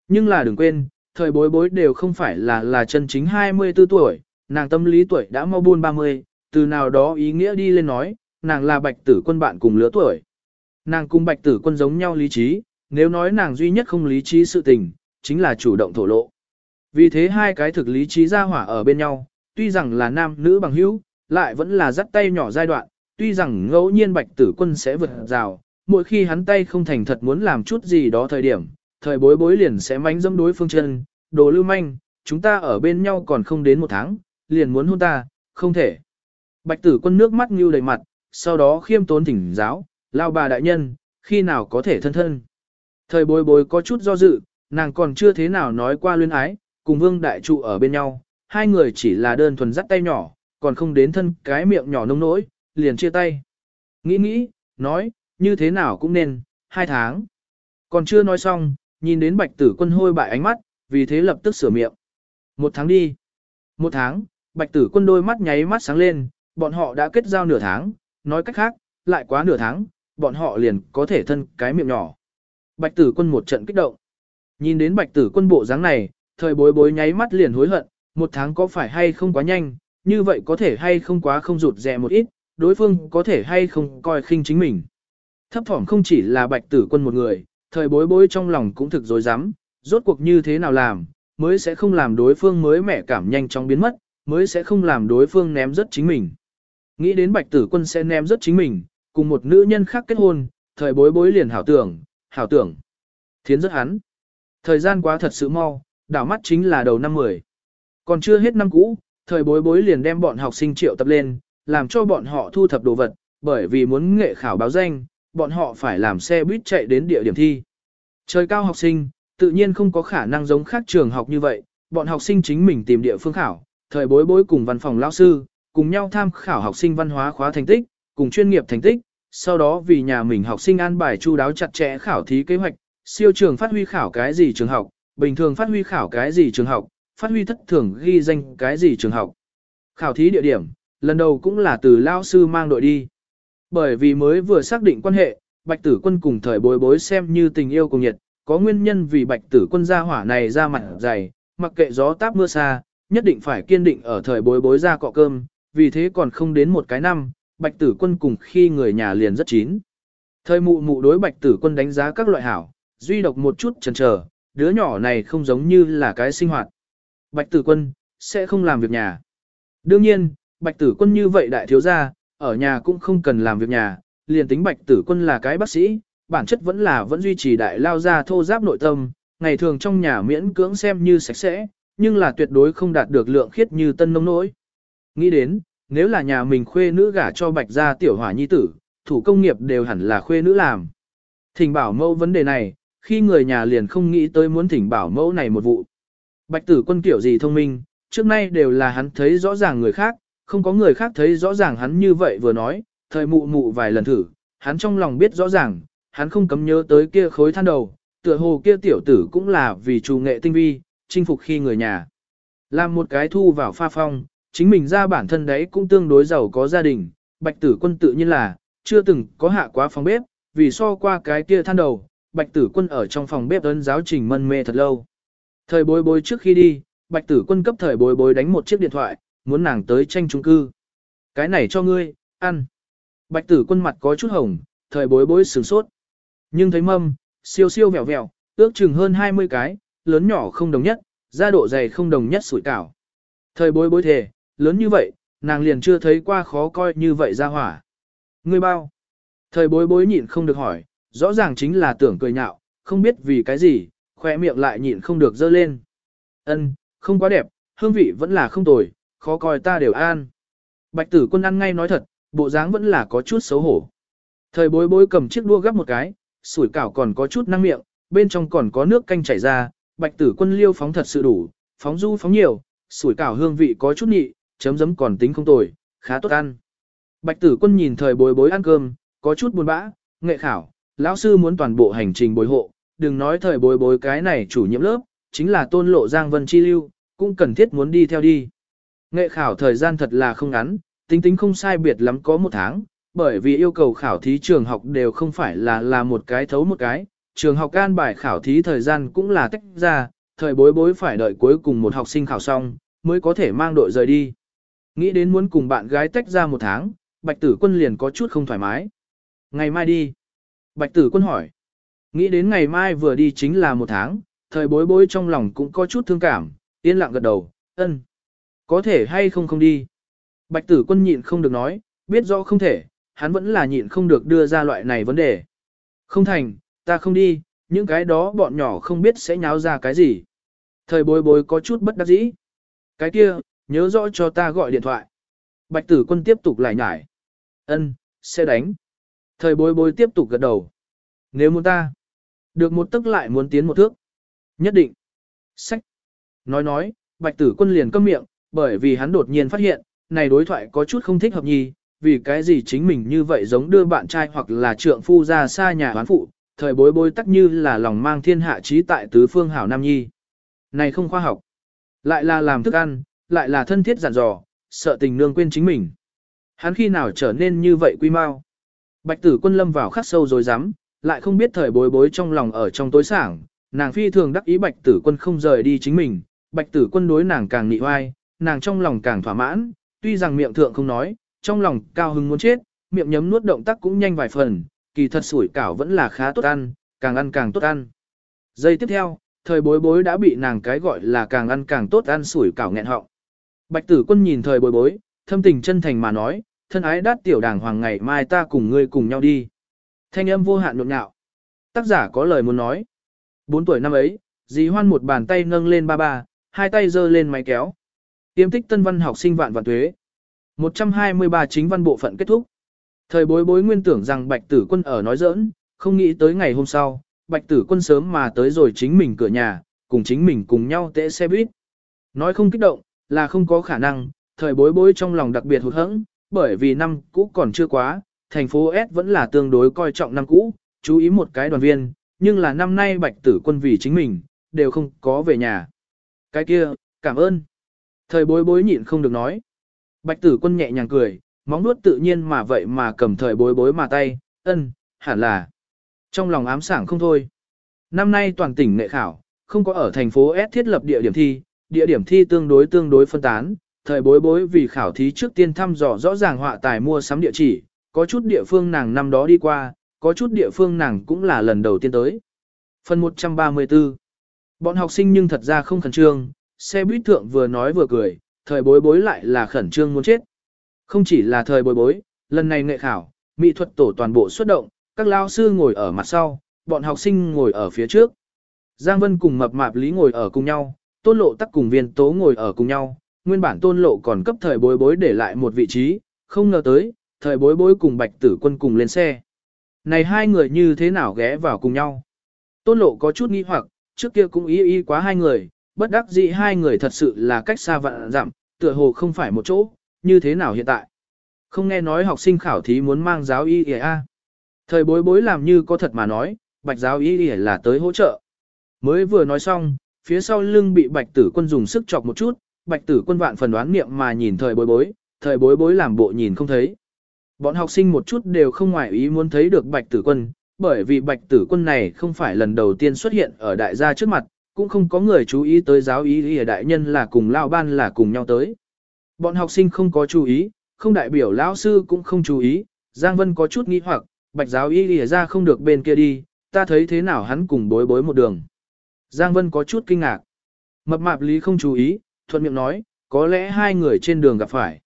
Nhưng là đừng quên, thời bối bối đều không phải là là chân chính 24 tuổi, nàng tâm lý tuổi đã mau buôn 30, từ nào đó ý nghĩa đi lên nói, nàng là bạch tử quân bạn cùng lứa tuổi. Nàng cùng bạch tử quân giống nhau lý trí, nếu nói nàng duy nhất không lý trí sự tình, chính là chủ động thổ lộ. Vì thế hai cái thực lý trí ra hỏa ở bên nhau, tuy rằng là nam nữ bằng hữu, lại vẫn là dắt tay nhỏ giai đoạn, tuy rằng ngẫu nhiên bạch tử quân sẽ vượt rào, mỗi khi hắn tay không thành thật muốn làm chút gì đó thời điểm, thời bối bối liền sẽ mánh dâm đối phương chân, đồ lưu manh, chúng ta ở bên nhau còn không đến một tháng, liền muốn hôn ta, không thể. Bạch tử quân nước mắt như đầy mặt, sau đó khiêm tốn thỉnh giáo, lao bà đại nhân, khi nào có thể thân thân. Thời bối bối có chút do dự, nàng còn chưa thế nào nói qua luyến ái, cùng vương đại trụ ở bên nhau, hai người chỉ là đơn thuần dắt tay nhỏ, còn không đến thân cái miệng nhỏ nông nỗi, liền chia tay. Nghĩ nghĩ, nói, như thế nào cũng nên, hai tháng. Còn chưa nói xong, nhìn đến bạch tử quân hôi bại ánh mắt, vì thế lập tức sửa miệng. Một tháng đi. Một tháng, bạch tử quân đôi mắt nháy mắt sáng lên, bọn họ đã kết giao nửa tháng, nói cách khác, lại quá nửa tháng, bọn họ liền có thể thân cái miệng nhỏ. Bạch tử quân một trận kích động. Nhìn đến bạch tử quân bộ dáng này, thời bối bối nháy mắt liền hối hận, một tháng có phải hay không quá nhanh, như vậy có thể hay không quá không rụt rè một ít, đối phương có thể hay không coi khinh chính mình. Thấp thỏm không chỉ là bạch tử quân một người, thời bối bối trong lòng cũng thực dối rắm rốt cuộc như thế nào làm, mới sẽ không làm đối phương mới mẻ cảm nhanh chóng biến mất, mới sẽ không làm đối phương ném rất chính mình. Nghĩ đến bạch tử quân sẽ ném rất chính mình, cùng một nữ nhân khác kết hôn, thời bối bối liền hảo tưởng, hảo tưởng. Thiến rất hắn. Thời gian quá thật sự mau, đảo mắt chính là đầu năm 10. Còn chưa hết năm cũ, thời bối bối liền đem bọn học sinh triệu tập lên, làm cho bọn họ thu thập đồ vật, bởi vì muốn nghệ khảo báo danh, bọn họ phải làm xe buýt chạy đến địa điểm thi. Trời cao học sinh, tự nhiên không có khả năng giống khác trường học như vậy, bọn học sinh chính mình tìm địa phương khảo, thời bối bối cùng văn phòng lao sư, cùng nhau tham khảo học sinh văn hóa khóa thành tích, cùng chuyên nghiệp thành tích, sau đó vì nhà mình học sinh an bài chu đáo chặt chẽ khảo thí kế hoạch, siêu trường phát huy khảo cái gì trường học, bình thường phát huy khảo cái gì trường học, phát huy thất thường ghi danh cái gì trường học. Khảo thí địa điểm, lần đầu cũng là từ lao sư mang đội đi. Bởi vì mới vừa xác định quan hệ, bạch tử quân cùng thời bối bối xem như tình yêu cùng nhiệt, có nguyên nhân vì bạch tử quân gia hỏa này ra mặt dày, mặc kệ gió táp mưa xa, nhất định phải kiên định ở thời bối bối ra cọ cơm, vì thế còn không đến một cái năm, bạch tử quân cùng khi người nhà liền rất chín. Thời mụ mụ đối bạch tử quân đánh giá các loại hảo, duy độc một chút chần chờ, đứa nhỏ này không giống như là cái sinh hoạt. Bạch tử quân, sẽ không làm việc nhà. Đương nhiên, bạch tử quân như vậy đại thiếu gia, ở nhà cũng không cần làm việc nhà, liền tính bạch tử quân là cái bác sĩ, bản chất vẫn là vẫn duy trì đại lao ra thô giáp nội tâm, ngày thường trong nhà miễn cưỡng xem như sạch sẽ, nhưng là tuyệt đối không đạt được lượng khiết như tân nông nỗi. Nghĩ đến, nếu là nhà mình khuê nữ gả cho bạch gia tiểu hỏa nhi tử, thủ công nghiệp đều hẳn là khuê nữ làm. Thỉnh bảo mẫu vấn đề này, khi người nhà liền không nghĩ tới muốn thỉnh bảo mẫu này một vụ. Bạch tử quân kiểu gì thông minh, trước nay đều là hắn thấy rõ ràng người khác, không có người khác thấy rõ ràng hắn như vậy vừa nói, thời mụ mụ vài lần thử, hắn trong lòng biết rõ ràng, hắn không cấm nhớ tới kia khối than đầu, tựa hồ kia tiểu tử cũng là vì trù nghệ tinh vi, chinh phục khi người nhà. Làm một cái thu vào pha phong, chính mình ra bản thân đấy cũng tương đối giàu có gia đình, bạch tử quân tự nhiên là, chưa từng có hạ quá phòng bếp, vì so qua cái kia than đầu, bạch tử quân ở trong phòng bếp ấn giáo trình mân mê thật lâu. Thời bối bối trước khi đi, bạch tử quân cấp thời bối bối đánh một chiếc điện thoại, muốn nàng tới tranh trung cư. Cái này cho ngươi, ăn. Bạch tử quân mặt có chút hồng, thời bối bối sửng sốt. Nhưng thấy mâm, siêu siêu vẹo vẹo, ước chừng hơn 20 cái, lớn nhỏ không đồng nhất, da độ dày không đồng nhất sủi cảo. Thời bối bối thề, lớn như vậy, nàng liền chưa thấy qua khó coi như vậy ra hỏa. Ngươi bao? Thời bối bối nhịn không được hỏi, rõ ràng chính là tưởng cười nhạo, không biết vì cái gì, khoe miệng lại nhịn không được dơ lên. Ân, không quá đẹp, hương vị vẫn là không tồi, khó coi ta đều an. Bạch tử quân ăn ngay nói thật, bộ dáng vẫn là có chút xấu hổ. Thời bối bối cầm chiếc đua gấp một cái, sủi cảo còn có chút năng miệng, bên trong còn có nước canh chảy ra, bạch tử quân liêu phóng thật sự đủ, phóng du phóng nhiều, sủi cảo hương vị có chút nhị, chấm dấm còn tính không tồi, khá tốt ăn. Bạch tử quân nhìn thời bối bối ăn cơm, có chút buồn bã, nghệ khảo, lão sư muốn toàn bộ hành trình bồi hộ, đừng nói thời bối bối cái này chủ nhiệm lớp, chính là tôn lộ Giang Vân Chi Lưu, cũng cần thiết muốn đi theo đi. Nghệ khảo thời gian thật là không ngắn, tính tính không sai biệt lắm có một tháng, bởi vì yêu cầu khảo thí trường học đều không phải là là một cái thấu một cái, trường học can bài khảo thí thời gian cũng là tách ra, thời bối bối phải đợi cuối cùng một học sinh khảo xong, mới có thể mang đội rời đi. Nghĩ đến muốn cùng bạn gái tách ra một tháng, bạch tử quân liền có chút không thoải mái. Ngày mai đi. Bạch tử quân hỏi. Nghĩ đến ngày mai vừa đi chính là một tháng, thời bối bối trong lòng cũng có chút thương cảm, yên lặng gật đầu, ân. Có thể hay không không đi. Bạch tử quân nhịn không được nói, biết rõ không thể, hắn vẫn là nhịn không được đưa ra loại này vấn đề. Không thành, ta không đi, những cái đó bọn nhỏ không biết sẽ nháo ra cái gì. Thời bối bối có chút bất đắc dĩ. Cái kia, nhớ rõ cho ta gọi điện thoại. Bạch tử quân tiếp tục lại nhải. Ân, sẽ đánh. Thời bối bối tiếp tục gật đầu. Nếu muốn ta, được một tức lại muốn tiến một thước. Nhất định. Sách. Nói nói, bạch tử quân liền câm miệng, bởi vì hắn đột nhiên phát hiện, này đối thoại có chút không thích hợp nhì, vì cái gì chính mình như vậy giống đưa bạn trai hoặc là trượng phu ra xa nhà hoán phụ, thời bối bối tắc như là lòng mang thiên hạ trí tại tứ phương hảo nam nhi. Này không khoa học. Lại là làm thức ăn, lại là thân thiết dặn dò, sợ tình nương quên chính mình. Hắn khi nào trở nên như vậy quy mau. Bạch tử quân lâm vào khắc sâu rồi dám, lại không biết thời bối bối trong lòng ở trong tối sảng, nàng phi thường đắc ý bạch tử quân không rời đi chính mình, bạch tử quân đối nàng càng nị oai, nàng trong lòng càng thỏa mãn, tuy rằng miệng thượng không nói, trong lòng cao hứng muốn chết, miệng nhấm nuốt động tác cũng nhanh vài phần, kỳ thật sủi cảo vẫn là khá tốt ăn, càng ăn càng tốt ăn. Giây tiếp theo, thời bối bối đã bị nàng cái gọi là càng ăn càng tốt ăn sủi cảo nghẹn họng. Bạch tử quân nhìn thời bối bối, thâm tình chân thành mà nói, thân ái đát tiểu đàng hoàng ngày mai ta cùng ngươi cùng nhau đi. Thanh âm vô hạn nhộn nhạo. Tác giả có lời muốn nói. Bốn tuổi năm ấy, dì hoan một bàn tay nâng lên ba ba, hai tay giơ lên máy kéo. Tiêm tích tân văn học sinh vạn vạn tuế. 123 chính văn bộ phận kết thúc. Thời bối bối nguyên tưởng rằng bạch tử quân ở nói giỡn, không nghĩ tới ngày hôm sau, bạch tử quân sớm mà tới rồi chính mình cửa nhà, cùng chính mình cùng nhau tễ xe buýt. Nói không kích động, là không có khả năng, thời bối bối trong lòng đặc biệt hụt hẫng, bởi vì năm cũ còn chưa quá, thành phố S vẫn là tương đối coi trọng năm cũ, chú ý một cái đoàn viên, nhưng là năm nay bạch tử quân vì chính mình, đều không có về nhà. Cái kia, cảm ơn. Thời bối bối nhịn không được nói. Bạch tử quân nhẹ nhàng cười, móng nuốt tự nhiên mà vậy mà cầm thời bối bối mà tay, ân, hẳn là. Trong lòng ám sảng không thôi. Năm nay toàn tỉnh nghệ khảo, không có ở thành phố S thiết lập địa điểm thi, địa điểm thi tương đối tương đối phân tán, thời bối bối vì khảo thí trước tiên thăm dò rõ ràng họa tài mua sắm địa chỉ, có chút địa phương nàng năm đó đi qua, có chút địa phương nàng cũng là lần đầu tiên tới. Phần 134 Bọn học sinh nhưng thật ra không khẩn trương, xe buýt thượng vừa nói vừa cười, thời bối bối lại là khẩn trương muốn chết. Không chỉ là thời bối bối, lần này nghệ khảo, mỹ thuật tổ toàn bộ xuất động, các lao sư ngồi ở mặt sau, bọn học sinh ngồi ở phía trước. Giang Vân cùng mập mạp lý ngồi ở cùng nhau, tôn lộ tắc cùng viên tố ngồi ở cùng nhau, nguyên bản tôn lộ còn cấp thời bối bối để lại một vị trí, không ngờ tới, thời bối bối cùng bạch tử quân cùng lên xe. Này hai người như thế nào ghé vào cùng nhau? Tôn lộ có chút nghi hoặc, trước kia cũng ý ý quá hai người, bất đắc dĩ hai người thật sự là cách xa vạn dặm, tựa hồ không phải một chỗ, như thế nào hiện tại? Không nghe nói học sinh khảo thí muốn mang giáo y a. Thời bối bối làm như có thật mà nói, bạch giáo y là tới hỗ trợ. Mới vừa nói xong, phía sau lưng bị bạch tử quân dùng sức chọc một chút, bạch tử quân vạn phần đoán niệm mà nhìn thời bối bối, thời bối bối làm bộ nhìn không thấy. Bọn học sinh một chút đều không ngoại ý muốn thấy được bạch tử quân, bởi vì bạch tử quân này không phải lần đầu tiên xuất hiện ở đại gia trước mặt, cũng không có người chú ý tới giáo ý ở đại nhân là cùng lao ban là cùng nhau tới. Bọn học sinh không có chú ý, không đại biểu lão sư cũng không chú ý, Giang Vân có chút nghi hoặc, bạch giáo ý ở ra không được bên kia đi, ta thấy thế nào hắn cùng bối bối một đường. Giang Vân có chút kinh ngạc. Mập mạp lý không chú ý, thuận miệng nói, có lẽ hai người trên đường gặp phải.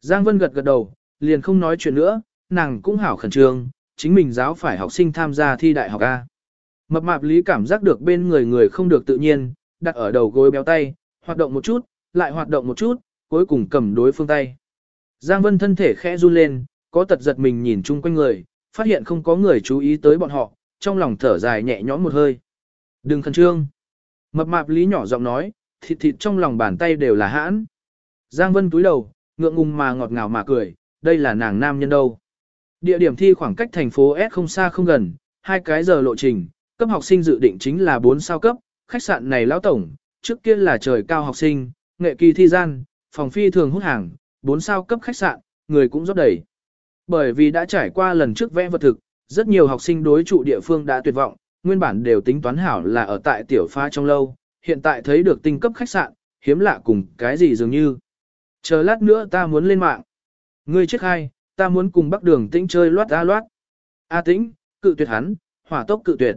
Giang Vân gật gật đầu, liền không nói chuyện nữa, nàng cũng hảo khẩn trương, chính mình giáo phải học sinh tham gia thi đại học A. Mập mạp lý cảm giác được bên người người không được tự nhiên, đặt ở đầu gối béo tay, hoạt động một chút, lại hoạt động một chút, cuối cùng cầm đối phương tay. Giang Vân thân thể khẽ run lên, có tật giật mình nhìn chung quanh người, phát hiện không có người chú ý tới bọn họ, trong lòng thở dài nhẹ nhõm một hơi. Đừng khẩn trương. Mập mạp lý nhỏ giọng nói, thịt thịt trong lòng bàn tay đều là hãn. Giang Vân túi đầu, ngượng ngùng mà ngọt ngào mà cười, đây là nàng nam nhân đâu. Địa điểm thi khoảng cách thành phố S không xa không gần, hai cái giờ lộ trình, cấp học sinh dự định chính là 4 sao cấp, khách sạn này lão tổng, trước kia là trời cao học sinh, nghệ kỳ thi gian, phòng phi thường hút hàng, 4 sao cấp khách sạn, người cũng rất đầy. Bởi vì đã trải qua lần trước vẽ vật thực, rất nhiều học sinh đối trụ địa phương đã tuyệt vọng, nguyên bản đều tính toán hảo là ở tại tiểu pha trong lâu, hiện tại thấy được tinh cấp khách sạn, hiếm lạ cùng cái gì dường như. Chờ lát nữa ta muốn lên mạng. Ngươi trước hai, ta muốn cùng bắc đường tĩnh chơi loát a loát. A tĩnh, cự tuyệt hắn, hỏa tốc cự tuyệt.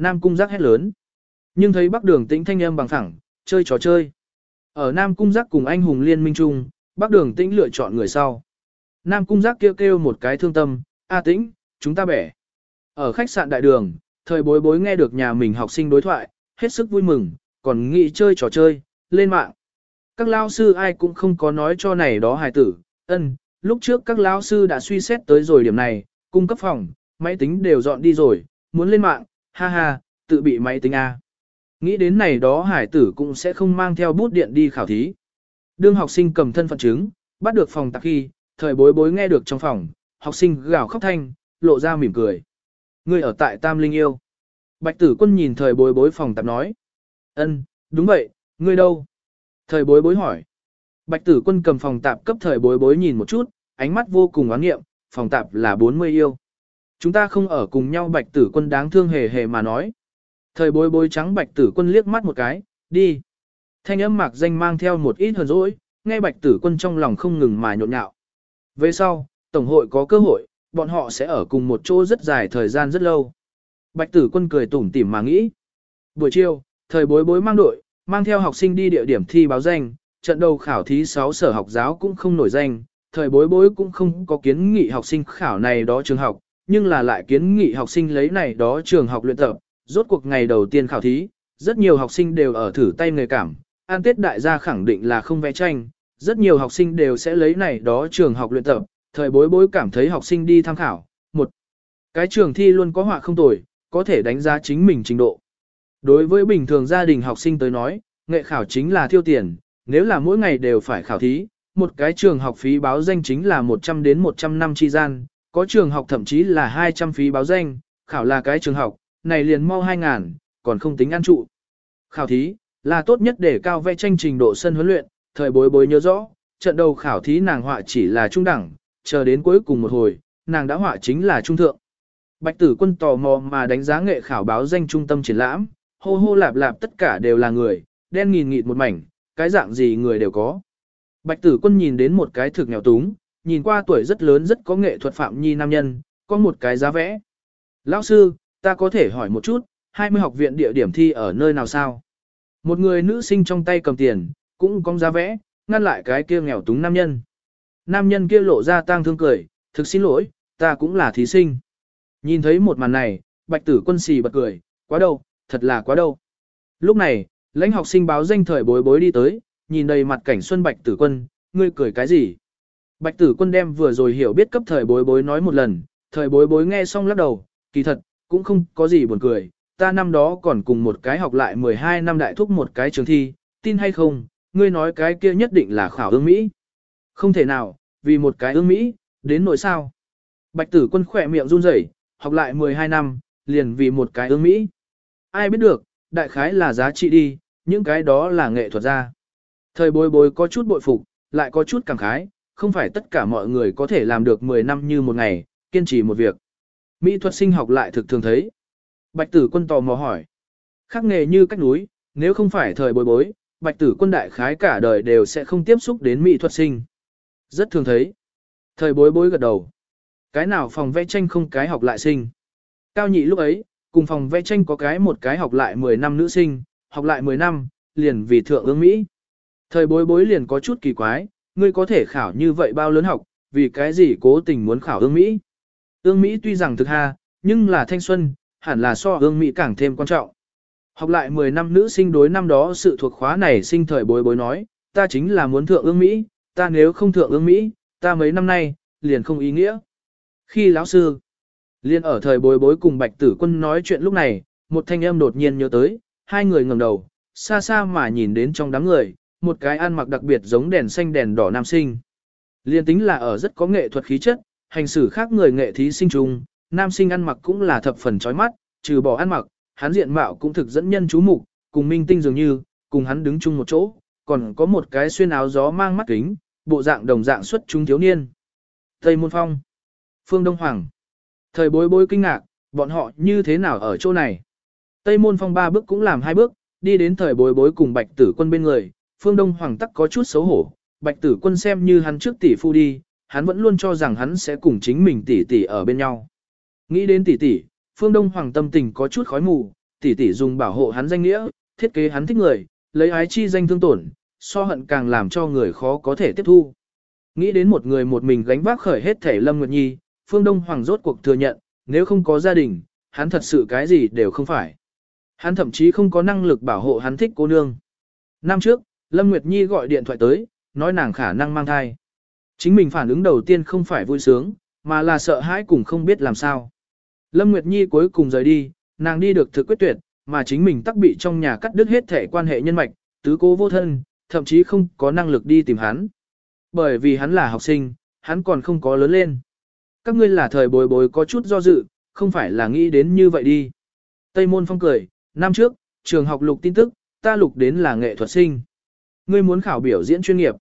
Nam cung giác hét lớn. Nhưng thấy bắc đường tĩnh thanh âm bằng thẳng, chơi trò chơi. Ở Nam cung giác cùng anh hùng liên minh chung, bắc đường tĩnh lựa chọn người sau. Nam cung giác kêu kêu một cái thương tâm, A tĩnh, chúng ta bẻ. Ở khách sạn đại đường, thời bối bối nghe được nhà mình học sinh đối thoại, hết sức vui mừng, còn nghĩ chơi trò chơi, lên mạng. Các lao sư ai cũng không có nói cho này đó hài tử, ân, lúc trước các lao sư đã suy xét tới rồi điểm này, cung cấp phòng, máy tính đều dọn đi rồi, muốn lên mạng, ha ha, tự bị máy tính A. Nghĩ đến này đó hải tử cũng sẽ không mang theo bút điện đi khảo thí. Đương học sinh cầm thân phận chứng, bắt được phòng tạp khi, thời bối bối nghe được trong phòng, học sinh gào khóc thanh, lộ ra mỉm cười. Ngươi ở tại Tam Linh Yêu. Bạch tử quân nhìn thời bối bối phòng tạp nói. ân, đúng vậy, ngươi đâu? Thời bối bối hỏi. Bạch tử quân cầm phòng tạp cấp thời bối bối nhìn một chút, ánh mắt vô cùng oán nghiệm, phòng tạp là 40 yêu. Chúng ta không ở cùng nhau bạch tử quân đáng thương hề hề mà nói. Thời bối bối trắng bạch tử quân liếc mắt một cái, đi. Thanh âm mạc danh mang theo một ít hờn dỗi, nghe bạch tử quân trong lòng không ngừng mà nhộn nhạo. Về sau, Tổng hội có cơ hội, bọn họ sẽ ở cùng một chỗ rất dài thời gian rất lâu. Bạch tử quân cười tủm tỉm mà nghĩ. Buổi chiều, thời bối bối mang đội, mang theo học sinh đi địa điểm thi báo danh, trận đầu khảo thí 6 sở học giáo cũng không nổi danh, thời bối bối cũng không có kiến nghị học sinh khảo này đó trường học, nhưng là lại kiến nghị học sinh lấy này đó trường học luyện tập, rốt cuộc ngày đầu tiên khảo thí, rất nhiều học sinh đều ở thử tay nghề cảm, an tết đại gia khẳng định là không vẽ tranh, rất nhiều học sinh đều sẽ lấy này đó trường học luyện tập, thời bối bối cảm thấy học sinh đi tham khảo, một cái trường thi luôn có họa không tồi, có thể đánh giá chính mình trình độ. Đối với bình thường gia đình học sinh tới nói, nghệ khảo chính là thiêu tiền, nếu là mỗi ngày đều phải khảo thí, một cái trường học phí báo danh chính là 100 đến 100 năm chi gian, có trường học thậm chí là 200 phí báo danh, khảo là cái trường học, này liền mau 2.000, còn không tính ăn trụ. Khảo thí, là tốt nhất để cao vẽ tranh trình độ sân huấn luyện, thời bối bối nhớ rõ, trận đầu khảo thí nàng họa chỉ là trung đẳng, chờ đến cuối cùng một hồi, nàng đã họa chính là trung thượng. Bạch tử quân tò mò mà đánh giá nghệ khảo báo danh trung tâm triển lãm, hô hô lạp lạp tất cả đều là người, đen nghìn nghịt một mảnh, cái dạng gì người đều có. Bạch tử quân nhìn đến một cái thực nghèo túng, nhìn qua tuổi rất lớn rất có nghệ thuật phạm nhi nam nhân, có một cái giá vẽ. Lão sư, ta có thể hỏi một chút, 20 học viện địa điểm thi ở nơi nào sao? Một người nữ sinh trong tay cầm tiền, cũng có giá vẽ, ngăn lại cái kia nghèo túng nam nhân. Nam nhân kia lộ ra tang thương cười, thực xin lỗi, ta cũng là thí sinh. Nhìn thấy một màn này, bạch tử quân xì bật cười, quá đâu, thật là quá đâu. Lúc này, lãnh học sinh báo danh thời bối bối đi tới, nhìn đầy mặt cảnh xuân bạch tử quân, ngươi cười cái gì? Bạch tử quân đem vừa rồi hiểu biết cấp thời bối bối nói một lần, thời bối bối nghe xong lắc đầu, kỳ thật, cũng không có gì buồn cười, ta năm đó còn cùng một cái học lại 12 năm đại thúc một cái trường thi, tin hay không, ngươi nói cái kia nhất định là khảo ương Mỹ. Không thể nào, vì một cái ương Mỹ, đến nỗi sao. Bạch tử quân khỏe miệng run rẩy, học lại 12 năm, liền vì một cái ương Mỹ. Ai biết được, đại khái là giá trị đi, những cái đó là nghệ thuật ra. Thời bối bối có chút bội phục, lại có chút cảm khái, không phải tất cả mọi người có thể làm được 10 năm như một ngày, kiên trì một việc. Mỹ thuật sinh học lại thực thường thấy. Bạch tử quân tò mò hỏi. Khác nghề như cách núi, nếu không phải thời bối bối, bạch tử quân đại khái cả đời đều sẽ không tiếp xúc đến mỹ thuật sinh. Rất thường thấy. Thời bối bối gật đầu. Cái nào phòng vẽ tranh không cái học lại sinh. Cao nhị lúc ấy, cùng phòng vẽ tranh có cái một cái học lại 10 năm nữ sinh, học lại 10 năm, liền vì thượng ương Mỹ. Thời bối bối liền có chút kỳ quái, ngươi có thể khảo như vậy bao lớn học, vì cái gì cố tình muốn khảo ương Mỹ. Ương Mỹ tuy rằng thực ha, nhưng là thanh xuân, hẳn là so ương Mỹ càng thêm quan trọng. Học lại 10 năm nữ sinh đối năm đó sự thuộc khóa này sinh thời bối bối nói, ta chính là muốn thượng ương Mỹ, ta nếu không thượng ương Mỹ, ta mấy năm nay, liền không ý nghĩa. Khi lão sư, liền ở thời bối bối cùng bạch tử quân nói chuyện lúc này, một thanh âm đột nhiên nhớ tới, hai người ngẩng đầu, xa xa mà nhìn đến trong đám người, một cái ăn mặc đặc biệt giống đèn xanh đèn đỏ nam sinh. Liên tính là ở rất có nghệ thuật khí chất, hành xử khác người nghệ thí sinh trùng, nam sinh ăn mặc cũng là thập phần chói mắt, trừ bỏ ăn mặc, hắn diện mạo cũng thực dẫn nhân chú mục, cùng minh tinh dường như, cùng hắn đứng chung một chỗ, còn có một cái xuyên áo gió mang mắt kính, bộ dạng đồng dạng xuất chúng thiếu niên. Tây Môn Phong, Phương Đông Hoàng, thời bối bối kinh ngạc, bọn họ như thế nào ở chỗ này? Tây Môn Phong ba bước cũng làm hai bước, đi đến thời bối bối cùng bạch tử quân bên người, Phương Đông Hoàng tắc có chút xấu hổ, bạch tử quân xem như hắn trước tỷ phu đi, hắn vẫn luôn cho rằng hắn sẽ cùng chính mình tỷ tỷ ở bên nhau. Nghĩ đến tỷ tỷ, Phương Đông Hoàng tâm tình có chút khói mù, tỷ tỷ dùng bảo hộ hắn danh nghĩa, thiết kế hắn thích người, lấy ái chi danh thương tổn, so hận càng làm cho người khó có thể tiếp thu. Nghĩ đến một người một mình gánh vác khởi hết thể Lâm Nguyệt Nhi, Phương Đông Hoàng rốt cuộc thừa nhận, nếu không có gia đình, hắn thật sự cái gì đều không phải. Hắn thậm chí không có năng lực bảo hộ hắn thích cô nương. Năm trước, Lâm Nguyệt Nhi gọi điện thoại tới, nói nàng khả năng mang thai. Chính mình phản ứng đầu tiên không phải vui sướng, mà là sợ hãi cùng không biết làm sao. Lâm Nguyệt Nhi cuối cùng rời đi, nàng đi được thực quyết tuyệt, mà chính mình tắc bị trong nhà cắt đứt hết thể quan hệ nhân mạch, tứ cố vô thân, thậm chí không có năng lực đi tìm hắn. Bởi vì hắn là học sinh, hắn còn không có lớn lên. Các ngươi là thời bồi bồi có chút do dự, không phải là nghĩ đến như vậy đi. Tây Môn Phong cười, năm trước, trường học lục tin tức, ta lục đến là nghệ thuật sinh. Ngươi muốn khảo biểu diễn chuyên nghiệp.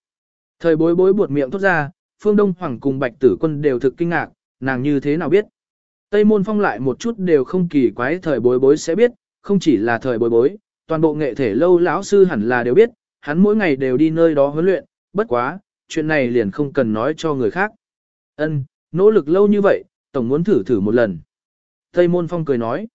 Thời bối bối buột miệng thốt ra, Phương Đông Hoàng cùng Bạch Tử Quân đều thực kinh ngạc, nàng như thế nào biết. Tây Môn Phong lại một chút đều không kỳ quái thời bối bối sẽ biết, không chỉ là thời bối bối, toàn bộ nghệ thể lâu lão sư hẳn là đều biết, hắn mỗi ngày đều đi nơi đó huấn luyện, bất quá, chuyện này liền không cần nói cho người khác. Ân, nỗ lực lâu như vậy, tổng muốn thử thử một lần. Tây Môn Phong cười nói,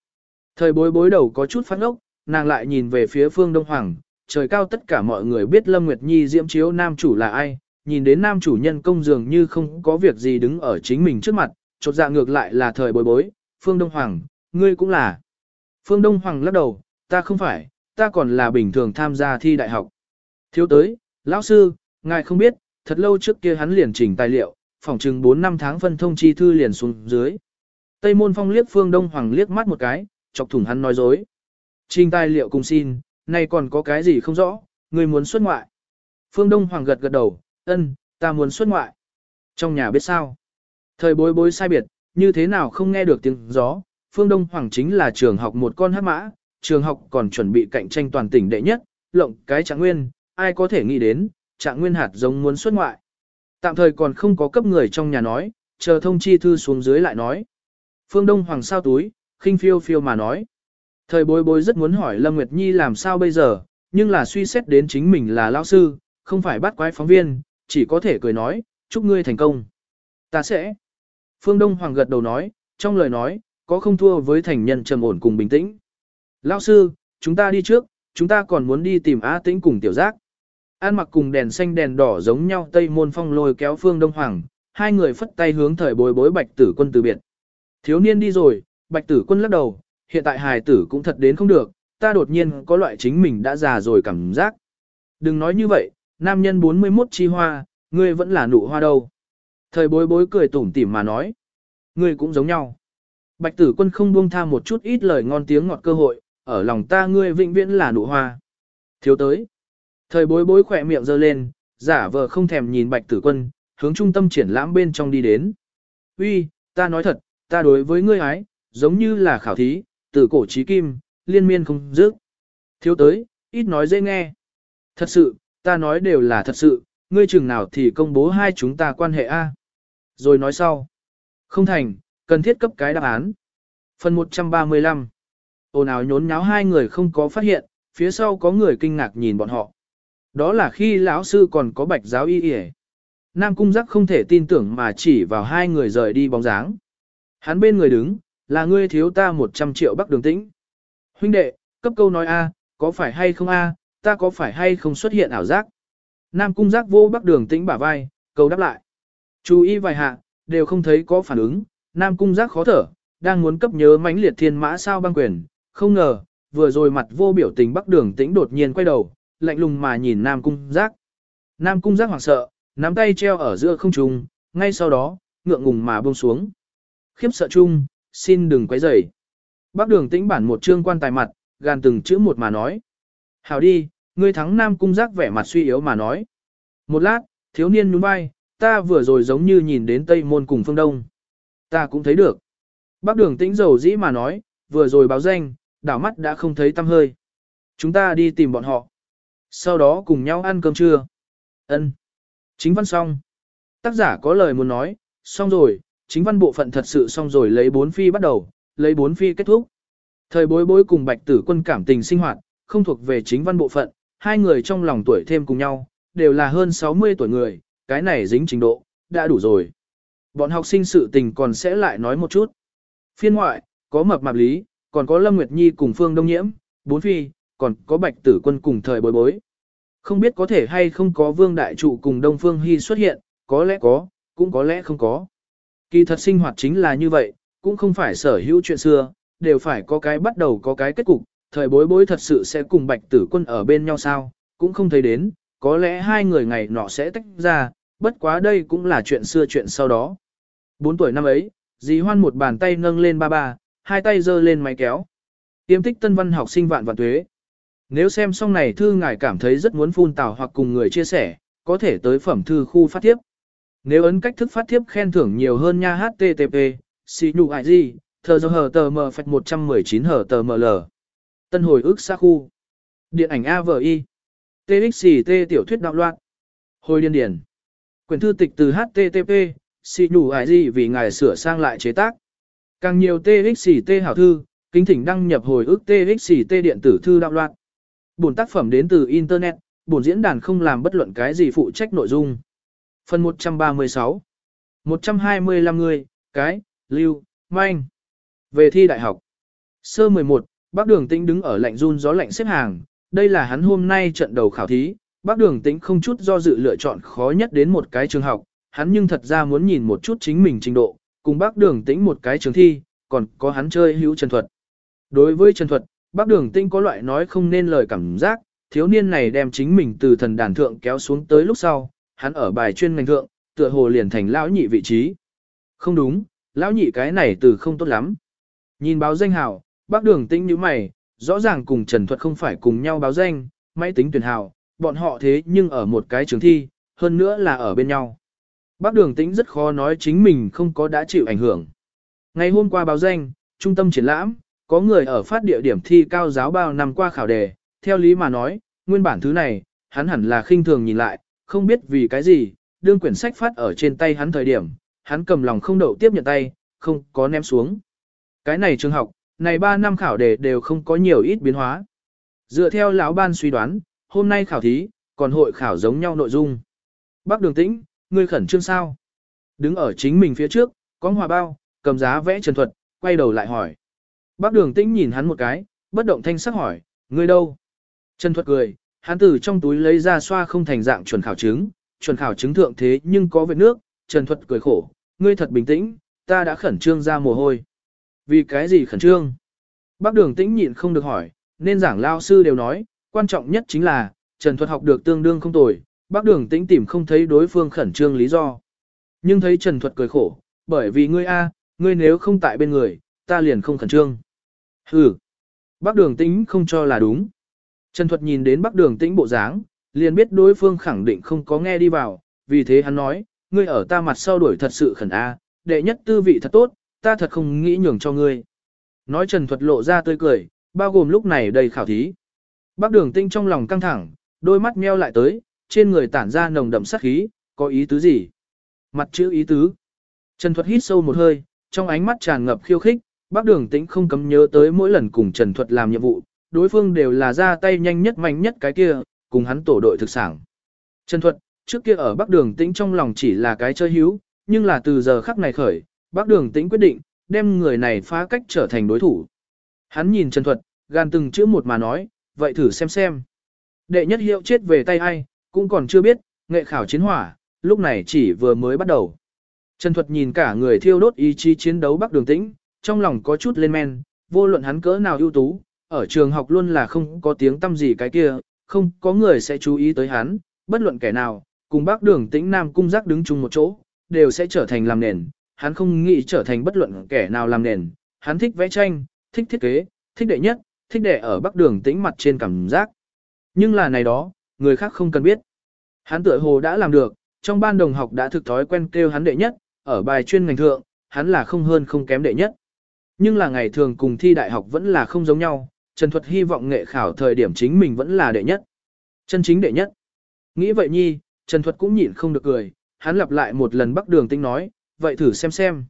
thời bối bối đầu có chút phát ốc, nàng lại nhìn về phía Phương Đông Hoàng, trời cao tất cả mọi người biết Lâm Nguyệt Nhi diễm chiếu nam chủ là ai, nhìn đến nam chủ nhân công dường như không có việc gì đứng ở chính mình trước mặt, chột dạ ngược lại là thời bối bối, Phương Đông Hoàng, ngươi cũng là. Phương Đông Hoàng lắc đầu, ta không phải, ta còn là bình thường tham gia thi đại học. Thiếu tới, lão sư, ngài không biết, thật lâu trước kia hắn liền chỉnh tài liệu, phòng chừng 4 năm tháng phân thông chi thư liền xuống dưới. Tây Môn Phong liếc Phương Đông Hoàng liếc mắt một cái, chọc thủng hắn nói dối. Trình tài liệu cùng xin, nay còn có cái gì không rõ, người muốn xuất ngoại. Phương Đông Hoàng gật gật đầu, ân, ta muốn xuất ngoại. Trong nhà biết sao? Thời bối bối sai biệt, như thế nào không nghe được tiếng gió, Phương Đông Hoàng chính là trường học một con hát mã, trường học còn chuẩn bị cạnh tranh toàn tỉnh đệ nhất, lộng cái trạng nguyên, ai có thể nghĩ đến, trạng nguyên hạt giống muốn xuất ngoại. Tạm thời còn không có cấp người trong nhà nói, chờ thông chi thư xuống dưới lại nói. Phương Đông Hoàng sao túi, khinh phiêu phiêu mà nói. Thời bối bối rất muốn hỏi Lâm Nguyệt Nhi làm sao bây giờ, nhưng là suy xét đến chính mình là lão sư, không phải bắt quái phóng viên, chỉ có thể cười nói, chúc ngươi thành công. Ta sẽ. Phương Đông Hoàng gật đầu nói, trong lời nói, có không thua với thành nhân trầm ổn cùng bình tĩnh. Lão sư, chúng ta đi trước, chúng ta còn muốn đi tìm Á Tĩnh cùng tiểu giác. An mặc cùng đèn xanh đèn đỏ giống nhau Tây Môn Phong lôi kéo Phương Đông Hoàng, hai người phất tay hướng thời bối bối bạch tử quân từ biệt. Thiếu niên đi rồi, bạch tử quân lắc đầu, hiện tại hài tử cũng thật đến không được, ta đột nhiên có loại chính mình đã già rồi cảm giác. Đừng nói như vậy, nam nhân 41 chi hoa, ngươi vẫn là nụ hoa đâu. Thời bối bối cười tủm tỉm mà nói. Ngươi cũng giống nhau. Bạch tử quân không buông tha một chút ít lời ngon tiếng ngọt cơ hội, ở lòng ta ngươi vĩnh viễn là nụ hoa. Thiếu tới. Thời bối bối khỏe miệng giơ lên, giả vờ không thèm nhìn bạch tử quân, hướng trung tâm triển lãm bên trong đi đến. Uy, ta nói thật, ta đối với ngươi ái, giống như là khảo thí, từ cổ trí kim, liên miên không dứt. Thiếu tới, ít nói dễ nghe. Thật sự, ta nói đều là thật sự, ngươi chừng nào thì công bố hai chúng ta quan hệ A. Rồi nói sau. Không thành, cần thiết cấp cái đáp án. Phần 135. Ồn ào nhốn nháo hai người không có phát hiện, phía sau có người kinh ngạc nhìn bọn họ. Đó là khi lão sư còn có bạch giáo y yể. Nam cung giác không thể tin tưởng mà chỉ vào hai người rời đi bóng dáng. Hắn bên người đứng, là ngươi thiếu ta 100 triệu bắc đường tĩnh. Huynh đệ, cấp câu nói A, có phải hay không A, ta có phải hay không xuất hiện ảo giác. Nam cung giác vô bắc đường tĩnh bả vai, câu đáp lại. Chú ý vài hạ, đều không thấy có phản ứng, Nam cung giác khó thở, đang muốn cấp nhớ mãnh liệt thiên mã sao băng quyền, không ngờ, vừa rồi mặt vô biểu tình bắc đường tĩnh đột nhiên quay đầu, lạnh lùng mà nhìn Nam cung giác. Nam cung giác hoảng sợ, nắm tay treo ở giữa không trung, ngay sau đó, ngượng ngùng mà buông xuống. Khiếp sợ chung, xin đừng quấy rầy. Bác đường tĩnh bản một trương quan tài mặt, gàn từng chữ một mà nói. Hảo đi, ngươi thắng nam cung giác vẻ mặt suy yếu mà nói. Một lát, thiếu niên nhún vai, ta vừa rồi giống như nhìn đến Tây Môn cùng phương Đông. Ta cũng thấy được. Bác đường tĩnh dầu dĩ mà nói, vừa rồi báo danh, đảo mắt đã không thấy tâm hơi. Chúng ta đi tìm bọn họ. Sau đó cùng nhau ăn cơm trưa. Ân. Chính văn xong. Tác giả có lời muốn nói, xong rồi, chính văn bộ phận thật sự xong rồi lấy bốn phi bắt đầu, lấy bốn phi kết thúc. Thời bối bối cùng bạch tử quân cảm tình sinh hoạt, không thuộc về chính văn bộ phận, hai người trong lòng tuổi thêm cùng nhau, đều là hơn 60 tuổi người, cái này dính trình độ, đã đủ rồi. Bọn học sinh sự tình còn sẽ lại nói một chút. Phiên ngoại, có mập mạp lý, còn có Lâm Nguyệt Nhi cùng Phương Đông Nhiễm, bốn phi, còn có bạch tử quân cùng thời bối bối. Không biết có thể hay không có Vương Đại Trụ cùng Đông Phương Hy xuất hiện, có lẽ có, cũng có lẽ không có. Kỳ thật sinh hoạt chính là như vậy, cũng không phải sở hữu chuyện xưa, đều phải có cái bắt đầu có cái kết cục, thời bối bối thật sự sẽ cùng bạch tử quân ở bên nhau sao, cũng không thấy đến, có lẽ hai người ngày nọ sẽ tách ra, bất quá đây cũng là chuyện xưa chuyện sau đó. Bốn tuổi năm ấy, dì hoan một bàn tay nâng lên ba ba, hai tay giơ lên máy kéo. Tiêm tích tân văn học sinh vạn vạn tuế. Nếu xem xong này thư ngài cảm thấy rất muốn phun tào hoặc cùng người chia sẻ, có thể tới phẩm thư khu phát tiếp. Nếu ấn cách thức phát tiếp khen thưởng nhiều hơn nha HTTP, xì nhụ ai gì, thờ do hờ tờ mờ phạch 119 hờ tờ mờ lờ. Tân hồi ức xa khu. Điện ảnh AVI. TXT tiểu thuyết đạo loạn. Hồi điên điển. Quyển thư tịch từ HTTP, xì nhụ ai gì vì ngài sửa sang lại chế tác. Càng nhiều TXT hảo thư, kính thỉnh đăng nhập hồi ức TXT điện tử thư đạo loạn. Bổn tác phẩm đến từ Internet, bổn diễn đàn không làm bất luận cái gì phụ trách nội dung. Phần 136 125 người, cái, lưu, manh. Về thi đại học. Sơ 11, bác đường tĩnh đứng ở lạnh run gió lạnh xếp hàng. Đây là hắn hôm nay trận đầu khảo thí. Bác đường tĩnh không chút do dự lựa chọn khó nhất đến một cái trường học. Hắn nhưng thật ra muốn nhìn một chút chính mình trình độ. Cùng bác đường tĩnh một cái trường thi, còn có hắn chơi hữu trần thuật. Đối với trần thuật, bác đường tĩnh có loại nói không nên lời cảm giác. Thiếu niên này đem chính mình từ thần đàn thượng kéo xuống tới lúc sau, hắn ở bài chuyên ngành thượng, tựa hồ liền thành lão nhị vị trí. Không đúng, lão nhị cái này từ không tốt lắm. Nhìn báo danh hào, bác đường tĩnh như mày, rõ ràng cùng Trần Thuật không phải cùng nhau báo danh, máy tính tuyển hào, bọn họ thế nhưng ở một cái trường thi, hơn nữa là ở bên nhau. Bác đường tĩnh rất khó nói chính mình không có đã chịu ảnh hưởng. Ngày hôm qua báo danh, trung tâm triển lãm, có người ở phát địa điểm thi cao giáo bao năm qua khảo đề, theo lý mà nói, nguyên bản thứ này, hắn hẳn là khinh thường nhìn lại, không biết vì cái gì, đương quyển sách phát ở trên tay hắn thời điểm, hắn cầm lòng không đậu tiếp nhận tay, không có ném xuống. Cái này trường học, này 3 năm khảo đề đều không có nhiều ít biến hóa. Dựa theo lão ban suy đoán, hôm nay khảo thí, còn hội khảo giống nhau nội dung. Bác Đường Tĩnh, ngươi khẩn trương sao? Đứng ở chính mình phía trước, có hòa bao, cầm giá vẽ trần thuật, quay đầu lại hỏi. Bác Đường Tĩnh nhìn hắn một cái, bất động thanh sắc hỏi, ngươi đâu? Trần thuật cười, hắn từ trong túi lấy ra xoa không thành dạng chuẩn khảo chứng, chuẩn khảo chứng thượng thế nhưng có vết nước, Trần thuật cười khổ, ngươi thật bình tĩnh, ta đã khẩn trương ra mồ hôi. Vì cái gì khẩn trương? Bác đường tĩnh nhịn không được hỏi, nên giảng lao sư đều nói, quan trọng nhất chính là, Trần Thuật học được tương đương không tồi, bác đường tĩnh tìm không thấy đối phương khẩn trương lý do. Nhưng thấy Trần Thuật cười khổ, bởi vì ngươi A, ngươi nếu không tại bên người, ta liền không khẩn trương. Hừ, bác đường tĩnh không cho là đúng. Trần Thuật nhìn đến Bắc đường tĩnh bộ dáng, liền biết đối phương khẳng định không có nghe đi vào, vì thế hắn nói, ngươi ở ta mặt sau đuổi thật sự khẩn A, đệ nhất tư vị thật tốt, ta thật không nghĩ nhường cho ngươi. Nói Trần Thuật lộ ra tươi cười, bao gồm lúc này đầy khảo thí. Bắc đường Tĩnh trong lòng căng thẳng, đôi mắt meo lại tới, trên người tản ra nồng đậm sát khí, có ý tứ gì? Mặt chữ ý tứ. Trần Thuật hít sâu một hơi, trong ánh mắt tràn ngập khiêu khích, bác đường tĩnh không cấm nhớ tới mỗi lần cùng Trần Thuật làm nhiệm vụ, đối phương đều là ra tay nhanh nhất mạnh nhất cái kia, cùng hắn tổ đội thực sản. Trần Thuật, trước kia ở Bắc Đường Tĩnh trong lòng chỉ là cái chơi hữu, nhưng là từ giờ khắc này khởi, Bắc Đường Tĩnh quyết định, đem người này phá cách trở thành đối thủ. Hắn nhìn Trần Thuật, gan từng chữ một mà nói, vậy thử xem xem. Đệ nhất hiệu chết về tay ai, cũng còn chưa biết, nghệ khảo chiến hỏa, lúc này chỉ vừa mới bắt đầu. Trần Thuật nhìn cả người thiêu đốt ý chí chiến đấu Bắc Đường Tĩnh, trong lòng có chút lên men, vô luận hắn cỡ nào ưu tú, ở trường học luôn là không có tiếng tâm gì cái kia, không có người sẽ chú ý tới hắn, bất luận kẻ nào, cùng bác đường tĩnh nam cung giác đứng chung một chỗ, đều sẽ trở thành làm nền, hắn không nghĩ trở thành bất luận kẻ nào làm nền, hắn thích vẽ tranh, thích thiết kế, thích đệ nhất, thích đệ ở bắc đường tĩnh mặt trên cảm giác. Nhưng là này đó, người khác không cần biết. Hắn tựa hồ đã làm được, trong ban đồng học đã thực thói quen kêu hắn đệ nhất, ở bài chuyên ngành thượng, hắn là không hơn không kém đệ nhất. Nhưng là ngày thường cùng thi đại học vẫn là không giống nhau, Trần Thuật hy vọng nghệ khảo thời điểm chính mình vẫn là đệ nhất. Chân chính đệ nhất. Nghĩ vậy nhi, Trần Thuật cũng nhịn không được cười, hắn lặp lại một lần bắc đường tinh nói, vậy thử xem xem.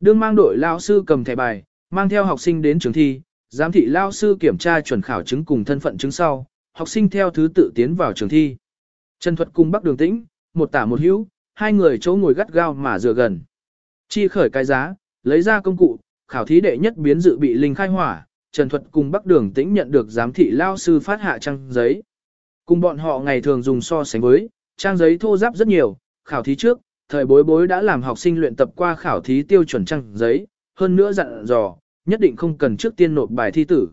Đương mang đội lao sư cầm thẻ bài, mang theo học sinh đến trường thi, giám thị lao sư kiểm tra chuẩn khảo chứng cùng thân phận chứng sau, học sinh theo thứ tự tiến vào trường thi. Trần Thuật cùng bắc đường tĩnh, một tả một hữu, hai người chỗ ngồi gắt gao mà dựa gần. Chi khởi cái giá, lấy ra công cụ, khảo thí đệ nhất biến dự bị linh khai hỏa, Trần Thuật cùng Bắc Đường Tĩnh nhận được giám thị lao sư phát hạ trang giấy. Cùng bọn họ ngày thường dùng so sánh với, trang giấy thô giáp rất nhiều, khảo thí trước, thời bối bối đã làm học sinh luyện tập qua khảo thí tiêu chuẩn trang giấy, hơn nữa dặn dò, nhất định không cần trước tiên nộp bài thi tử.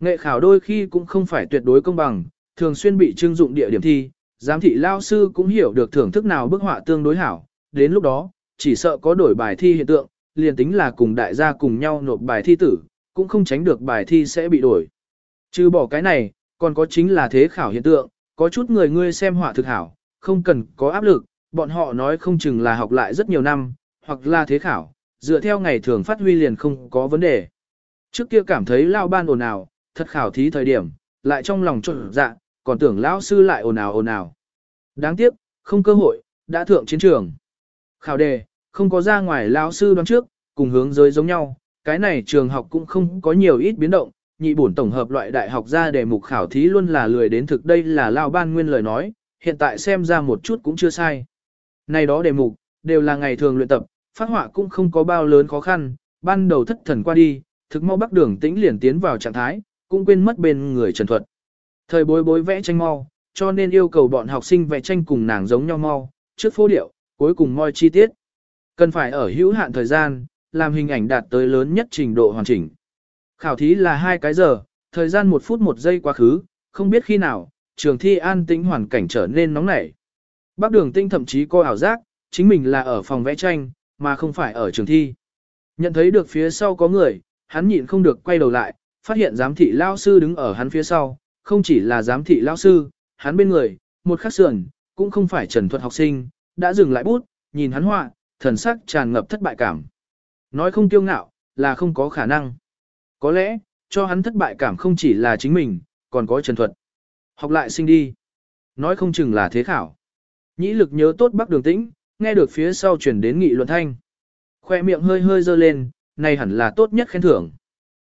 Nghệ khảo đôi khi cũng không phải tuyệt đối công bằng, thường xuyên bị trưng dụng địa điểm thi, giám thị lao sư cũng hiểu được thưởng thức nào bức họa tương đối hảo, đến lúc đó, chỉ sợ có đổi bài thi hiện tượng, liền tính là cùng đại gia cùng nhau nộp bài thi tử, cũng không tránh được bài thi sẽ bị đổi. Trừ bỏ cái này, còn có chính là thế khảo hiện tượng, có chút người ngươi xem họa thực hảo, không cần có áp lực, bọn họ nói không chừng là học lại rất nhiều năm, hoặc là thế khảo, dựa theo ngày thường phát huy liền không có vấn đề. Trước kia cảm thấy lao ban ồn ào, thật khảo thí thời điểm, lại trong lòng trộn dạ, còn tưởng lão sư lại ồn ào ồn ào. Đáng tiếc, không cơ hội, đã thượng chiến trường. Khảo đề, không có ra ngoài lão sư đoán trước, cùng hướng giới giống nhau, cái này trường học cũng không có nhiều ít biến động, nhị bổn tổng hợp loại đại học ra đề mục khảo thí luôn là lười đến thực đây là lao ban nguyên lời nói, hiện tại xem ra một chút cũng chưa sai. Này đó đề mục, đều là ngày thường luyện tập, phát họa cũng không có bao lớn khó khăn, ban đầu thất thần qua đi, thực mau bắc đường tĩnh liền tiến vào trạng thái, cũng quên mất bên người trần thuật. Thời bối bối vẽ tranh mau, cho nên yêu cầu bọn học sinh vẽ tranh cùng nàng giống nhau mau, trước phố điệu, cuối cùng moi chi tiết. Cần phải ở hữu hạn thời gian, làm hình ảnh đạt tới lớn nhất trình độ hoàn chỉnh. Khảo thí là hai cái giờ, thời gian một phút một giây quá khứ, không biết khi nào, trường thi an tĩnh hoàn cảnh trở nên nóng nảy. Bác đường tinh thậm chí coi ảo giác, chính mình là ở phòng vẽ tranh, mà không phải ở trường thi. Nhận thấy được phía sau có người, hắn nhịn không được quay đầu lại, phát hiện giám thị lao sư đứng ở hắn phía sau, không chỉ là giám thị lao sư, hắn bên người, một khắc sườn, cũng không phải trần thuật học sinh, đã dừng lại bút, nhìn hắn họa, thần sắc tràn ngập thất bại cảm. Nói không kiêu ngạo, là không có khả năng. Có lẽ, cho hắn thất bại cảm không chỉ là chính mình, còn có Trần Thuật. Học lại sinh đi. Nói không chừng là thế khảo. Nhĩ lực nhớ tốt bắc đường tĩnh, nghe được phía sau chuyển đến nghị luận thanh. Khoe miệng hơi hơi dơ lên, này hẳn là tốt nhất khen thưởng.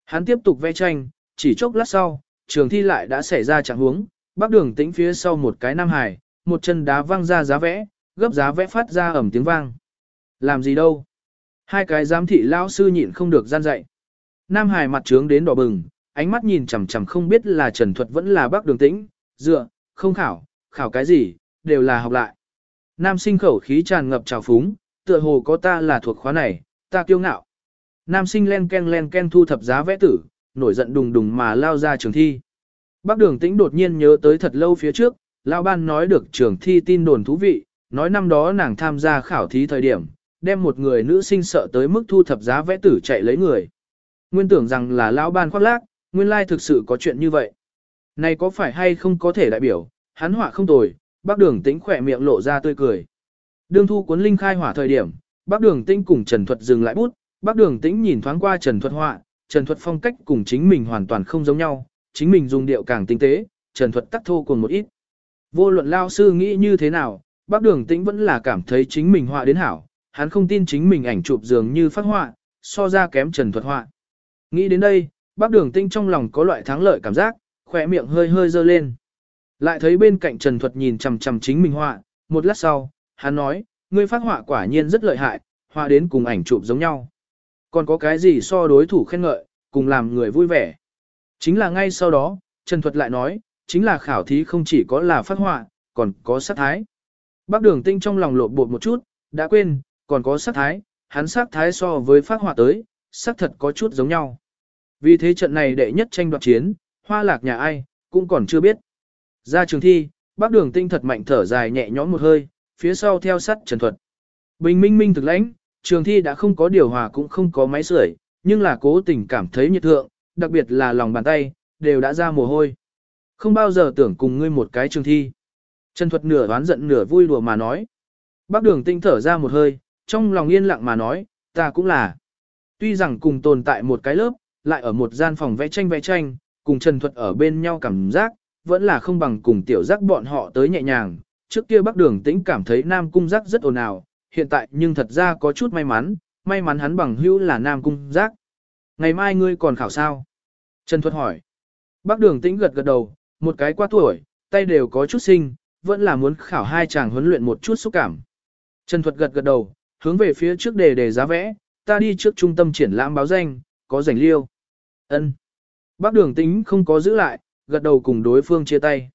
Hắn tiếp tục vẽ tranh, chỉ chốc lát sau, trường thi lại đã xảy ra trạng huống, bắc đường tĩnh phía sau một cái nam hải, một chân đá văng ra giá vẽ, gấp giá vẽ phát ra ẩm tiếng vang. Làm gì đâu? Hai cái giám thị lao sư nhịn không được gian dạy. Nam Hải mặt trướng đến đỏ bừng, ánh mắt nhìn chằm chằm không biết là Trần Thuật vẫn là bác đường tĩnh, dựa, không khảo, khảo cái gì, đều là học lại. Nam sinh khẩu khí tràn ngập trào phúng, tựa hồ có ta là thuộc khóa này, ta kiêu ngạo. Nam sinh len ken len ken thu thập giá vẽ tử, nổi giận đùng đùng mà lao ra trường thi. Bác đường tĩnh đột nhiên nhớ tới thật lâu phía trước, lao ban nói được trường thi tin đồn thú vị, nói năm đó nàng tham gia khảo thí thời điểm, đem một người nữ sinh sợ tới mức thu thập giá vẽ tử chạy lấy người. Nguyên tưởng rằng là lão ban khoác lác, nguyên lai thực sự có chuyện như vậy. Này có phải hay không có thể đại biểu, hắn họa không tồi, bác đường tĩnh khỏe miệng lộ ra tươi cười. Đương thu cuốn linh khai hỏa thời điểm, bác đường tĩnh cùng Trần Thuật dừng lại bút, bác đường tĩnh nhìn thoáng qua Trần Thuật họa, Trần Thuật phong cách cùng chính mình hoàn toàn không giống nhau, chính mình dùng điệu càng tinh tế, Trần Thuật tắc thô cùng một ít. Vô luận lao sư nghĩ như thế nào, bác đường tĩnh vẫn là cảm thấy chính mình họa đến hảo, hắn không tin chính mình ảnh chụp dường như phát họa, so ra kém Trần Thuật họa. Nghĩ đến đây, bác đường Tinh trong lòng có loại thắng lợi cảm giác, khỏe miệng hơi hơi dơ lên. Lại thấy bên cạnh Trần Thuật nhìn chằm chằm chính mình họa, một lát sau, hắn nói, ngươi phát họa quả nhiên rất lợi hại, họa đến cùng ảnh chụp giống nhau. Còn có cái gì so đối thủ khen ngợi, cùng làm người vui vẻ. Chính là ngay sau đó, Trần Thuật lại nói, chính là khảo thí không chỉ có là phát họa, còn có sát thái. Bác đường tinh trong lòng lộn bột một chút, đã quên, còn có sát thái, hắn sát thái so với phát họa tới, sát thật có chút giống nhau. Vì thế trận này đệ nhất tranh đoạt chiến, hoa lạc nhà ai, cũng còn chưa biết. Ra trường thi, bác đường tinh thật mạnh thở dài nhẹ nhõm một hơi, phía sau theo sát Trần Thuật. Bình minh minh thực lãnh, trường thi đã không có điều hòa cũng không có máy sưởi, nhưng là cố tình cảm thấy nhiệt thượng, đặc biệt là lòng bàn tay, đều đã ra mồ hôi. Không bao giờ tưởng cùng ngươi một cái trường thi. Trần Thuật nửa đoán giận nửa vui đùa mà nói. Bác đường tinh thở ra một hơi, trong lòng yên lặng mà nói, ta cũng là. Tuy rằng cùng tồn tại một cái lớp, lại ở một gian phòng vẽ tranh vẽ tranh, cùng Trần Thuật ở bên nhau cảm giác, vẫn là không bằng cùng tiểu giác bọn họ tới nhẹ nhàng. Trước kia bác đường tĩnh cảm thấy Nam Cung giác rất ồn ào, hiện tại nhưng thật ra có chút may mắn, may mắn hắn bằng hữu là Nam Cung giác. Ngày mai ngươi còn khảo sao? Trần Thuật hỏi. Bác đường tĩnh gật gật đầu, một cái qua tuổi, tay đều có chút sinh, vẫn là muốn khảo hai chàng huấn luyện một chút xúc cảm. Trần Thuật gật gật đầu, hướng về phía trước đề đề giá vẽ, ta đi trước trung tâm triển lãm báo danh, có rảnh liêu. Ân. Bác đường tính không có giữ lại, gật đầu cùng đối phương chia tay.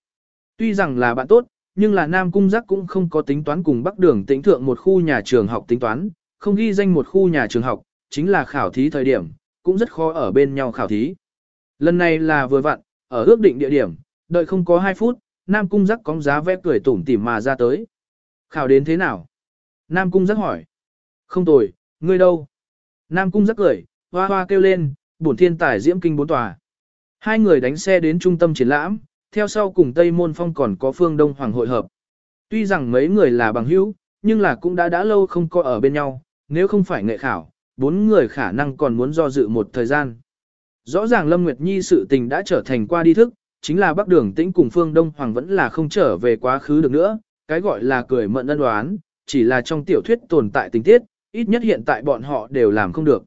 Tuy rằng là bạn tốt, nhưng là Nam Cung Giác cũng không có tính toán cùng Bắc Đường tính thượng một khu nhà trường học tính toán, không ghi danh một khu nhà trường học, chính là khảo thí thời điểm, cũng rất khó ở bên nhau khảo thí. Lần này là vừa vặn, ở ước định địa điểm, đợi không có 2 phút, Nam Cung Giác cóng giá vẽ cười tủm tỉm mà ra tới. Khảo đến thế nào? Nam Cung Giác hỏi. Không tồi, ngươi đâu? Nam Cung rắc cười, hoa hoa kêu lên, bổn thiên tài diễm kinh bốn tòa. Hai người đánh xe đến trung tâm triển lãm, theo sau cùng Tây Môn Phong còn có Phương Đông Hoàng hội hợp. Tuy rằng mấy người là bằng hữu, nhưng là cũng đã đã lâu không có ở bên nhau, nếu không phải nghệ khảo, bốn người khả năng còn muốn do dự một thời gian. Rõ ràng Lâm Nguyệt Nhi sự tình đã trở thành qua đi thức, chính là Bắc Đường Tĩnh cùng Phương Đông Hoàng vẫn là không trở về quá khứ được nữa, cái gọi là cười mận ân đoán, chỉ là trong tiểu thuyết tồn tại tình tiết, ít nhất hiện tại bọn họ đều làm không được.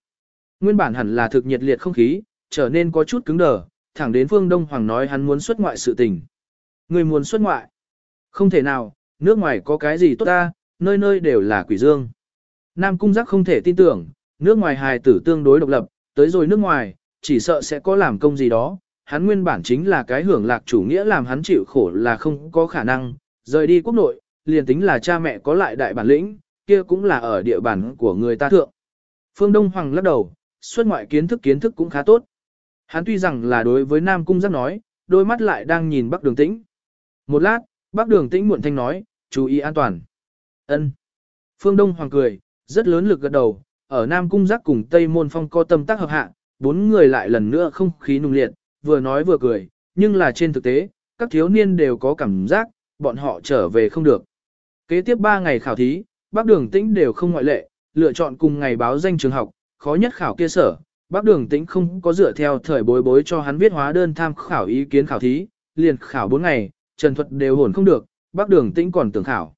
Nguyên bản hẳn là thực nhiệt liệt không khí, trở nên có chút cứng đờ, thẳng đến Phương Đông Hoàng nói hắn muốn xuất ngoại sự tình. Người muốn xuất ngoại? Không thể nào, nước ngoài có cái gì tốt ta, nơi nơi đều là quỷ dương. Nam Cung Giác không thể tin tưởng, nước ngoài hài tử tương đối độc lập, tới rồi nước ngoài, chỉ sợ sẽ có làm công gì đó. Hắn nguyên bản chính là cái hưởng lạc chủ nghĩa làm hắn chịu khổ là không có khả năng, rời đi quốc nội, liền tính là cha mẹ có lại đại bản lĩnh, kia cũng là ở địa bàn của người ta thượng. Phương Đông Hoàng lắc đầu, xuất ngoại kiến thức kiến thức cũng khá tốt. Hắn tuy rằng là đối với Nam Cung giác nói, đôi mắt lại đang nhìn Bắc Đường Tĩnh. Một lát, Bắc Đường Tĩnh muộn thanh nói, chú ý an toàn. Ân. Phương Đông Hoàng cười, rất lớn lực gật đầu, ở Nam Cung giác cùng Tây Môn Phong co tâm tác hợp hạ, bốn người lại lần nữa không khí nung liệt, vừa nói vừa cười, nhưng là trên thực tế, các thiếu niên đều có cảm giác, bọn họ trở về không được. Kế tiếp 3 ngày khảo thí, Bác Đường Tĩnh đều không ngoại lệ, lựa chọn cùng ngày báo danh trường học, khó nhất khảo kia sở, Bác Đường Tĩnh không có dựa theo thời bối bối cho hắn viết hóa đơn tham khảo ý kiến khảo thí, liền khảo 4 ngày, Trần Thuật đều hồn không được, Bác Đường Tĩnh còn tưởng khảo.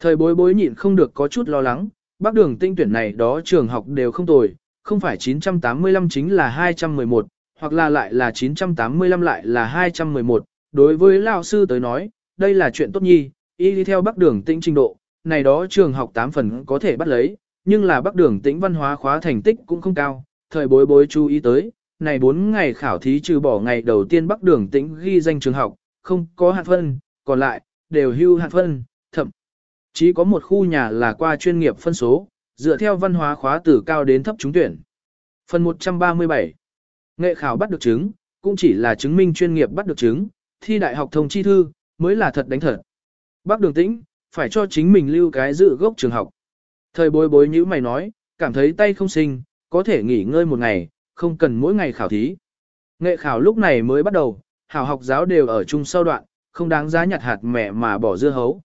Thời bối bối nhịn không được có chút lo lắng, Bác Đường Tĩnh tuyển này đó trường học đều không tồi, không phải 985 chính là 211, hoặc là lại là 985 lại là 211. Đối với lao sư tới nói, đây là chuyện tốt nhi, y đi theo Bác Đường Tĩnh trình độ, này đó trường học 8 phần có thể bắt lấy, nhưng là Bắc Đường Tĩnh văn hóa khóa thành tích cũng không cao, thời bối bối chú ý tới, này 4 ngày khảo thí trừ bỏ ngày đầu tiên Bắc Đường Tĩnh ghi danh trường học, không có hạt phân, còn lại, đều hưu hạt phân, thậm chí có một khu nhà là qua chuyên nghiệp phân số, dựa theo văn hóa khóa từ cao đến thấp trúng tuyển. Phần 137 Nghệ khảo bắt được chứng, cũng chỉ là chứng minh chuyên nghiệp bắt được chứng, thi đại học thông chi thư, mới là thật đánh thật. Bác đường tĩnh, phải cho chính mình lưu cái dự gốc trường học. Thời bối bối như mày nói, cảm thấy tay không sinh, có thể nghỉ ngơi một ngày, không cần mỗi ngày khảo thí. Nghệ khảo lúc này mới bắt đầu, hảo học giáo đều ở chung sau đoạn, không đáng giá nhặt hạt mẹ mà bỏ dưa hấu.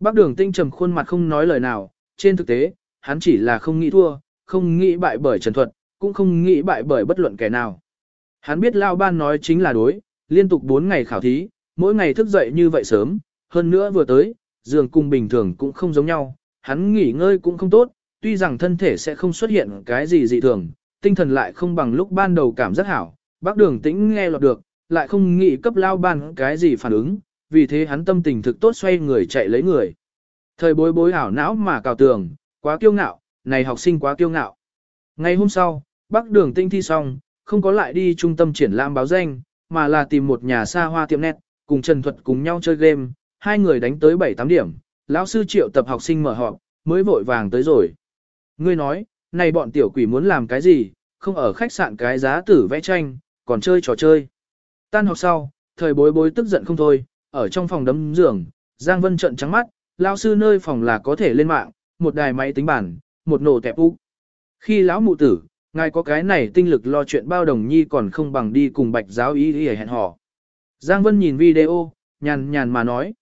Bác đường tinh trầm khuôn mặt không nói lời nào, trên thực tế, hắn chỉ là không nghĩ thua, không nghĩ bại bởi Trần Thuật, cũng không nghĩ bại bởi bất luận kẻ nào. Hắn biết Lao Ban nói chính là đối, liên tục 4 ngày khảo thí, mỗi ngày thức dậy như vậy sớm, hơn nữa vừa tới, giường cung bình thường cũng không giống nhau, hắn nghỉ ngơi cũng không tốt, tuy rằng thân thể sẽ không xuất hiện cái gì dị thường, tinh thần lại không bằng lúc ban đầu cảm giác hảo, bác đường tĩnh nghe lọt được, lại không nghĩ cấp Lao Ban cái gì phản ứng, vì thế hắn tâm tình thực tốt xoay người chạy lấy người. Thời bối bối hảo não mà cào tường, quá kiêu ngạo, này học sinh quá kiêu ngạo. Ngày hôm sau, bác đường tinh thi xong, không có lại đi trung tâm triển lãm báo danh, mà là tìm một nhà xa hoa tiệm nét, cùng Trần Thuật cùng nhau chơi game, hai người đánh tới 7-8 điểm, lão sư triệu tập học sinh mở họp, mới vội vàng tới rồi. Ngươi nói, này bọn tiểu quỷ muốn làm cái gì, không ở khách sạn cái giá tử vẽ tranh, còn chơi trò chơi. Tan học sau, thời bối bối tức giận không thôi, ở trong phòng đấm giường, Giang Vân trận trắng mắt, lão sư nơi phòng là có thể lên mạng, một đài máy tính bản, một nổ tẹp úc. Khi lão mụ tử, ngài có cái này tinh lực lo chuyện bao đồng nhi còn không bằng đi cùng bạch giáo ý ý hẹn hò. Giang Vân nhìn video, nhàn nhàn mà nói.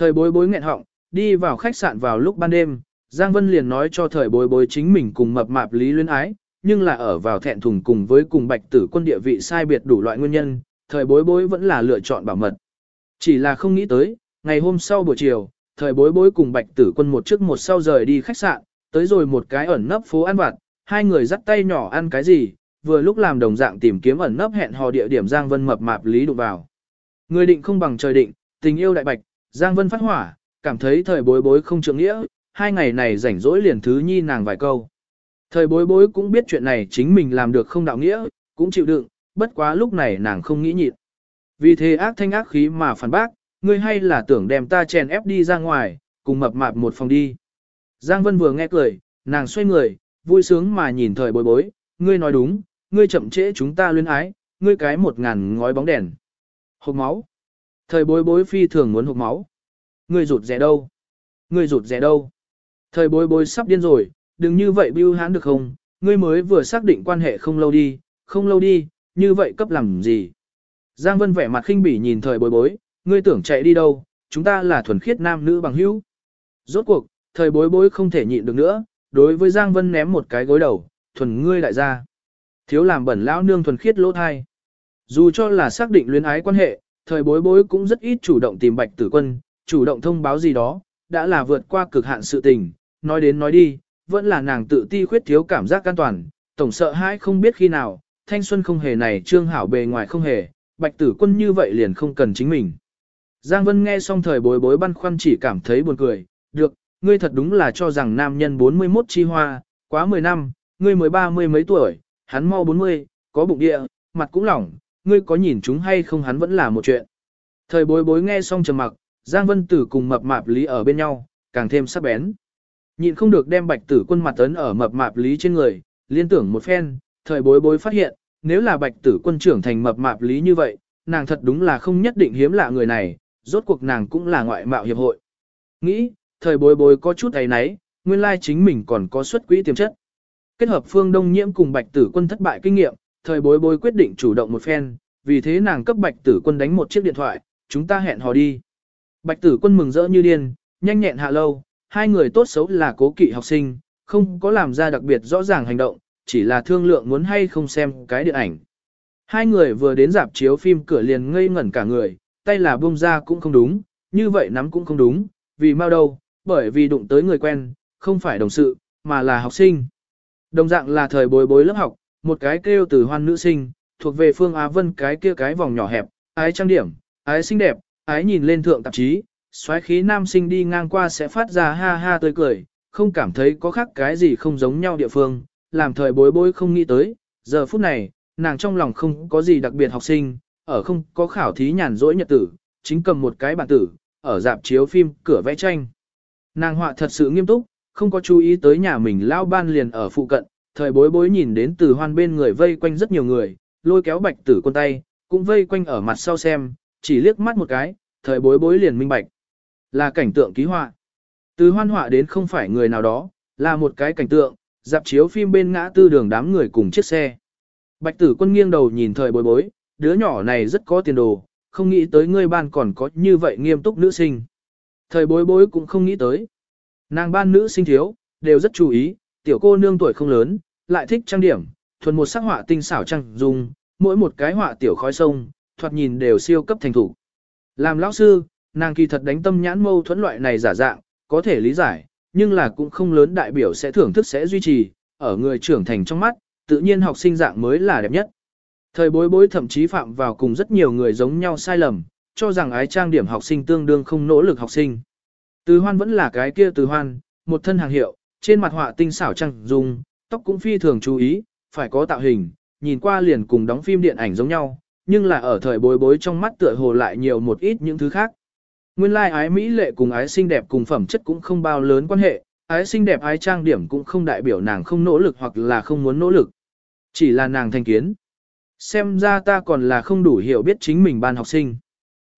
Thời bối bối nghẹn họng, đi vào khách sạn vào lúc ban đêm, Giang Vân liền nói cho thời bối bối chính mình cùng mập mạp lý luyến ái, nhưng là ở vào thẹn thùng cùng với cùng bạch tử quân địa vị sai biệt đủ loại nguyên nhân, thời bối bối vẫn là lựa chọn bảo mật. Chỉ là không nghĩ tới, ngày hôm sau buổi chiều, thời bối bối cùng bạch tử quân một trước một sau rời đi khách sạn, tới rồi một cái ẩn nấp phố ăn vặt, hai người dắt tay nhỏ ăn cái gì, vừa lúc làm đồng dạng tìm kiếm ẩn nấp hẹn hò địa điểm Giang Vân mập mạp lý đụng vào. Người định không bằng trời định, tình yêu đại bạch, Giang Vân phát hỏa, cảm thấy thời bối bối không trượng nghĩa, hai ngày này rảnh rỗi liền thứ nhi nàng vài câu. Thời bối bối cũng biết chuyện này chính mình làm được không đạo nghĩa, cũng chịu đựng, bất quá lúc này nàng không nghĩ nhịn. Vì thế ác thanh ác khí mà phản bác, ngươi hay là tưởng đem ta chèn ép đi ra ngoài, cùng mập mạp một phòng đi. Giang Vân vừa nghe cười, nàng xoay người, vui sướng mà nhìn thời bối bối, ngươi nói đúng, ngươi chậm trễ chúng ta luyến ái, ngươi cái một ngàn ngói bóng đèn. Hộp máu. Thời bối bối phi thường muốn hụt máu. Ngươi rụt rẻ đâu? Ngươi rụt rẻ đâu? Thời bối bối sắp điên rồi, đừng như vậy bưu hán được không? Ngươi mới vừa xác định quan hệ không lâu đi, không lâu đi, như vậy cấp làm gì? Giang Vân vẻ mặt khinh bỉ nhìn thời bối bối, ngươi tưởng chạy đi đâu, chúng ta là thuần khiết nam nữ bằng hữu. Rốt cuộc, thời bối bối không thể nhịn được nữa, đối với Giang Vân ném một cái gối đầu, thuần ngươi lại ra. Thiếu làm bẩn lão nương thuần khiết lỗ thai. Dù cho là xác định luyến ái quan hệ, thời bối bối cũng rất ít chủ động tìm bạch tử quân, chủ động thông báo gì đó, đã là vượt qua cực hạn sự tình, nói đến nói đi, vẫn là nàng tự ti khuyết thiếu cảm giác an toàn, tổng sợ hãi không biết khi nào, thanh xuân không hề này trương hảo bề ngoài không hề, bạch tử quân như vậy liền không cần chính mình. Giang Vân nghe xong thời bối bối băn khoăn chỉ cảm thấy buồn cười, được, ngươi thật đúng là cho rằng nam nhân 41 chi hoa, quá 10 năm, ngươi mới 30 mấy tuổi, hắn mau 40, có bụng địa, mặt cũng lỏng, ngươi có nhìn chúng hay không hắn vẫn là một chuyện. Thời bối bối nghe xong trầm mặc, Giang Vân Tử cùng mập mạp lý ở bên nhau, càng thêm sắc bén. Nhịn không được đem bạch tử quân mặt tấn ở mập mạp lý trên người, liên tưởng một phen, thời bối bối phát hiện, nếu là bạch tử quân trưởng thành mập mạp lý như vậy, nàng thật đúng là không nhất định hiếm lạ người này, rốt cuộc nàng cũng là ngoại mạo hiệp hội. Nghĩ, thời bối bối có chút ấy nấy, nguyên lai chính mình còn có xuất quỹ tiềm chất. Kết hợp phương đông nhiễm cùng bạch tử quân thất bại kinh nghiệm, thời bối bối quyết định chủ động một phen, vì thế nàng cấp bạch tử quân đánh một chiếc điện thoại, chúng ta hẹn hò đi. Bạch tử quân mừng rỡ như điên, nhanh nhẹn hạ lâu, hai người tốt xấu là cố kỵ học sinh, không có làm ra đặc biệt rõ ràng hành động, chỉ là thương lượng muốn hay không xem cái điện ảnh. Hai người vừa đến dạp chiếu phim cửa liền ngây ngẩn cả người, tay là buông ra cũng không đúng, như vậy nắm cũng không đúng, vì mau đâu, bởi vì đụng tới người quen, không phải đồng sự, mà là học sinh. Đồng dạng là thời bối bối lớp học, một cái kêu từ hoan nữ sinh, thuộc về phương Á Vân cái kia cái vòng nhỏ hẹp, ái trang điểm, ái xinh đẹp, ái nhìn lên thượng tạp chí, xoáy khí nam sinh đi ngang qua sẽ phát ra ha ha tươi cười, không cảm thấy có khác cái gì không giống nhau địa phương, làm thời bối bối không nghĩ tới, giờ phút này, nàng trong lòng không có gì đặc biệt học sinh, ở không có khảo thí nhàn rỗi nhật tử, chính cầm một cái bản tử, ở dạp chiếu phim, cửa vẽ tranh. Nàng họa thật sự nghiêm túc, không có chú ý tới nhà mình lao ban liền ở phụ cận, thời bối bối nhìn đến từ hoan bên người vây quanh rất nhiều người, lôi kéo bạch tử quân tay, cũng vây quanh ở mặt sau xem, chỉ liếc mắt một cái, thời bối bối liền minh bạch. Là cảnh tượng ký họa. Từ hoan họa đến không phải người nào đó, là một cái cảnh tượng, dạp chiếu phim bên ngã tư đường đám người cùng chiếc xe. Bạch tử quân nghiêng đầu nhìn thời bối bối, đứa nhỏ này rất có tiền đồ, không nghĩ tới ngươi ban còn có như vậy nghiêm túc nữ sinh. Thời bối bối cũng không nghĩ tới. Nàng ban nữ sinh thiếu, đều rất chú ý, tiểu cô nương tuổi không lớn, lại thích trang điểm, thuần một sắc họa tinh xảo trang dung, mỗi một cái họa tiểu khói sông, thoạt nhìn đều siêu cấp thành thủ. Làm lão sư, nàng kỳ thật đánh tâm nhãn mâu thuẫn loại này giả dạng, có thể lý giải, nhưng là cũng không lớn đại biểu sẽ thưởng thức sẽ duy trì, ở người trưởng thành trong mắt, tự nhiên học sinh dạng mới là đẹp nhất. Thời bối bối thậm chí phạm vào cùng rất nhiều người giống nhau sai lầm, cho rằng ái trang điểm học sinh tương đương không nỗ lực học sinh. Từ hoan vẫn là cái kia từ hoan, một thân hàng hiệu, trên mặt họa tinh xảo trăng dung, tóc cũng phi thường chú ý, phải có tạo hình, nhìn qua liền cùng đóng phim điện ảnh giống nhau, nhưng là ở thời bối bối trong mắt tựa hồ lại nhiều một ít những thứ khác. Nguyên lai like ái mỹ lệ cùng ái xinh đẹp cùng phẩm chất cũng không bao lớn quan hệ, ái xinh đẹp ái trang điểm cũng không đại biểu nàng không nỗ lực hoặc là không muốn nỗ lực. Chỉ là nàng thành kiến. Xem ra ta còn là không đủ hiểu biết chính mình ban học sinh.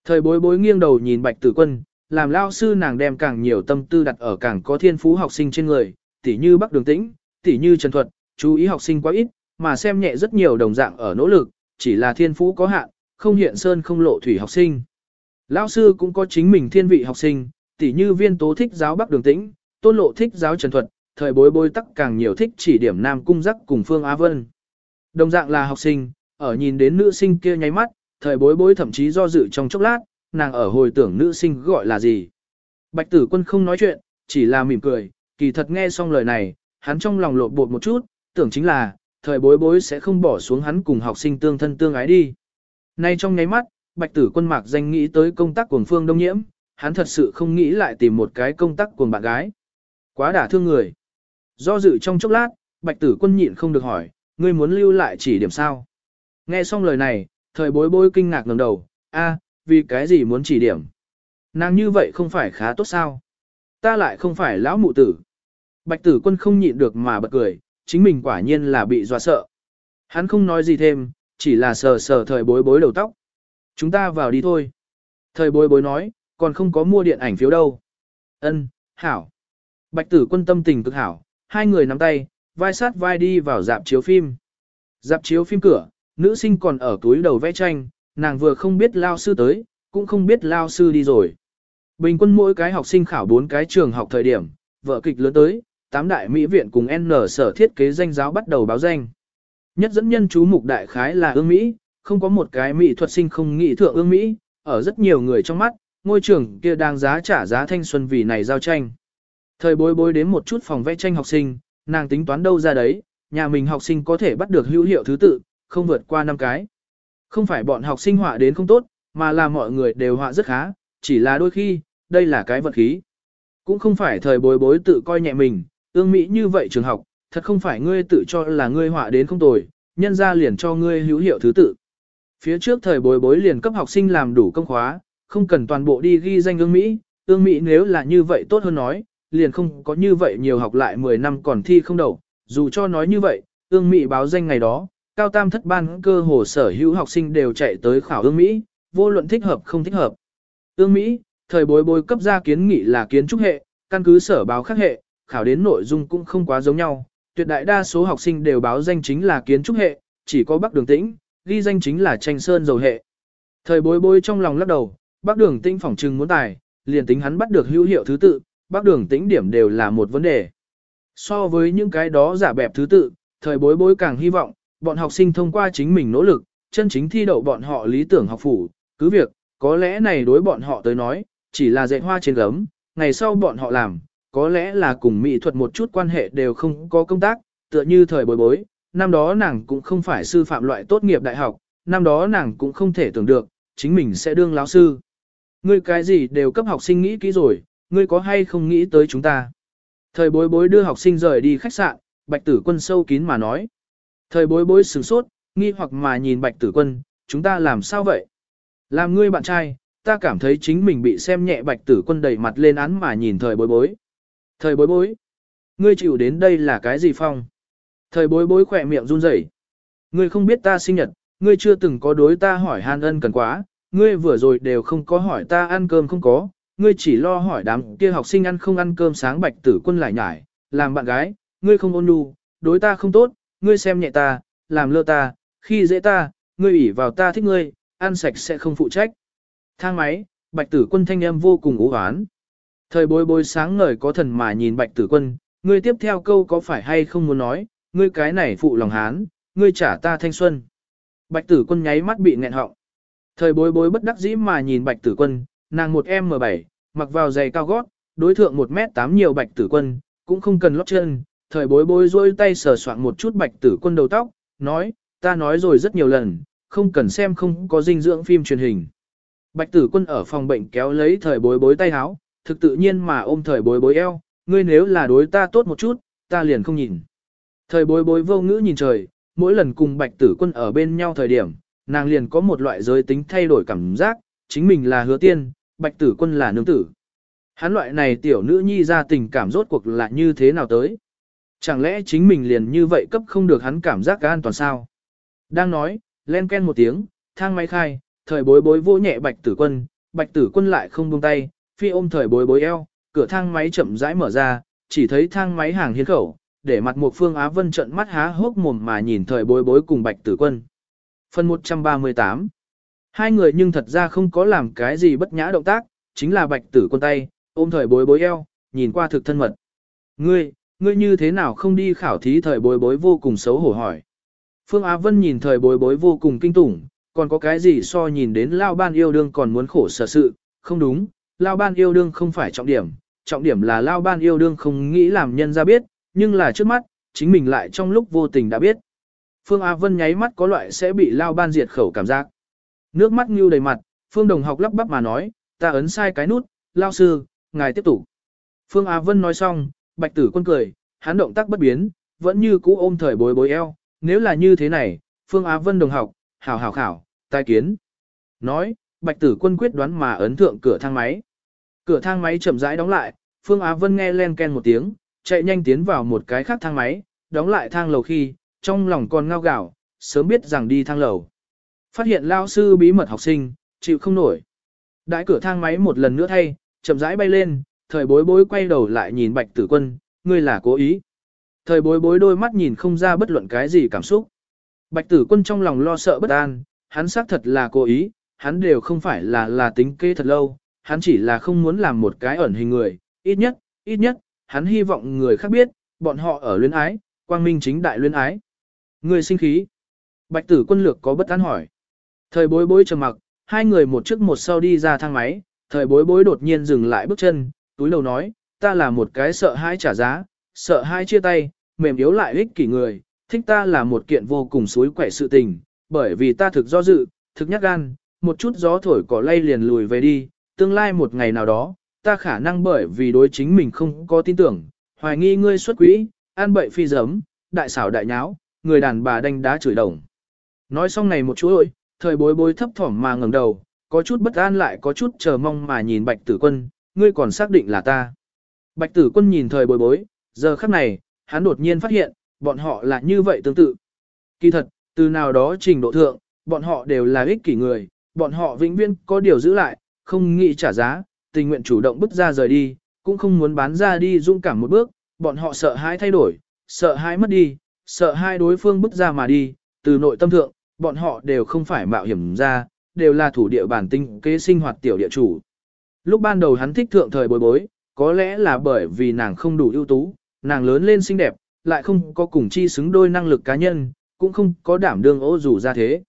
Thời bối bối nghiêng đầu nhìn bạch tử quân, làm lao sư nàng đem càng nhiều tâm tư đặt ở càng có thiên phú học sinh trên người, tỉ như Bắc Đường Tĩnh, tỉ như Trần Thuật, chú ý học sinh quá ít, mà xem nhẹ rất nhiều đồng dạng ở nỗ lực, chỉ là thiên phú có hạn, không hiện sơn không lộ thủy học sinh. Lão sư cũng có chính mình thiên vị học sinh, tỉ như viên tố thích giáo Bắc Đường Tĩnh, tôn lộ thích giáo Trần Thuật, thời bối bối tắc càng nhiều thích chỉ điểm Nam Cung Giác cùng Phương Á Vân. Đồng dạng là học sinh, ở nhìn đến nữ sinh kia nháy mắt, thời bối bối thậm chí do dự trong chốc lát, nàng ở hồi tưởng nữ sinh gọi là gì. Bạch tử quân không nói chuyện, chỉ là mỉm cười, kỳ thật nghe xong lời này, hắn trong lòng lột bột một chút, tưởng chính là, thời bối bối sẽ không bỏ xuống hắn cùng học sinh tương thân tương ái đi. Nay trong nháy mắt, bạch tử quân mạc danh nghĩ tới công tác của phương đông nhiễm, hắn thật sự không nghĩ lại tìm một cái công tác của bạn gái. Quá đả thương người. Do dự trong chốc lát, bạch tử quân nhịn không được hỏi, ngươi muốn lưu lại chỉ điểm sao? Nghe xong lời này, thời bối bối kinh ngạc ngẩng đầu, a, vì cái gì muốn chỉ điểm? Nàng như vậy không phải khá tốt sao? Ta lại không phải lão mụ tử. Bạch tử quân không nhịn được mà bật cười, chính mình quả nhiên là bị dọa sợ. Hắn không nói gì thêm, chỉ là sờ sờ thời bối bối đầu tóc. Chúng ta vào đi thôi. Thời bối bối nói, còn không có mua điện ảnh phiếu đâu. Ân, hảo. Bạch tử quân tâm tình cực hảo, hai người nắm tay, vai sát vai đi vào dạp chiếu phim. Dạp chiếu phim cửa, nữ sinh còn ở túi đầu vẽ tranh, nàng vừa không biết lao sư tới, cũng không biết lao sư đi rồi. Bình quân mỗi cái học sinh khảo bốn cái trường học thời điểm, vợ kịch lớn tới, tám đại mỹ viện cùng N sở thiết kế danh giáo bắt đầu báo danh. Nhất dẫn nhân chú mục đại khái là ương Mỹ, không có một cái mỹ thuật sinh không nghĩ thượng ương Mỹ, ở rất nhiều người trong mắt, ngôi trường kia đang giá trả giá thanh xuân vì này giao tranh. Thời bối bối đến một chút phòng vẽ tranh học sinh, nàng tính toán đâu ra đấy, nhà mình học sinh có thể bắt được hữu hiệu thứ tự, không vượt qua năm cái. Không phải bọn học sinh họa đến không tốt, mà là mọi người đều họa rất khá, chỉ là đôi khi, đây là cái vật khí. Cũng không phải thời bối bối tự coi nhẹ mình, ương mỹ như vậy trường học, thật không phải ngươi tự cho là ngươi họa đến không tồi, nhân ra liền cho ngươi hữu hiệu thứ tự. Phía trước thời bối bối liền cấp học sinh làm đủ công khóa, không cần toàn bộ đi ghi danh ương Mỹ, ương Mỹ nếu là như vậy tốt hơn nói, liền không có như vậy nhiều học lại 10 năm còn thi không đầu, dù cho nói như vậy, ương Mỹ báo danh ngày đó, cao tam thất ban cơ hồ sở hữu học sinh đều chạy tới khảo ương Mỹ, vô luận thích hợp không thích hợp. Ương Mỹ, thời bối bối cấp ra kiến nghị là kiến trúc hệ, căn cứ sở báo khác hệ, khảo đến nội dung cũng không quá giống nhau, tuyệt đại đa số học sinh đều báo danh chính là kiến trúc hệ, chỉ có Bắc Đường Tĩnh, ghi danh chính là tranh sơn dầu hệ. Thời bối bối trong lòng lắc đầu, Bắc Đường Tĩnh phỏng trừng muốn tài, liền tính hắn bắt được hữu hiệu thứ tự, Bắc Đường Tĩnh điểm đều là một vấn đề. So với những cái đó giả bẹp thứ tự, thời bối bối càng hy vọng, bọn học sinh thông qua chính mình nỗ lực, chân chính thi đậu bọn họ lý tưởng học phủ, cứ việc, có lẽ này đối bọn họ tới nói, chỉ là dạy hoa trên gấm, ngày sau bọn họ làm, có lẽ là cùng mỹ thuật một chút quan hệ đều không có công tác, tựa như thời bối bối, năm đó nàng cũng không phải sư phạm loại tốt nghiệp đại học, năm đó nàng cũng không thể tưởng được, chính mình sẽ đương lão sư. Ngươi cái gì đều cấp học sinh nghĩ kỹ rồi, ngươi có hay không nghĩ tới chúng ta. Thời bối bối đưa học sinh rời đi khách sạn, bạch tử quân sâu kín mà nói. Thời bối bối sửng sốt, nghi hoặc mà nhìn bạch tử quân, chúng ta làm sao vậy? Làm ngươi bạn trai, ta cảm thấy chính mình bị xem nhẹ bạch tử quân đầy mặt lên án mà nhìn thời bối bối. Thời bối bối, ngươi chịu đến đây là cái gì phong? Thời bối bối khỏe miệng run rẩy. Ngươi không biết ta sinh nhật, ngươi chưa từng có đối ta hỏi han ân cần quá, ngươi vừa rồi đều không có hỏi ta ăn cơm không có, ngươi chỉ lo hỏi đám kia học sinh ăn không ăn cơm sáng bạch tử quân lại nhải, làm bạn gái, ngươi không ôn nhu, đối ta không tốt, ngươi xem nhẹ ta, làm lơ ta, khi dễ ta, ngươi ủy vào ta thích ngươi, ăn sạch sẽ không phụ trách. Thang máy, bạch tử quân thanh em vô cùng ú hoán. Thời bối bối sáng ngời có thần mà nhìn bạch tử quân, ngươi tiếp theo câu có phải hay không muốn nói, ngươi cái này phụ lòng hán, ngươi trả ta thanh xuân. Bạch tử quân nháy mắt bị nghẹn họng. Thời bối bối bất đắc dĩ mà nhìn bạch tử quân, nàng một M7, mặc vào giày cao gót, đối thượng 1m8 nhiều bạch tử quân, cũng không cần lót chân. Thời bối bối rôi tay sờ soạn một chút bạch tử quân đầu tóc, nói, ta nói rồi rất nhiều lần, không cần xem không có dinh dưỡng phim truyền hình. Bạch tử quân ở phòng bệnh kéo lấy thời bối bối tay háo, thực tự nhiên mà ôm thời bối bối eo, ngươi nếu là đối ta tốt một chút, ta liền không nhìn. Thời bối bối vô ngữ nhìn trời, mỗi lần cùng bạch tử quân ở bên nhau thời điểm, nàng liền có một loại giới tính thay đổi cảm giác, chính mình là hứa tiên, bạch tử quân là nương tử. Hắn loại này tiểu nữ nhi ra tình cảm rốt cuộc là như thế nào tới? Chẳng lẽ chính mình liền như vậy cấp không được hắn cảm giác an toàn sao? Đang nói, len ken một tiếng, thang máy khai, thời bối bối vô nhẹ bạch tử quân, bạch tử quân lại không buông tay, phi ôm thời bối bối eo, cửa thang máy chậm rãi mở ra, chỉ thấy thang máy hàng hiến khẩu, để mặt một phương Á Vân trận mắt há hốc mồm mà nhìn thời bối bối cùng bạch tử quân. Phần 138 Hai người nhưng thật ra không có làm cái gì bất nhã động tác, chính là bạch tử quân tay, ôm thời bối bối eo, nhìn qua thực thân mật. Ngươi, ngươi như thế nào không đi khảo thí thời bối bối vô cùng xấu hổ hỏi. Phương Á Vân nhìn thời bối bối vô cùng kinh tủng, còn có cái gì so nhìn đến Lao Ban yêu đương còn muốn khổ sở sự, không đúng, Lao Ban yêu đương không phải trọng điểm, trọng điểm là Lao Ban yêu đương không nghĩ làm nhân ra biết, nhưng là trước mắt, chính mình lại trong lúc vô tình đã biết. Phương Á Vân nháy mắt có loại sẽ bị Lao Ban diệt khẩu cảm giác. Nước mắt như đầy mặt, Phương Đồng học lắp bắp mà nói, ta ấn sai cái nút, Lao Sư, ngài tiếp tục. Phương Á Vân nói xong, Bạch Tử Quân cười, hắn động tác bất biến, vẫn như cũ ôm thời bối bối eo, nếu là như thế này, Phương Á Vân đồng học, hảo hảo khảo, tai kiến. Nói, Bạch Tử Quân quyết đoán mà ấn thượng cửa thang máy. Cửa thang máy chậm rãi đóng lại, Phương Á Vân nghe len ken một tiếng, chạy nhanh tiến vào một cái khác thang máy, đóng lại thang lầu khi, trong lòng còn ngao gạo, sớm biết rằng đi thang lầu. Phát hiện lao sư bí mật học sinh, chịu không nổi. Đãi cửa thang máy một lần nữa thay, chậm rãi bay lên, thời bối bối quay đầu lại nhìn bạch tử quân, ngươi là cố ý. Thời bối bối đôi mắt nhìn không ra bất luận cái gì cảm xúc. Bạch tử quân trong lòng lo sợ bất an, hắn xác thật là cố ý, hắn đều không phải là là tính kê thật lâu, hắn chỉ là không muốn làm một cái ẩn hình người, ít nhất, ít nhất, hắn hy vọng người khác biết, bọn họ ở luyến ái, quang minh chính đại luyến ái. Người sinh khí. Bạch tử quân lược có bất an hỏi. Thời bối bối trầm mặc, hai người một trước một sau đi ra thang máy, thời bối bối đột nhiên dừng lại bước chân, túi đầu nói, ta là một cái sợ hai trả giá, sợ hai chia tay, mềm yếu lại ích kỷ người, thích ta là một kiện vô cùng suối quẻ sự tình, bởi vì ta thực do dự, thực nhắc gan, một chút gió thổi cỏ lay liền lùi về đi, tương lai một ngày nào đó, ta khả năng bởi vì đối chính mình không có tin tưởng, hoài nghi ngươi xuất quỹ, an bậy phi giấm, đại xảo đại nháo, người đàn bà đánh đá chửi đồng. Nói xong này một chú ơi, thời bối bối thấp thỏm mà ngẩng đầu, có chút bất an lại có chút chờ mong mà nhìn bạch tử quân, ngươi còn xác định là ta. Bạch tử quân nhìn thời bối bối, giờ khắc này, hắn đột nhiên phát hiện, bọn họ là như vậy tương tự. Kỳ thật, từ nào đó trình độ thượng, bọn họ đều là ích kỷ người, bọn họ vĩnh viễn có điều giữ lại, không nghĩ trả giá, tình nguyện chủ động bước ra rời đi, cũng không muốn bán ra đi dung cảm một bước, bọn họ sợ hãi thay đổi, sợ hãi mất đi, sợ hai đối phương bước ra mà đi, từ nội tâm thượng, bọn họ đều không phải mạo hiểm ra, đều là thủ địa bản tinh kế sinh hoạt tiểu địa chủ. Lúc ban đầu hắn thích thượng thời bối bối, có lẽ là bởi vì nàng không đủ ưu tú, nàng lớn lên xinh đẹp, lại không có cùng chi xứng đôi năng lực cá nhân, cũng không có đảm đương ô dù ra thế.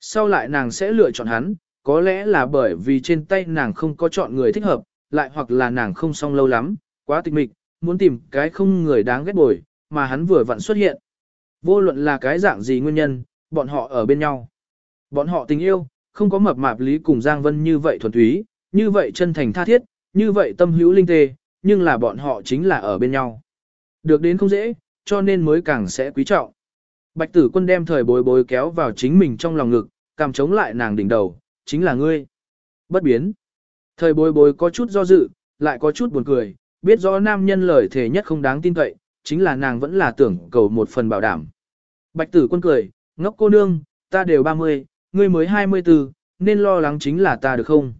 Sau lại nàng sẽ lựa chọn hắn, có lẽ là bởi vì trên tay nàng không có chọn người thích hợp, lại hoặc là nàng không xong lâu lắm, quá tịch mịch, muốn tìm cái không người đáng ghét bồi, mà hắn vừa vặn xuất hiện. Vô luận là cái dạng gì nguyên nhân, bọn họ ở bên nhau. Bọn họ tình yêu, không có mập mạp lý cùng Giang Vân như vậy thuần túy, như vậy chân thành tha thiết, như vậy tâm hữu linh tê, nhưng là bọn họ chính là ở bên nhau. Được đến không dễ, cho nên mới càng sẽ quý trọng. Bạch tử quân đem thời bối bối kéo vào chính mình trong lòng ngực, cảm chống lại nàng đỉnh đầu, chính là ngươi. Bất biến. Thời bối bối có chút do dự, lại có chút buồn cười, biết rõ nam nhân lời thề nhất không đáng tin cậy, chính là nàng vẫn là tưởng cầu một phần bảo đảm. Bạch tử quân cười, ngốc cô nương, ta đều 30, ngươi mới 24, nên lo lắng chính là ta được không?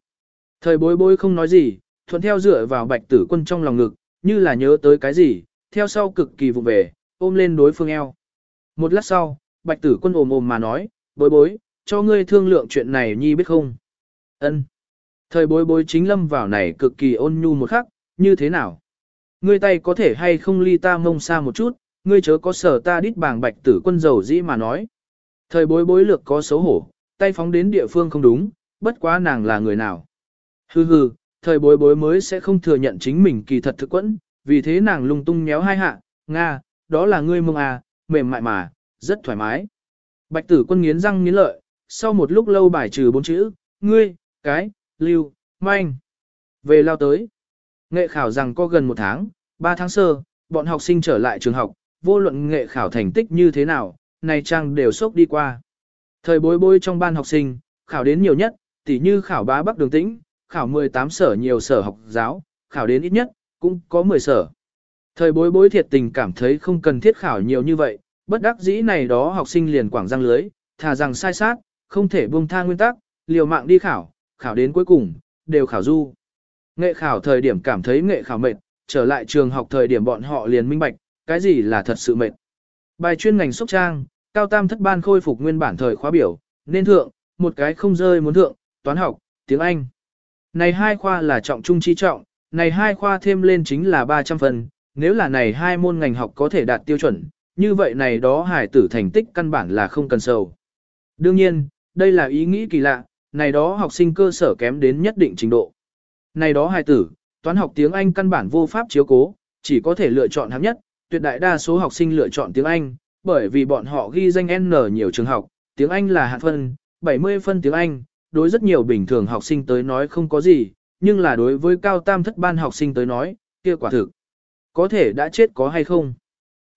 Thời bối bối không nói gì, thuận theo dựa vào bạch tử quân trong lòng ngực, như là nhớ tới cái gì, theo sau cực kỳ vụ về, ôm lên đối phương eo. Một lát sau, bạch tử quân ồm ồm mà nói, bối bối, cho ngươi thương lượng chuyện này nhi biết không? ân Thời bối bối chính lâm vào này cực kỳ ôn nhu một khắc, như thế nào? Ngươi tay có thể hay không ly ta mông xa một chút, ngươi chớ có sở ta đít bàng bạch tử quân dầu dĩ mà nói. Thời bối bối lược có xấu hổ, tay phóng đến địa phương không đúng, bất quá nàng là người nào. Hừ hừ, thời bối bối mới sẽ không thừa nhận chính mình kỳ thật thực quẫn, vì thế nàng lung tung nhéo hai hạ, Nga, đó là ngươi mông à, mềm mại mà, rất thoải mái. Bạch tử quân nghiến răng nghiến lợi, sau một lúc lâu bài trừ bốn chữ, ngươi, cái, lưu, manh. Về lao tới. Nghệ khảo rằng có gần một tháng, ba tháng sơ, bọn học sinh trở lại trường học, vô luận nghệ khảo thành tích như thế nào, này trang đều sốc đi qua. Thời bối bối trong ban học sinh, khảo đến nhiều nhất, tỉ như khảo bá bắc đường tĩnh, khảo 18 sở nhiều sở học giáo, khảo đến ít nhất, cũng có 10 sở. Thời bối bối thiệt tình cảm thấy không cần thiết khảo nhiều như vậy, bất đắc dĩ này đó học sinh liền quảng răng lưới, thà rằng sai sát, không thể buông tha nguyên tắc, liều mạng đi khảo, khảo đến cuối cùng, đều khảo du. Nghệ khảo thời điểm cảm thấy nghệ khảo mệt, trở lại trường học thời điểm bọn họ liền minh bạch, cái gì là thật sự mệt. Bài chuyên ngành sốc trang, cao tam thất ban khôi phục nguyên bản thời khóa biểu, nên thượng, một cái không rơi muốn thượng, toán học, tiếng Anh. Này hai khoa là trọng trung chi trọng, này hai khoa thêm lên chính là 300 phần, nếu là này hai môn ngành học có thể đạt tiêu chuẩn, như vậy này đó hải tử thành tích căn bản là không cần sầu. Đương nhiên, đây là ý nghĩ kỳ lạ, này đó học sinh cơ sở kém đến nhất định trình độ. Này đó hải tử, toán học tiếng Anh căn bản vô pháp chiếu cố, chỉ có thể lựa chọn hạng nhất, tuyệt đại đa số học sinh lựa chọn tiếng Anh, bởi vì bọn họ ghi danh N nhiều trường học, tiếng Anh là hạng phân, 70 phân tiếng Anh, đối rất nhiều bình thường học sinh tới nói không có gì, nhưng là đối với cao tam thất ban học sinh tới nói, kia quả thực. Có thể đã chết có hay không?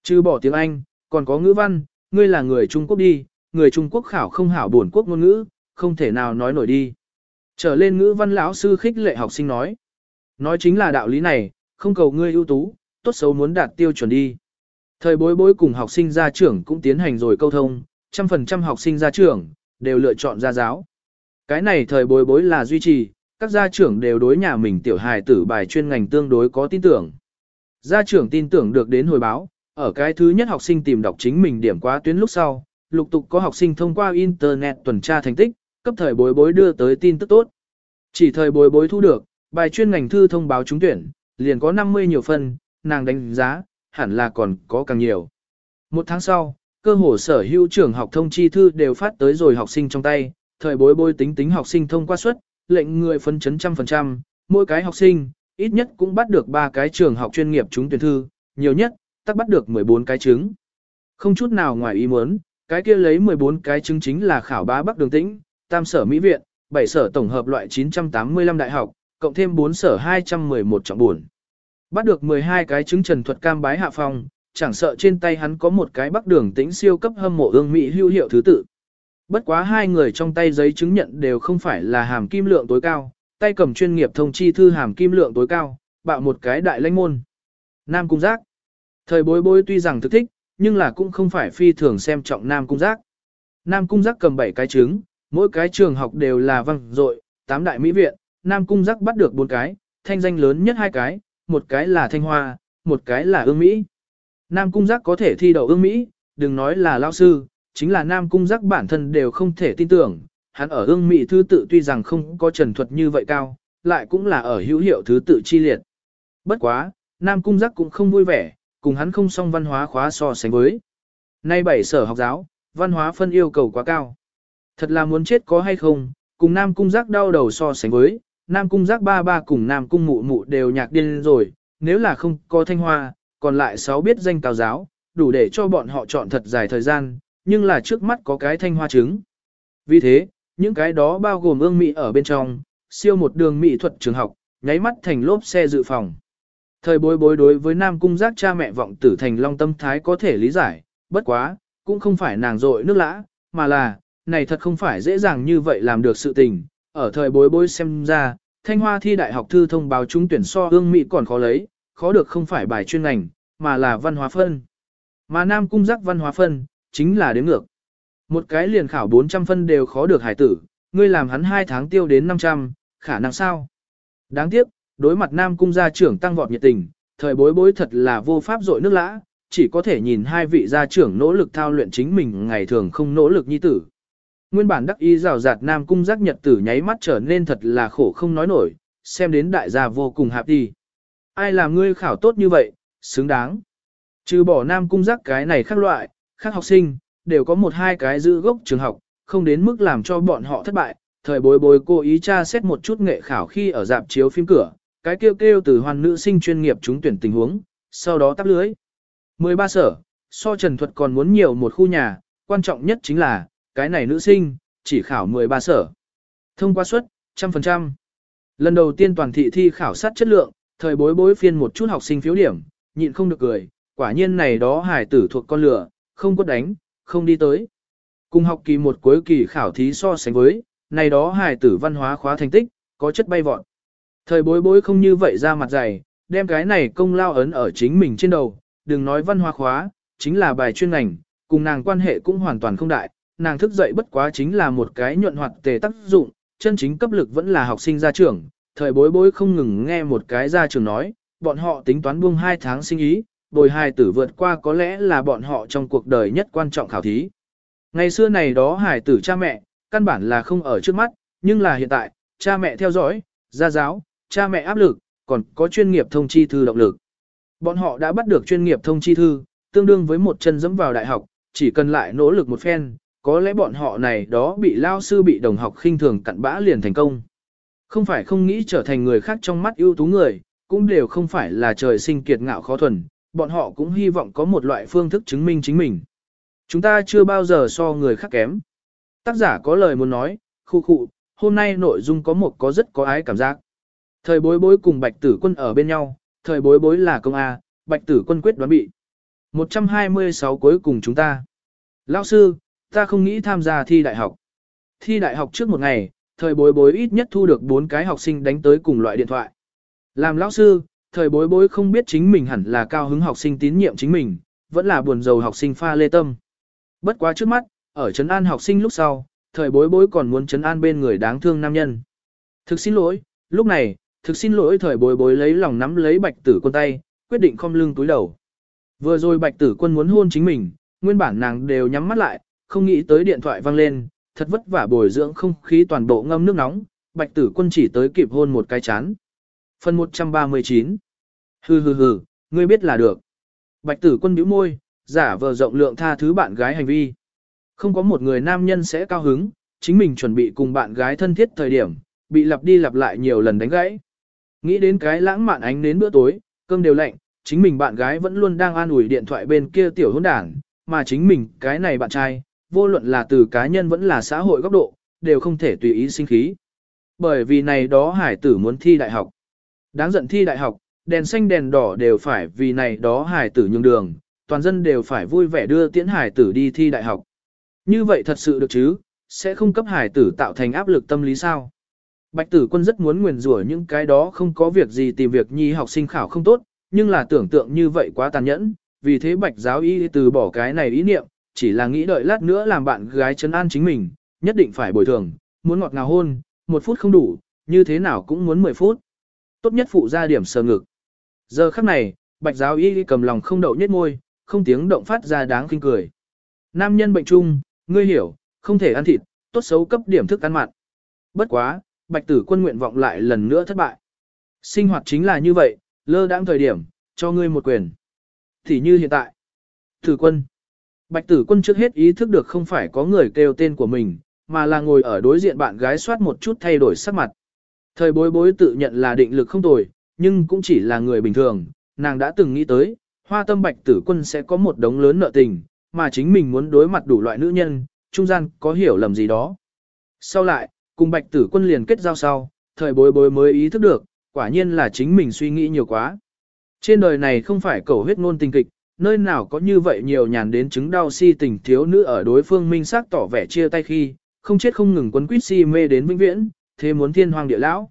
Chứ bỏ tiếng Anh, còn có ngữ văn, ngươi là người Trung Quốc đi, người Trung Quốc khảo không hảo buồn quốc ngôn ngữ, không thể nào nói nổi đi. Trở lên ngữ văn lão sư khích lệ học sinh nói. Nói chính là đạo lý này, không cầu ngươi ưu tú, tốt xấu muốn đạt tiêu chuẩn đi. Thời bối bối cùng học sinh gia trưởng cũng tiến hành rồi câu thông, trăm phần trăm học sinh gia trưởng, đều lựa chọn gia giáo. Cái này thời bối bối là duy trì, các gia trưởng đều đối nhà mình tiểu hài tử bài chuyên ngành tương đối có tin tưởng. Gia trưởng tin tưởng được đến hồi báo, ở cái thứ nhất học sinh tìm đọc chính mình điểm quá tuyến lúc sau, lục tục có học sinh thông qua Internet tuần tra thành tích, cấp thời bối bối đưa tới tin tức tốt. Chỉ thời bối bối thu được, bài chuyên ngành thư thông báo trúng tuyển, liền có 50 nhiều phân, nàng đánh giá, hẳn là còn có càng nhiều. Một tháng sau, cơ hồ sở hữu trưởng học thông chi thư đều phát tới rồi học sinh trong tay, thời bối bối tính tính học sinh thông qua suất, lệnh người phân chấn trăm phần trăm, mỗi cái học sinh, ít nhất cũng bắt được 3 cái trường học chuyên nghiệp trúng tuyển thư, nhiều nhất, tắc bắt được 14 cái chứng. Không chút nào ngoài ý muốn, cái kia lấy 14 cái chứng chính là khảo bá Bắc Đường Tĩnh, Tam sở Mỹ viện, 7 sở tổng hợp loại 985 đại học, cộng thêm 4 sở 211 trọng buồn. Bắt được 12 cái chứng trần thuật cam bái hạ phong, chẳng sợ trên tay hắn có một cái Bắc Đường Tĩnh siêu cấp hâm mộ ương Mỹ hưu hiệu thứ tự. Bất quá hai người trong tay giấy chứng nhận đều không phải là hàm kim lượng tối cao, tay cầm chuyên nghiệp thông chi thư hàm kim lượng tối cao, bạo một cái đại lãnh môn. Nam Cung Giác Thời bối bối tuy rằng thực thích, nhưng là cũng không phải phi thường xem trọng Nam Cung Giác. Nam Cung Giác cầm 7 cái trứng, mỗi cái trường học đều là văng dội, 8 đại mỹ viện, Nam Cung Giác bắt được 4 cái, thanh danh lớn nhất hai cái, một cái là Thanh Hoa, một cái là ương Mỹ. Nam Cung Giác có thể thi đậu ương Mỹ, đừng nói là lao sư, chính là Nam Cung Giác bản thân đều không thể tin tưởng, hắn ở ương Mỹ thứ tự tuy rằng không có trần thuật như vậy cao, lại cũng là ở hữu hiệu thứ tự chi liệt. Bất quá, Nam Cung Giác cũng không vui vẻ, cùng hắn không song văn hóa khóa so sánh với. Nay bảy sở học giáo, văn hóa phân yêu cầu quá cao. Thật là muốn chết có hay không, cùng Nam Cung Giác đau đầu so sánh với, Nam Cung Giác ba ba cùng Nam Cung mụ mụ đều nhạc điên rồi, nếu là không có thanh hoa, còn lại sáu biết danh cao giáo, đủ để cho bọn họ chọn thật dài thời gian, nhưng là trước mắt có cái thanh hoa trứng. Vì thế, những cái đó bao gồm ương mỹ ở bên trong, siêu một đường mỹ thuật trường học, nháy mắt thành lốp xe dự phòng. Thời bối bối đối với Nam Cung giác cha mẹ vọng tử thành long tâm thái có thể lý giải, bất quá, cũng không phải nàng dội nước lã, mà là, này thật không phải dễ dàng như vậy làm được sự tình. Ở thời bối bối xem ra, Thanh Hoa thi đại học thư thông báo trúng tuyển so ương mỹ còn khó lấy, khó được không phải bài chuyên ngành, mà là văn hóa phân. Mà Nam Cung giác văn hóa phân, chính là đến ngược. Một cái liền khảo 400 phân đều khó được hải tử, ngươi làm hắn 2 tháng tiêu đến 500, khả năng sao? Đáng tiếc, đối mặt Nam Cung gia trưởng tăng vọt nhiệt tình, thời bối bối thật là vô pháp dội nước lã, chỉ có thể nhìn hai vị gia trưởng nỗ lực thao luyện chính mình ngày thường không nỗ lực như tử. Nguyên bản đắc ý rào rạt Nam Cung giác nhật tử nháy mắt trở nên thật là khổ không nói nổi, xem đến đại gia vô cùng hạp đi. Ai làm ngươi khảo tốt như vậy, xứng đáng. Trừ bỏ Nam Cung giác cái này khác loại, khác học sinh, đều có một hai cái giữ gốc trường học, không đến mức làm cho bọn họ thất bại. Thời bối bối cô ý tra xét một chút nghệ khảo khi ở dạp chiếu phim cửa, cái kêu kêu từ hoàn nữ sinh chuyên nghiệp trúng tuyển tình huống, sau đó tắp lưới. 13 sở, so Trần Thuật còn muốn nhiều một khu nhà, quan trọng nhất chính là, cái này nữ sinh, chỉ khảo 13 sở. Thông qua suất, trăm phần trăm. Lần đầu tiên toàn thị thi khảo sát chất lượng, thời bối bối phiên một chút học sinh phiếu điểm, nhịn không được cười, quả nhiên này đó hải tử thuộc con lửa, không có đánh, không đi tới. Cùng học kỳ một cuối kỳ khảo thí so sánh với, này đó hải tử văn hóa khóa thành tích, có chất bay vọt. Thời bối bối không như vậy ra mặt dày, đem cái này công lao ấn ở chính mình trên đầu, đừng nói văn hóa khóa, chính là bài chuyên ngành, cùng nàng quan hệ cũng hoàn toàn không đại, nàng thức dậy bất quá chính là một cái nhuận hoạt tề tác dụng, chân chính cấp lực vẫn là học sinh ra trường, thời bối bối không ngừng nghe một cái ra trường nói, bọn họ tính toán buông hai tháng sinh ý, bồi hài tử vượt qua có lẽ là bọn họ trong cuộc đời nhất quan trọng khảo thí. Ngày xưa này đó hài tử cha mẹ, căn bản là không ở trước mắt, nhưng là hiện tại, cha mẹ theo dõi, gia giáo, cha mẹ áp lực, còn có chuyên nghiệp thông chi thư động lực. Bọn họ đã bắt được chuyên nghiệp thông chi thư, tương đương với một chân dẫm vào đại học, chỉ cần lại nỗ lực một phen, có lẽ bọn họ này đó bị lao sư bị đồng học khinh thường cặn bã liền thành công. Không phải không nghĩ trở thành người khác trong mắt ưu tú người, cũng đều không phải là trời sinh kiệt ngạo khó thuần, bọn họ cũng hy vọng có một loại phương thức chứng minh chính mình. Chúng ta chưa bao giờ so người khác kém. Tác giả có lời muốn nói, khu khu, hôm nay nội dung có một có rất có ái cảm giác. Thời bối bối cùng bạch tử quân ở bên nhau, thời bối bối là công A, bạch tử quân quyết đoán bị. 126 cuối cùng chúng ta. Lão sư, ta không nghĩ tham gia thi đại học. Thi đại học trước một ngày, thời bối bối ít nhất thu được 4 cái học sinh đánh tới cùng loại điện thoại. Làm lão sư, thời bối bối không biết chính mình hẳn là cao hứng học sinh tín nhiệm chính mình, vẫn là buồn giàu học sinh pha lê tâm. Bất quá trước mắt, ở trấn an học sinh lúc sau, thời bối bối còn muốn trấn an bên người đáng thương nam nhân. Thực xin lỗi, lúc này, thực xin lỗi thời bối bối lấy lòng nắm lấy bạch tử quân tay, quyết định không lưng túi đầu. Vừa rồi bạch tử quân muốn hôn chính mình, nguyên bản nàng đều nhắm mắt lại, không nghĩ tới điện thoại vang lên, thật vất vả bồi dưỡng không khí toàn bộ ngâm nước nóng, bạch tử quân chỉ tới kịp hôn một cái chán. Phần 139 Hừ hừ hừ, ngươi biết là được. Bạch tử quân bĩu môi, giả vờ rộng lượng tha thứ bạn gái hành vi. Không có một người nam nhân sẽ cao hứng, chính mình chuẩn bị cùng bạn gái thân thiết thời điểm, bị lặp đi lặp lại nhiều lần đánh gãy. Nghĩ đến cái lãng mạn ánh đến bữa tối, cơm đều lạnh, chính mình bạn gái vẫn luôn đang an ủi điện thoại bên kia tiểu hôn đảng, mà chính mình, cái này bạn trai, vô luận là từ cá nhân vẫn là xã hội góc độ, đều không thể tùy ý sinh khí. Bởi vì này đó hải tử muốn thi đại học. Đáng giận thi đại học, đèn xanh đèn đỏ đều phải vì này đó hải tử nhường đường, toàn dân đều phải vui vẻ đưa tiễn hải tử đi thi đại học. Như vậy thật sự được chứ, sẽ không cấp hải tử tạo thành áp lực tâm lý sao. Bạch tử quân rất muốn nguyền rủa những cái đó không có việc gì tìm việc nhi học sinh khảo không tốt, nhưng là tưởng tượng như vậy quá tàn nhẫn, vì thế bạch giáo y từ bỏ cái này ý niệm, chỉ là nghĩ đợi lát nữa làm bạn gái chấn an chính mình, nhất định phải bồi thường, muốn ngọt ngào hôn, một phút không đủ, như thế nào cũng muốn 10 phút. Tốt nhất phụ ra điểm sờ ngực. Giờ khắc này, bạch giáo y cầm lòng không đậu nhất môi, không tiếng động phát ra đáng kinh cười. Nam nhân bệnh chung, ngươi hiểu, không thể ăn thịt, tốt xấu cấp điểm thức ăn mặn. Bất quá, bạch tử quân nguyện vọng lại lần nữa thất bại. Sinh hoạt chính là như vậy, lơ đãng thời điểm, cho ngươi một quyền. Thì như hiện tại. Tử quân. Bạch tử quân trước hết ý thức được không phải có người kêu tên của mình, mà là ngồi ở đối diện bạn gái soát một chút thay đổi sắc mặt. Thời bối bối tự nhận là định lực không tồi, nhưng cũng chỉ là người bình thường, nàng đã từng nghĩ tới, hoa tâm bạch tử quân sẽ có một đống lớn nợ tình, mà chính mình muốn đối mặt đủ loại nữ nhân, trung gian có hiểu lầm gì đó. Sau lại, cùng bạch tử quân liền kết giao sau, thời bối bối mới ý thức được, quả nhiên là chính mình suy nghĩ nhiều quá. Trên đời này không phải cầu huyết ngôn tình kịch, nơi nào có như vậy nhiều nhàn đến chứng đau si tình thiếu nữ ở đối phương minh xác tỏ vẻ chia tay khi, không chết không ngừng quấn quýt si mê đến vĩnh viễn, thế muốn thiên hoàng địa lão.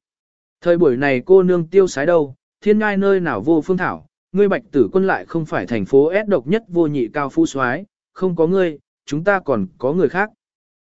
Thời buổi này cô nương tiêu sái đâu, thiên ngai nơi nào vô phương thảo, ngươi bạch tử quân lại không phải thành phố S độc nhất vô nhị cao phú soái, không có ngươi, chúng ta còn có người khác.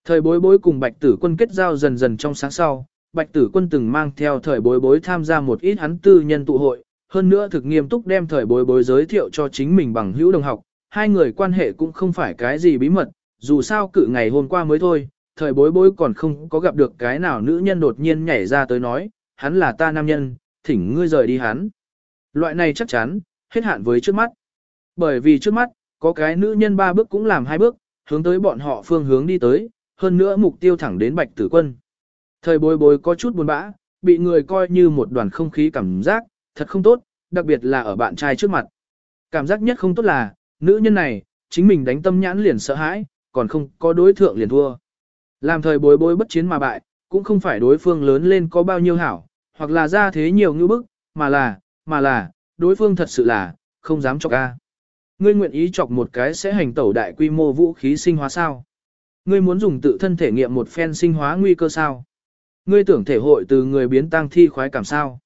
Thời bối bối cùng bạch tử quân kết giao dần dần trong sáng sau, bạch tử quân từng mang theo thời bối bối tham gia một ít hắn tư nhân tụ hội, hơn nữa thực nghiêm túc đem thời bối bối giới thiệu cho chính mình bằng hữu đồng học, hai người quan hệ cũng không phải cái gì bí mật, dù sao cự ngày hôm qua mới thôi, thời bối bối còn không có gặp được cái nào nữ nhân đột nhiên nhảy ra tới nói, hắn là ta nam nhân, thỉnh ngươi rời đi hắn. Loại này chắc chắn, hết hạn với trước mắt. Bởi vì trước mắt, có cái nữ nhân ba bước cũng làm hai bước, hướng tới bọn họ phương hướng đi tới, hơn nữa mục tiêu thẳng đến bạch tử quân. Thời bối bối có chút buồn bã, bị người coi như một đoàn không khí cảm giác, thật không tốt, đặc biệt là ở bạn trai trước mặt. Cảm giác nhất không tốt là, nữ nhân này, chính mình đánh tâm nhãn liền sợ hãi, còn không có đối thượng liền thua. Làm thời bối bối bất chiến mà bại, cũng không phải đối phương lớn lên có bao nhiêu hảo, hoặc là ra thế nhiều như bức, mà là, mà là, đối phương thật sự là, không dám chọc ca. Ngươi nguyện ý chọc một cái sẽ hành tẩu đại quy mô vũ khí sinh hóa sao? Ngươi muốn dùng tự thân thể nghiệm một phen sinh hóa nguy cơ sao? Ngươi tưởng thể hội từ người biến tăng thi khoái cảm sao?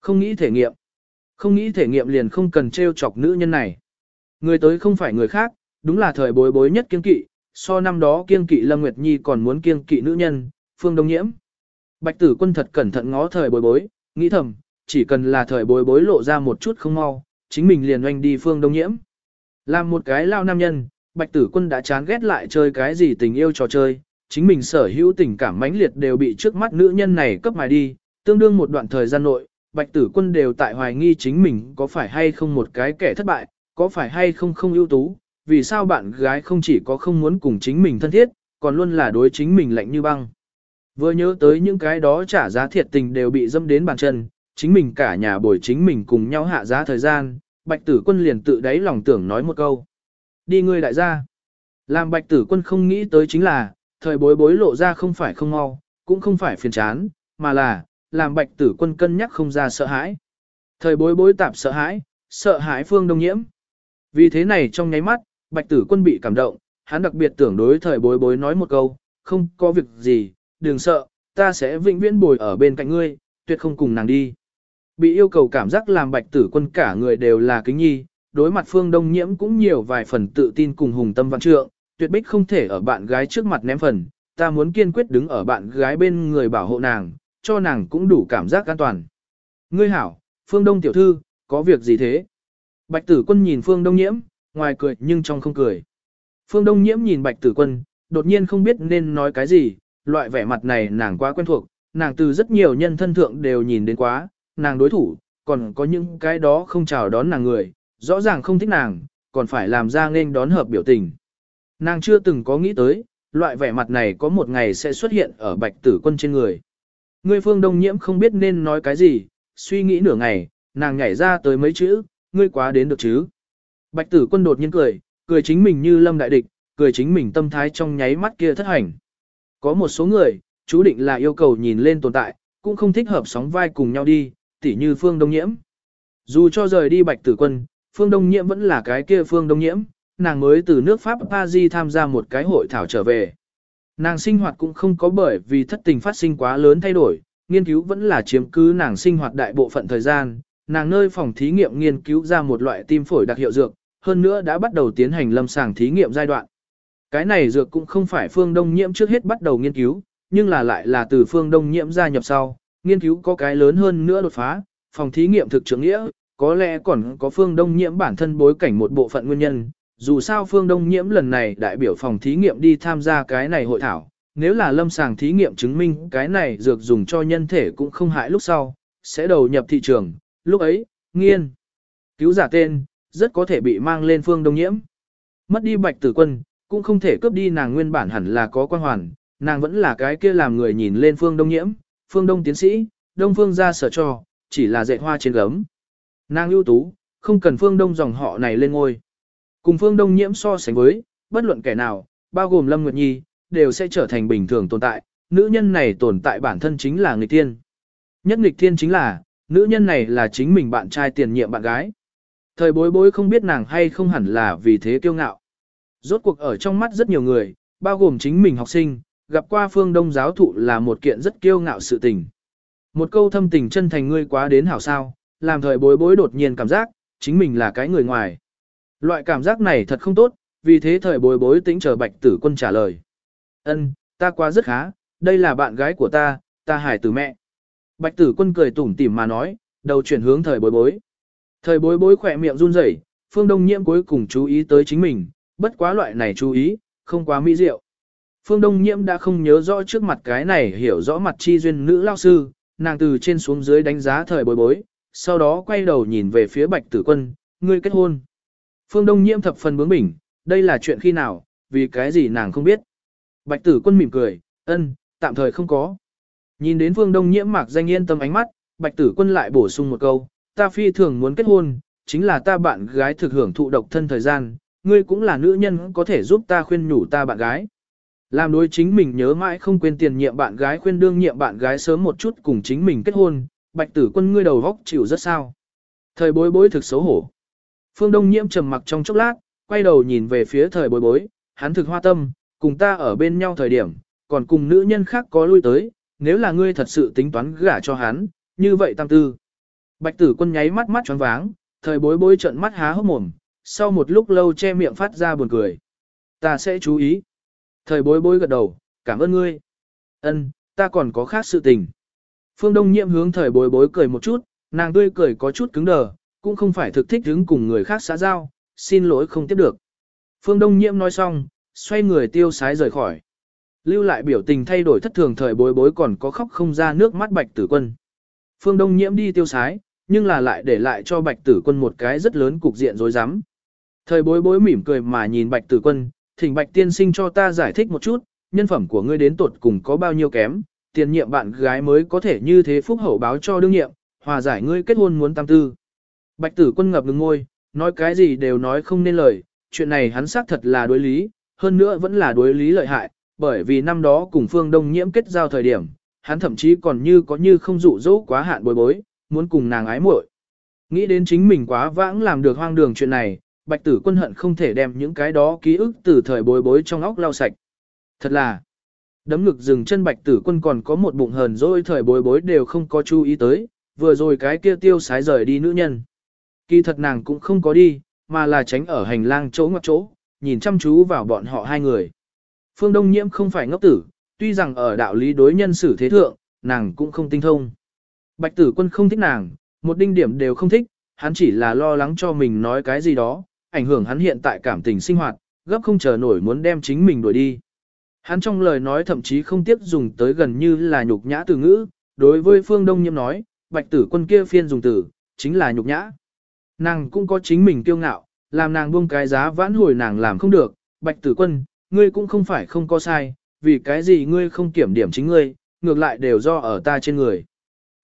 Không nghĩ thể nghiệm. Không nghĩ thể nghiệm liền không cần trêu chọc nữ nhân này. Người tới không phải người khác, đúng là thời bối bối nhất kiên kỵ, so năm đó kiên kỵ Lâm Nguyệt Nhi còn muốn kiên kỵ nữ nhân, Phương Đông Nhiễm. Bạch tử quân thật cẩn thận ngó thời bối bối, nghĩ thầm, chỉ cần là thời bối bối lộ ra một chút không mau, chính mình liền oanh đi Phương Đông Nhiễm. Làm một cái lao nam nhân, Bạch tử quân đã chán ghét lại chơi cái gì tình yêu trò chơi, chính mình sở hữu tình cảm mãnh liệt đều bị trước mắt nữ nhân này cấp mài đi, tương đương một đoạn thời gian nội, Bạch tử quân đều tại hoài nghi chính mình có phải hay không một cái kẻ thất bại, có phải hay không không ưu tú, vì sao bạn gái không chỉ có không muốn cùng chính mình thân thiết, còn luôn là đối chính mình lạnh như băng. Vừa nhớ tới những cái đó trả giá thiệt tình đều bị dâm đến bàn chân, chính mình cả nhà bồi chính mình cùng nhau hạ giá thời gian, bạch tử quân liền tự đáy lòng tưởng nói một câu. Đi ngươi đại gia. Làm bạch tử quân không nghĩ tới chính là, thời bối bối lộ ra không phải không mau, cũng không phải phiền chán, mà là, làm bạch tử quân cân nhắc không ra sợ hãi. Thời bối bối tạp sợ hãi, sợ hãi phương đông nhiễm. Vì thế này trong nháy mắt, bạch tử quân bị cảm động, hắn đặc biệt tưởng đối thời bối bối nói một câu, không có việc gì, đừng sợ, ta sẽ vĩnh viễn bồi ở bên cạnh ngươi, tuyệt không cùng nàng đi. Bị yêu cầu cảm giác làm bạch tử quân cả người đều là kính nhi, đối mặt phương đông nhiễm cũng nhiều vài phần tự tin cùng hùng tâm văn trượng, tuyệt bích không thể ở bạn gái trước mặt ném phần, ta muốn kiên quyết đứng ở bạn gái bên người bảo hộ nàng, cho nàng cũng đủ cảm giác an toàn. Ngươi hảo, phương đông tiểu thư, có việc gì thế? Bạch tử quân nhìn phương đông nhiễm, ngoài cười nhưng trong không cười. Phương đông nhiễm nhìn bạch tử quân, đột nhiên không biết nên nói cái gì, loại vẻ mặt này nàng quá quen thuộc, nàng từ rất nhiều nhân thân thượng đều nhìn đến quá, nàng đối thủ, còn có những cái đó không chào đón nàng người, rõ ràng không thích nàng, còn phải làm ra nên đón hợp biểu tình. Nàng chưa từng có nghĩ tới, loại vẻ mặt này có một ngày sẽ xuất hiện ở bạch tử quân trên người. Ngươi phương đông nhiễm không biết nên nói cái gì, suy nghĩ nửa ngày, nàng nhảy ra tới mấy chữ, ngươi quá đến được chứ. Bạch tử quân đột nhiên cười, cười chính mình như lâm đại địch, cười chính mình tâm thái trong nháy mắt kia thất hành. Có một số người, chú định là yêu cầu nhìn lên tồn tại, cũng không thích hợp sóng vai cùng nhau đi, tỉ như Phương Đông Nhiễm. Dù cho rời đi Bạch Tử Quân, Phương Đông Nhiễm vẫn là cái kia Phương Đông Nhiễm, nàng mới từ nước Pháp Paris tham gia một cái hội thảo trở về. Nàng sinh hoạt cũng không có bởi vì thất tình phát sinh quá lớn thay đổi, nghiên cứu vẫn là chiếm cứ nàng sinh hoạt đại bộ phận thời gian, nàng nơi phòng thí nghiệm nghiên cứu ra một loại tim phổi đặc hiệu dược, hơn nữa đã bắt đầu tiến hành lâm sàng thí nghiệm giai đoạn. Cái này dược cũng không phải phương đông nhiễm trước hết bắt đầu nghiên cứu, nhưng là lại là từ phương đông nhiễm gia nhập sau, nghiên cứu có cái lớn hơn nữa đột phá, phòng thí nghiệm thực trưởng nghĩa, có lẽ còn có phương đông nhiễm bản thân bối cảnh một bộ phận nguyên nhân. Dù sao phương đông nhiễm lần này đại biểu phòng thí nghiệm đi tham gia cái này hội thảo, nếu là lâm sàng thí nghiệm chứng minh cái này dược dùng cho nhân thể cũng không hại lúc sau, sẽ đầu nhập thị trường, lúc ấy, nghiên, cứu giả tên, rất có thể bị mang lên phương đông nhiễm. Mất đi bạch tử quân, cũng không thể cướp đi nàng nguyên bản hẳn là có quan hoàn, nàng vẫn là cái kia làm người nhìn lên phương đông nhiễm, phương đông tiến sĩ, đông phương ra sở cho, chỉ là dạy hoa trên gấm. Nàng ưu tú, không cần phương đông dòng họ này lên ngôi. Cùng phương đông nhiễm so sánh với, bất luận kẻ nào, bao gồm Lâm Nguyệt Nhi, đều sẽ trở thành bình thường tồn tại, nữ nhân này tồn tại bản thân chính là nghịch thiên. Nhất nghịch thiên chính là, nữ nhân này là chính mình bạn trai tiền nhiệm bạn gái. Thời bối bối không biết nàng hay không hẳn là vì thế kiêu ngạo. Rốt cuộc ở trong mắt rất nhiều người, bao gồm chính mình học sinh, gặp qua phương đông giáo thụ là một kiện rất kiêu ngạo sự tình. Một câu thâm tình chân thành ngươi quá đến hảo sao, làm thời bối bối đột nhiên cảm giác, chính mình là cái người ngoài. Loại cảm giác này thật không tốt, vì thế thời bối bối tĩnh chờ bạch tử quân trả lời. Ân, ta quá rất khá, đây là bạn gái của ta, ta hải tử mẹ. Bạch tử quân cười tủm tỉm mà nói, đầu chuyển hướng thời bối bối. Thời bối bối khỏe miệng run rẩy, phương đông nhiễm cuối cùng chú ý tới chính mình, bất quá loại này chú ý, không quá mỹ diệu. Phương Đông Nhiễm đã không nhớ rõ trước mặt cái này hiểu rõ mặt chi duyên nữ lao sư, nàng từ trên xuống dưới đánh giá thời bối bối, sau đó quay đầu nhìn về phía bạch tử quân, ngươi kết hôn. Phương Đông Nhiễm thập phần bướng bỉnh, đây là chuyện khi nào, vì cái gì nàng không biết. Bạch tử quân mỉm cười, ân, tạm thời không có. Nhìn đến Phương Đông Nhiễm mạc danh yên tâm ánh mắt, bạch tử quân lại bổ sung một câu, ta phi thường muốn kết hôn, chính là ta bạn gái thực hưởng thụ độc thân thời gian, ngươi cũng là nữ nhân có thể giúp ta khuyên nhủ ta bạn gái. Làm đối chính mình nhớ mãi không quên tiền nhiệm bạn gái khuyên đương nhiệm bạn gái sớm một chút cùng chính mình kết hôn, bạch tử quân ngươi đầu góc chịu rất sao. Thời bối bối thực xấu hổ. Phương Đông nhiễm trầm mặc trong chốc lát, quay đầu nhìn về phía thời bối bối, hắn thực hoa tâm, cùng ta ở bên nhau thời điểm, còn cùng nữ nhân khác có lui tới, nếu là ngươi thật sự tính toán gả cho hắn, như vậy tam tư. Bạch tử quân nháy mắt mắt choáng váng, thời bối bối trợn mắt há hốc mồm, sau một lúc lâu che miệng phát ra buồn cười. Ta sẽ chú ý. Thời bối bối gật đầu, cảm ơn ngươi. Ân, ta còn có khác sự tình. Phương Đông Nhiệm hướng thời bối bối cười một chút, nàng tươi cười có chút cứng đờ, cũng không phải thực thích đứng cùng người khác xã giao, xin lỗi không tiếp được. Phương Đông Nhiệm nói xong, xoay người tiêu sái rời khỏi. Lưu lại biểu tình thay đổi thất thường thời bối bối còn có khóc không ra nước mắt bạch tử quân. Phương Đông Nhiễm đi tiêu sái, nhưng là lại để lại cho bạch tử quân một cái rất lớn cục diện rối rắm. Thời bối bối mỉm cười mà nhìn bạch tử quân, thỉnh bạch tiên sinh cho ta giải thích một chút, nhân phẩm của ngươi đến tột cùng có bao nhiêu kém, tiền nhiệm bạn gái mới có thể như thế phúc hậu báo cho đương nhiệm, hòa giải ngươi kết hôn muốn tam tư. Bạch tử quân ngập ngừng ngôi, nói cái gì đều nói không nên lời, chuyện này hắn xác thật là đối lý, hơn nữa vẫn là đối lý lợi hại, bởi vì năm đó cùng phương đông nhiễm kết giao thời điểm, hắn thậm chí còn như có như không dụ dỗ quá hạn bối bối, muốn cùng nàng ái muội. Nghĩ đến chính mình quá vãng làm được hoang đường chuyện này, bạch tử quân hận không thể đem những cái đó ký ức từ thời bối bối trong óc lau sạch. Thật là, đấm ngực dừng chân bạch tử quân còn có một bụng hờn dỗi thời bối bối đều không có chú ý tới, vừa rồi cái kia tiêu sái rời đi nữ nhân. Kỳ thật nàng cũng không có đi, mà là tránh ở hành lang chỗ ngoặc chỗ, nhìn chăm chú vào bọn họ hai người. Phương Đông Nhiễm không phải ngốc tử, tuy rằng ở đạo lý đối nhân xử thế thượng, nàng cũng không tinh thông. Bạch tử quân không thích nàng, một đinh điểm đều không thích, hắn chỉ là lo lắng cho mình nói cái gì đó, ảnh hưởng hắn hiện tại cảm tình sinh hoạt, gấp không chờ nổi muốn đem chính mình đuổi đi. Hắn trong lời nói thậm chí không tiếp dùng tới gần như là nhục nhã từ ngữ, đối với phương đông nhiễm nói, bạch tử quân kia phiên dùng từ, chính là nhục nhã. Nàng cũng có chính mình kiêu ngạo, làm nàng buông cái giá vãn hồi nàng làm không được, bạch tử quân, ngươi cũng không phải không có sai, vì cái gì ngươi không kiểm điểm chính ngươi, ngược lại đều do ở ta trên người.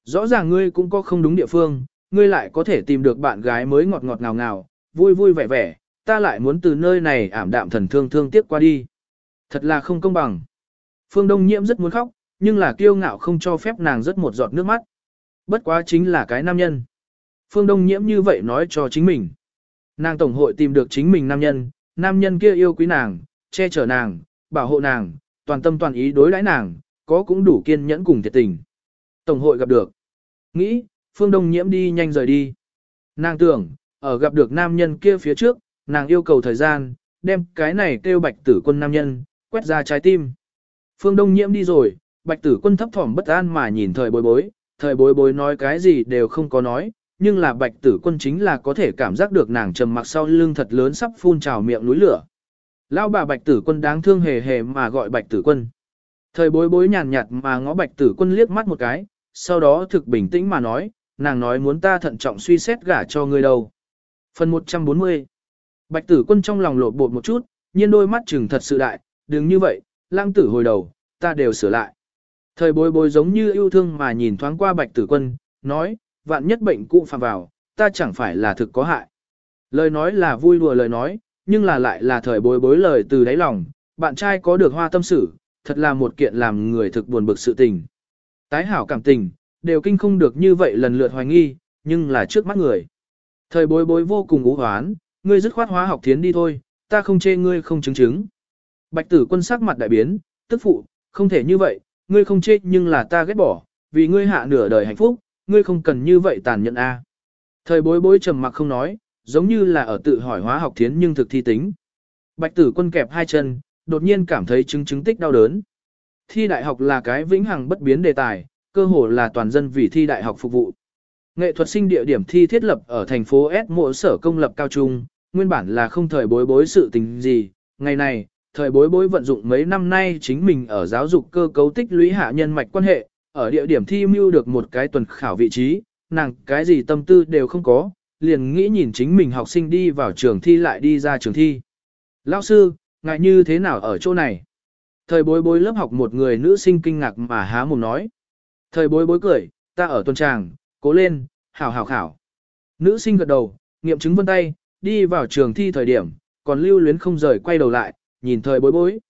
Rõ ràng ngươi cũng có không đúng địa phương, ngươi lại có thể tìm được bạn gái mới ngọt ngọt ngào ngào, vui vui vẻ vẻ, ta lại muốn từ nơi này ảm đạm thần thương thương tiếc qua đi. Thật là không công bằng. Phương Đông Nhiễm rất muốn khóc, nhưng là kiêu ngạo không cho phép nàng rất một giọt nước mắt. Bất quá chính là cái nam nhân. Phương Đông Nhiễm như vậy nói cho chính mình. Nàng tổng hội tìm được chính mình nam nhân, nam nhân kia yêu quý nàng, che chở nàng, bảo hộ nàng, toàn tâm toàn ý đối đãi nàng, có cũng đủ kiên nhẫn cùng thiệt tình. Tổng hội gặp được. Nghĩ, Phương Đông Nhiễm đi nhanh rời đi. Nàng tưởng, ở gặp được nam nhân kia phía trước, nàng yêu cầu thời gian, đem cái này kêu bạch tử quân nam nhân, quét ra trái tim. Phương Đông Nhiễm đi rồi, bạch tử quân thấp thỏm bất an mà nhìn thời bối bối, thời bối bối nói cái gì đều không có nói, nhưng là bạch tử quân chính là có thể cảm giác được nàng trầm mặc sau lưng thật lớn sắp phun trào miệng núi lửa. Lão bà bạch tử quân đáng thương hề hề mà gọi bạch tử quân. Thời bối bối nhàn nhạt mà ngó bạch tử quân liếc mắt một cái, sau đó thực bình tĩnh mà nói, nàng nói muốn ta thận trọng suy xét gả cho ngươi đâu. Phần 140 Bạch tử quân trong lòng lột bột một chút, nhiên đôi mắt trừng thật sự đại, đừng như vậy, lang tử hồi đầu, ta đều sửa lại. Thời bối bối giống như yêu thương mà nhìn thoáng qua bạch tử quân, nói, vạn nhất bệnh cũ phạm vào, ta chẳng phải là thực có hại. Lời nói là vui đùa lời nói, nhưng là lại là thời bối bối lời từ đáy lòng, bạn trai có được hoa tâm sự, thật là một kiện làm người thực buồn bực sự tình. Tái hảo cảm tình, đều kinh không được như vậy lần lượt hoài nghi, nhưng là trước mắt người. Thời bối bối vô cùng ú hoán, ngươi dứt khoát hóa học thiến đi thôi, ta không chê ngươi không chứng chứng. Bạch tử quân sắc mặt đại biến, tức phụ, không thể như vậy, ngươi không chê nhưng là ta ghét bỏ, vì ngươi hạ nửa đời hạnh phúc, ngươi không cần như vậy tàn nhẫn a. Thời bối bối trầm mặc không nói, giống như là ở tự hỏi hóa học thiến nhưng thực thi tính. Bạch tử quân kẹp hai chân, đột nhiên cảm thấy chứng chứng tích đau đớn. Thi đại học là cái vĩnh hằng bất biến đề tài, cơ hồ là toàn dân vì thi đại học phục vụ. Nghệ thuật sinh địa điểm thi thiết lập ở thành phố S mộ sở công lập cao trung, nguyên bản là không thời bối bối sự tình gì. Ngày này, thời bối bối vận dụng mấy năm nay chính mình ở giáo dục cơ cấu tích lũy hạ nhân mạch quan hệ, ở địa điểm thi mưu được một cái tuần khảo vị trí, nàng cái gì tâm tư đều không có, liền nghĩ nhìn chính mình học sinh đi vào trường thi lại đi ra trường thi. Lão sư, ngại như thế nào ở chỗ này? Thời bối bối lớp học một người nữ sinh kinh ngạc mà há mồm nói. Thời bối bối cười, ta ở tuần tràng, cố lên, hảo hảo khảo. Nữ sinh gật đầu, nghiệm chứng vân tay, đi vào trường thi thời điểm, còn lưu luyến không rời quay đầu lại, nhìn thời bối bối.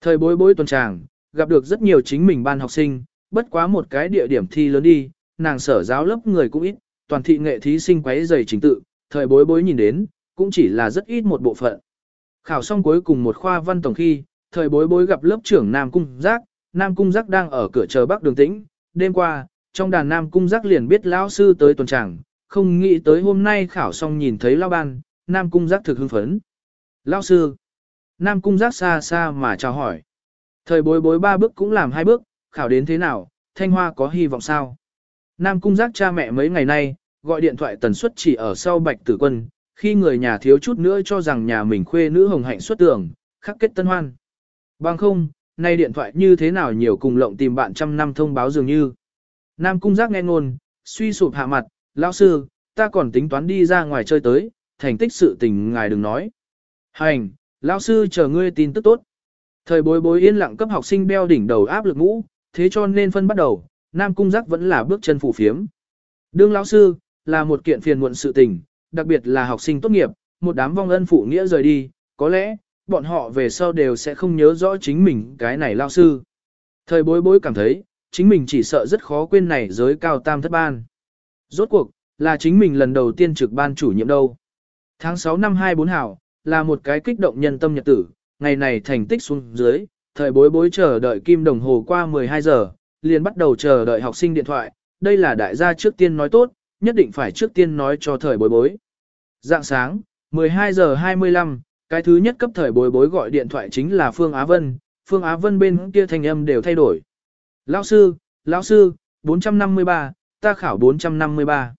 Thời bối bối tuần tràng, gặp được rất nhiều chính mình ban học sinh, bất quá một cái địa điểm thi lớn đi, nàng sở giáo lớp người cũng ít, toàn thị nghệ thí sinh quấy dày chính tự, thời bối bối nhìn đến, cũng chỉ là rất ít một bộ phận. Khảo xong cuối cùng một khoa văn tổng khi, thời bối bối gặp lớp trưởng Nam Cung Giác, Nam Cung Giác đang ở cửa chờ Bắc Đường Tĩnh, đêm qua, trong đàn Nam Cung Giác liền biết lão sư tới tuần tràng, không nghĩ tới hôm nay khảo xong nhìn thấy lão ban, Nam Cung Giác thực hưng phấn. Lão sư, Nam Cung Giác xa xa mà chào hỏi. Thời bối bối ba bước cũng làm hai bước, khảo đến thế nào, Thanh Hoa có hy vọng sao? Nam Cung Giác cha mẹ mấy ngày nay, gọi điện thoại tần suất chỉ ở sau bạch tử quân, khi người nhà thiếu chút nữa cho rằng nhà mình khuê nữ hồng hạnh xuất tưởng, khắc kết tân hoan. Bằng không, nay điện thoại như thế nào nhiều cùng lộng tìm bạn trăm năm thông báo dường như. Nam cung giác nghe ngôn, suy sụp hạ mặt, lão sư, ta còn tính toán đi ra ngoài chơi tới, thành tích sự tình ngài đừng nói. Hành, lão sư chờ ngươi tin tức tốt. Thời bối bối yên lặng cấp học sinh đeo đỉnh đầu áp lực ngũ, thế cho nên phân bắt đầu, Nam cung giác vẫn là bước chân phủ phiếm. Đương lão sư, là một kiện phiền muộn sự tình, đặc biệt là học sinh tốt nghiệp, một đám vong ân phụ nghĩa rời đi, có lẽ, bọn họ về sau đều sẽ không nhớ rõ chính mình cái này lao sư. Thời bối bối cảm thấy, chính mình chỉ sợ rất khó quên này giới cao tam thất ban. Rốt cuộc, là chính mình lần đầu tiên trực ban chủ nhiệm đâu. Tháng 6 năm 24 hảo, là một cái kích động nhân tâm nhật tử, ngày này thành tích xuống dưới, thời bối bối chờ đợi kim đồng hồ qua 12 giờ, liền bắt đầu chờ đợi học sinh điện thoại, đây là đại gia trước tiên nói tốt, nhất định phải trước tiên nói cho thời bối bối. Dạng sáng, 12 giờ 25, cái thứ nhất cấp thời bối bối gọi điện thoại chính là Phương Á Vân, Phương Á Vân bên kia thanh âm đều thay đổi. Lão sư, lão sư, 453, ta khảo 453.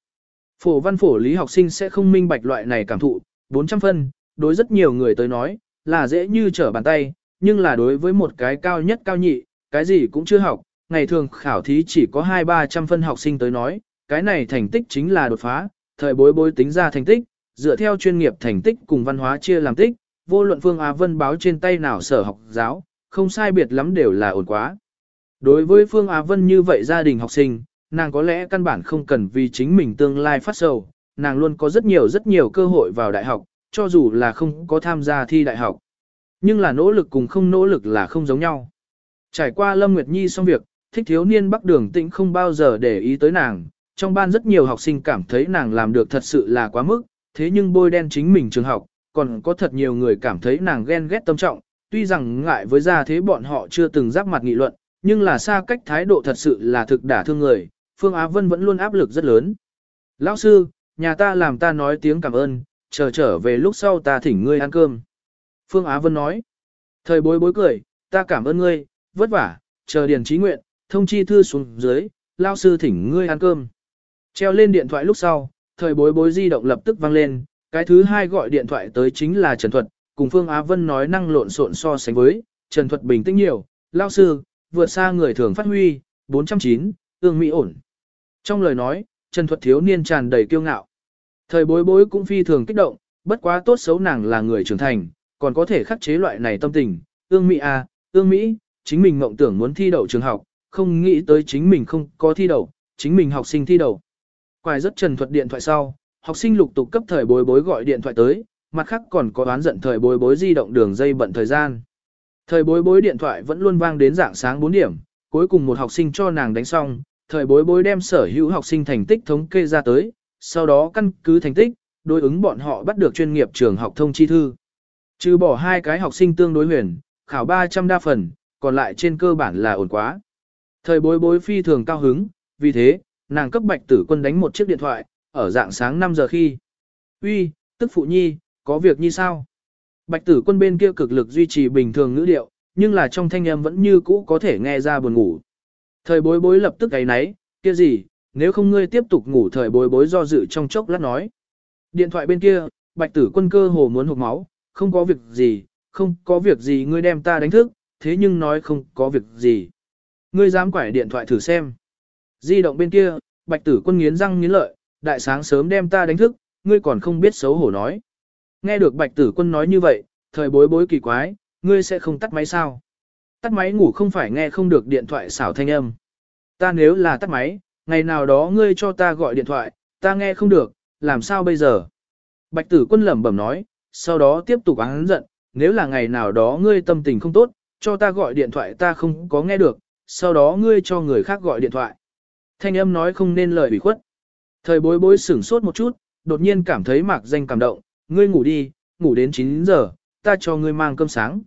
Phổ văn phổ lý học sinh sẽ không minh bạch loại này cảm thụ, 400 phân, đối rất nhiều người tới nói, là dễ như trở bàn tay, nhưng là đối với một cái cao nhất cao nhị, cái gì cũng chưa học, ngày thường khảo thí chỉ có 2-300 phân học sinh tới nói, cái này thành tích chính là đột phá, thời bối bối tính ra thành tích, dựa theo chuyên nghiệp thành tích cùng văn hóa chia làm tích, vô luận Phương Á Vân báo trên tay nào sở học giáo, không sai biệt lắm đều là ổn quá. Đối với Phương Á Vân như vậy gia đình học sinh, nàng có lẽ căn bản không cần vì chính mình tương lai phát sầu, nàng luôn có rất nhiều rất nhiều cơ hội vào đại học, cho dù là không có tham gia thi đại học. Nhưng là nỗ lực cùng không nỗ lực là không giống nhau. Trải qua Lâm Nguyệt Nhi xong việc, thích thiếu niên bắc đường tĩnh không bao giờ để ý tới nàng, trong ban rất nhiều học sinh cảm thấy nàng làm được thật sự là quá mức, thế nhưng bôi đen chính mình trường học, còn có thật nhiều người cảm thấy nàng ghen ghét tâm trọng, tuy rằng ngại với gia thế bọn họ chưa từng giáp mặt nghị luận, nhưng là xa cách thái độ thật sự là thực đả thương người, Phương Á Vân vẫn luôn áp lực rất lớn. Lão sư, nhà ta làm ta nói tiếng cảm ơn, chờ trở về lúc sau ta thỉnh ngươi ăn cơm. Phương Á Vân nói, thời bối bối cười, ta cảm ơn ngươi, vất vả, chờ điền trí nguyện, thông chi thư xuống dưới, lao sư thỉnh ngươi ăn cơm. Treo lên điện thoại lúc sau, thời bối bối di động lập tức vang lên, cái thứ hai gọi điện thoại tới chính là Trần Thuật, cùng Phương Á Vân nói năng lộn xộn so sánh với, Trần Thuật bình tĩnh nhiều, lao sư, vượt xa người thường phát huy, 409, ương mỹ ổn. Trong lời nói, Trần Thuật thiếu niên tràn đầy kiêu ngạo. Thời bối bối cũng phi thường kích động, bất quá tốt xấu nàng là người trưởng thành, còn có thể khắc chế loại này tâm tình, ương mỹ à, ương mỹ, chính mình mộng tưởng muốn thi đậu trường học, không nghĩ tới chính mình không có thi đậu, chính mình học sinh thi đậu. Quài rất trần thuật điện thoại sau, học sinh lục tục cấp thời bối bối gọi điện thoại tới, mặt khác còn có đoán giận thời bối bối di động đường dây bận thời gian. Thời bối bối điện thoại vẫn luôn vang đến dạng sáng 4 điểm, cuối cùng một học sinh cho nàng đánh xong, thời bối bối đem sở hữu học sinh thành tích thống kê ra tới, sau đó căn cứ thành tích, đối ứng bọn họ bắt được chuyên nghiệp trường học thông chi thư. Trừ bỏ hai cái học sinh tương đối huyền, khảo 300 đa phần, còn lại trên cơ bản là ổn quá. Thời bối bối phi thường cao hứng, vì thế, nàng cấp bạch tử quân đánh một chiếc điện thoại, ở dạng sáng 5 giờ khi. Uy, tức phụ nhi, có việc như sao? Bạch tử quân bên kia cực lực duy trì bình thường ngữ điệu, nhưng là trong thanh âm vẫn như cũ có thể nghe ra buồn ngủ. Thời bối bối lập tức gáy náy, kia gì, nếu không ngươi tiếp tục ngủ thời bối bối do dự trong chốc lát nói. Điện thoại bên kia, bạch tử quân cơ hồ muốn hụt máu, không có việc gì, không có việc gì ngươi đem ta đánh thức, thế nhưng nói không có việc gì. Ngươi dám quải điện thoại thử xem. Di động bên kia, bạch tử quân nghiến răng nghiến lợi, đại sáng sớm đem ta đánh thức, ngươi còn không biết xấu hổ nói. Nghe được bạch tử quân nói như vậy, thời bối bối kỳ quái, ngươi sẽ không tắt máy sao? Tắt máy ngủ không phải nghe không được điện thoại xảo thanh âm. Ta nếu là tắt máy, ngày nào đó ngươi cho ta gọi điện thoại, ta nghe không được, làm sao bây giờ? Bạch tử quân lẩm bẩm nói, sau đó tiếp tục án giận, nếu là ngày nào đó ngươi tâm tình không tốt, cho ta gọi điện thoại ta không có nghe được, sau đó ngươi cho người khác gọi điện thoại. Thanh âm nói không nên lời bị khuất. Thời bối bối sửng sốt một chút, đột nhiên cảm thấy mạc danh cảm động, ngươi ngủ đi, ngủ đến 9 giờ, ta cho ngươi mang cơm sáng.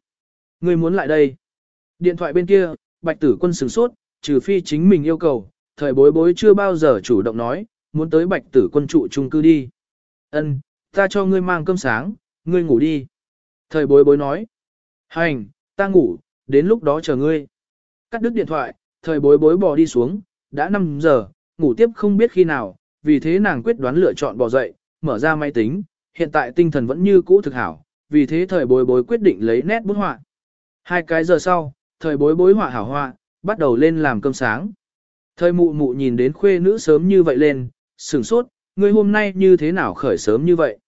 Ngươi muốn lại đây. Điện thoại bên kia, bạch tử quân sửng sốt, trừ phi chính mình yêu cầu, thời bối bối chưa bao giờ chủ động nói, muốn tới bạch tử quân trụ chung cư đi. Ân, ta cho ngươi mang cơm sáng, ngươi ngủ đi. Thời bối bối nói. Hành, ta ngủ, đến lúc đó chờ ngươi. Cắt đứt điện thoại, thời bối bối bò đi xuống, đã 5 giờ, ngủ tiếp không biết khi nào, vì thế nàng quyết đoán lựa chọn bỏ dậy, mở ra máy tính, hiện tại tinh thần vẫn như cũ thực hảo, vì thế thời bối bối quyết định lấy nét bút họa. Hai cái giờ sau, thời bối bối họa hảo họa, bắt đầu lên làm cơm sáng. Thời mụ mụ nhìn đến khuê nữ sớm như vậy lên, sửng sốt, người hôm nay như thế nào khởi sớm như vậy.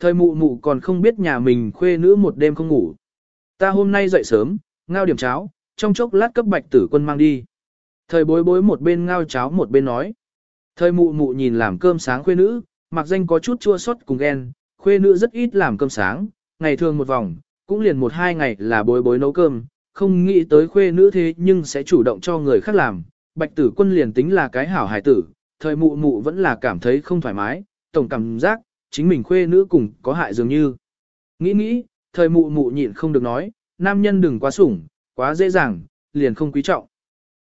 Thời mụ mụ còn không biết nhà mình khuê nữ một đêm không ngủ. Ta hôm nay dậy sớm, ngao điểm cháo, trong chốc lát cấp bạch tử quân mang đi. Thời bối bối một bên ngao cháo một bên nói. Thời mụ mụ nhìn làm cơm sáng khuê nữ, mặc danh có chút chua xót cùng ghen, khuê nữ rất ít làm cơm sáng, ngày thường một vòng, cũng liền một hai ngày là bối bối nấu cơm, không nghĩ tới khuê nữ thế nhưng sẽ chủ động cho người khác làm, bạch tử quân liền tính là cái hảo hài tử, thời mụ mụ vẫn là cảm thấy không thoải mái, tổng cảm giác, chính mình khuê nữ cùng có hại dường như. Nghĩ nghĩ, thời mụ mụ nhịn không được nói, nam nhân đừng quá sủng, quá dễ dàng, liền không quý trọng.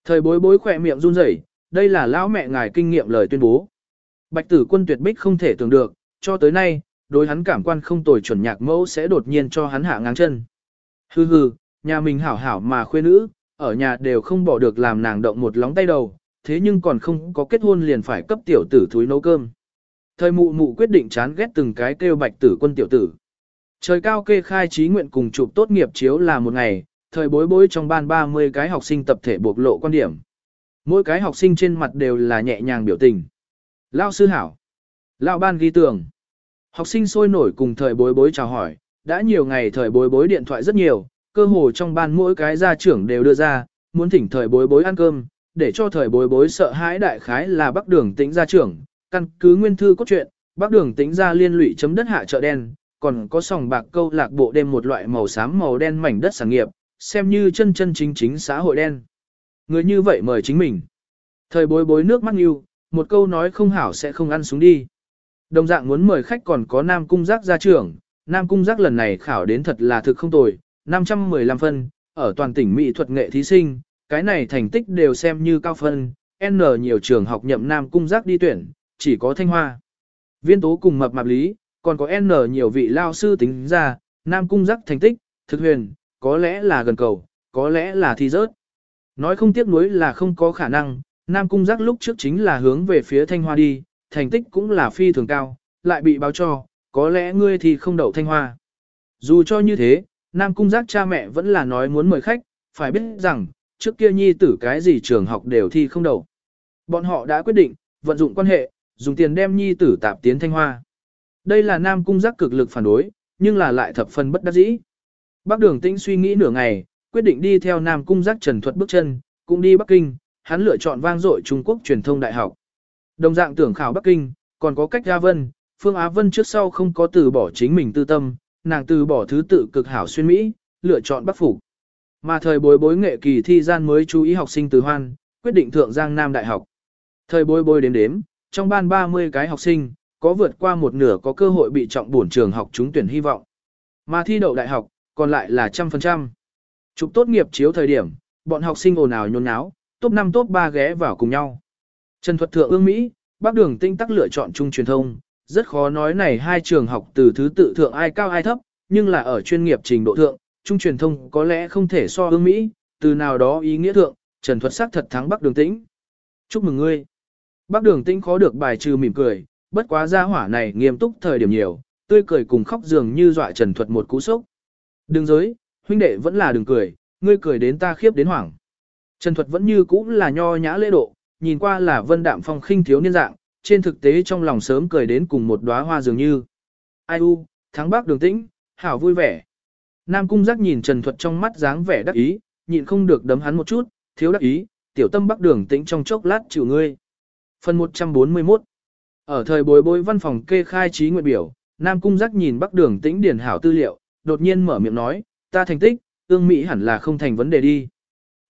Thời bối bối khỏe miệng run rẩy, đây là lão mẹ ngài kinh nghiệm lời tuyên bố. Bạch tử quân tuyệt bích không thể tưởng được, cho tới nay, đối hắn cảm quan không tồi chuẩn nhạc mẫu sẽ đột nhiên cho hắn hạ ngang chân. Hừ hừ, nhà mình hảo hảo mà khuê nữ, ở nhà đều không bỏ được làm nàng động một lóng tay đầu, thế nhưng còn không có kết hôn liền phải cấp tiểu tử thúi nấu cơm. Thời mụ mụ quyết định chán ghét từng cái kêu bạch tử quân tiểu tử. Trời cao kê khai trí nguyện cùng chụp tốt nghiệp chiếu là một ngày, thời bối bối trong ban 30 cái học sinh tập thể bộc lộ quan điểm. Mỗi cái học sinh trên mặt đều là nhẹ nhàng biểu tình. Lao sư hảo. Lao ban ghi tường. Học sinh sôi nổi cùng thời bối bối chào hỏi, đã nhiều ngày thời bối bối điện thoại rất nhiều, cơ hồ trong ban mỗi cái gia trưởng đều đưa ra, muốn thỉnh thời bối bối ăn cơm, để cho thời bối bối sợ hãi đại khái là bắc đường tĩnh gia trưởng, căn cứ nguyên thư cốt truyện, bắc đường tĩnh gia liên lụy chấm đất hạ chợ đen, còn có sòng bạc câu lạc bộ đêm một loại màu xám màu đen mảnh đất sản nghiệp, xem như chân chân chính chính xã hội đen. Người như vậy mời chính mình. Thời bối bối nước mắt yêu, một câu nói không hảo sẽ không ăn xuống đi. Đồng dạng muốn mời khách còn có Nam Cung Giác gia trưởng, Nam Cung Giác lần này khảo đến thật là thực không tồi, 515 phân, ở toàn tỉnh mỹ thuật nghệ thí sinh, cái này thành tích đều xem như cao phân, N nhiều trường học nhậm Nam Cung Giác đi tuyển, chỉ có Thanh Hoa. Viên tố cùng mập mạp lý, còn có N nhiều vị lao sư tính ra, Nam Cung Giác thành tích, thực huyền, có lẽ là gần cầu, có lẽ là thi rớt. Nói không tiếc nuối là không có khả năng, Nam Cung Giác lúc trước chính là hướng về phía Thanh Hoa đi, thành tích cũng là phi thường cao, lại bị báo cho, có lẽ ngươi thì không đậu Thanh Hoa. Dù cho như thế, Nam Cung Giác cha mẹ vẫn là nói muốn mời khách, phải biết rằng, trước kia nhi tử cái gì trường học đều thi không đậu. Bọn họ đã quyết định, vận dụng quan hệ, dùng tiền đem nhi tử tạp tiến Thanh Hoa. Đây là Nam Cung Giác cực lực phản đối, nhưng là lại thập phần bất đắc dĩ. Bác Đường Tĩnh suy nghĩ nửa ngày, quyết định đi theo Nam Cung Giác Trần Thuật bước chân, cũng đi Bắc Kinh, hắn lựa chọn vang dội Trung Quốc truyền thông đại học. Đồng dạng tưởng khảo Bắc Kinh, còn có cách Á Vân, Phương Á Vân trước sau không có từ bỏ chính mình tư tâm, nàng từ bỏ thứ tự cực hảo xuyên Mỹ, lựa chọn Bắc Phủ. Mà thời bối bối nghệ kỳ thi gian mới chú ý học sinh từ hoan, quyết định thượng Giang Nam Đại học. Thời bối bối đếm đếm, trong ban 30 cái học sinh, có vượt qua một nửa có cơ hội bị trọng bổn trường học trúng tuyển hy vọng. Mà thi đậu đại học, còn lại là trăm phần trăm. Chụp tốt nghiệp chiếu thời điểm, bọn học sinh ồn ào nhôn nháo, top 5 top 3 ghé vào cùng nhau. Trần Thuật Thượng ương Mỹ, bác đường tinh tắc lựa chọn trung truyền thông, rất khó nói này hai trường học từ thứ tự thượng ai cao ai thấp, nhưng là ở chuyên nghiệp trình độ thượng, trung truyền thông có lẽ không thể so ương Mỹ, từ nào đó ý nghĩa thượng, Trần Thuật sắc thật thắng Bắc Đường Tĩnh. Chúc mừng ngươi. Bắc Đường Tĩnh khó được bài trừ mỉm cười, bất quá gia hỏa này nghiêm túc thời điểm nhiều, tươi cười cùng khóc dường như dọa Trần Thuật một cú sốc. Đừng giới, huynh đệ vẫn là đừng cười, ngươi cười đến ta khiếp đến hoảng. Trần Thuật vẫn như cũ là nho nhã lễ độ, nhìn qua là vân đạm phong khinh thiếu niên dạng, trên thực tế trong lòng sớm cười đến cùng một đóa hoa dường như. Ai u, thắng bác đường tĩnh, hảo vui vẻ. Nam cung giác nhìn Trần Thuật trong mắt dáng vẻ đắc ý, nhịn không được đấm hắn một chút, thiếu đắc ý, tiểu tâm bắc đường tĩnh trong chốc lát chịu ngươi. Phần 141 Ở thời bối bối văn phòng kê khai trí nguyện biểu, Nam cung giác nhìn bắc đường tĩnh điển hảo tư liệu, đột nhiên mở miệng nói, ta thành tích, ương Mỹ hẳn là không thành vấn đề đi.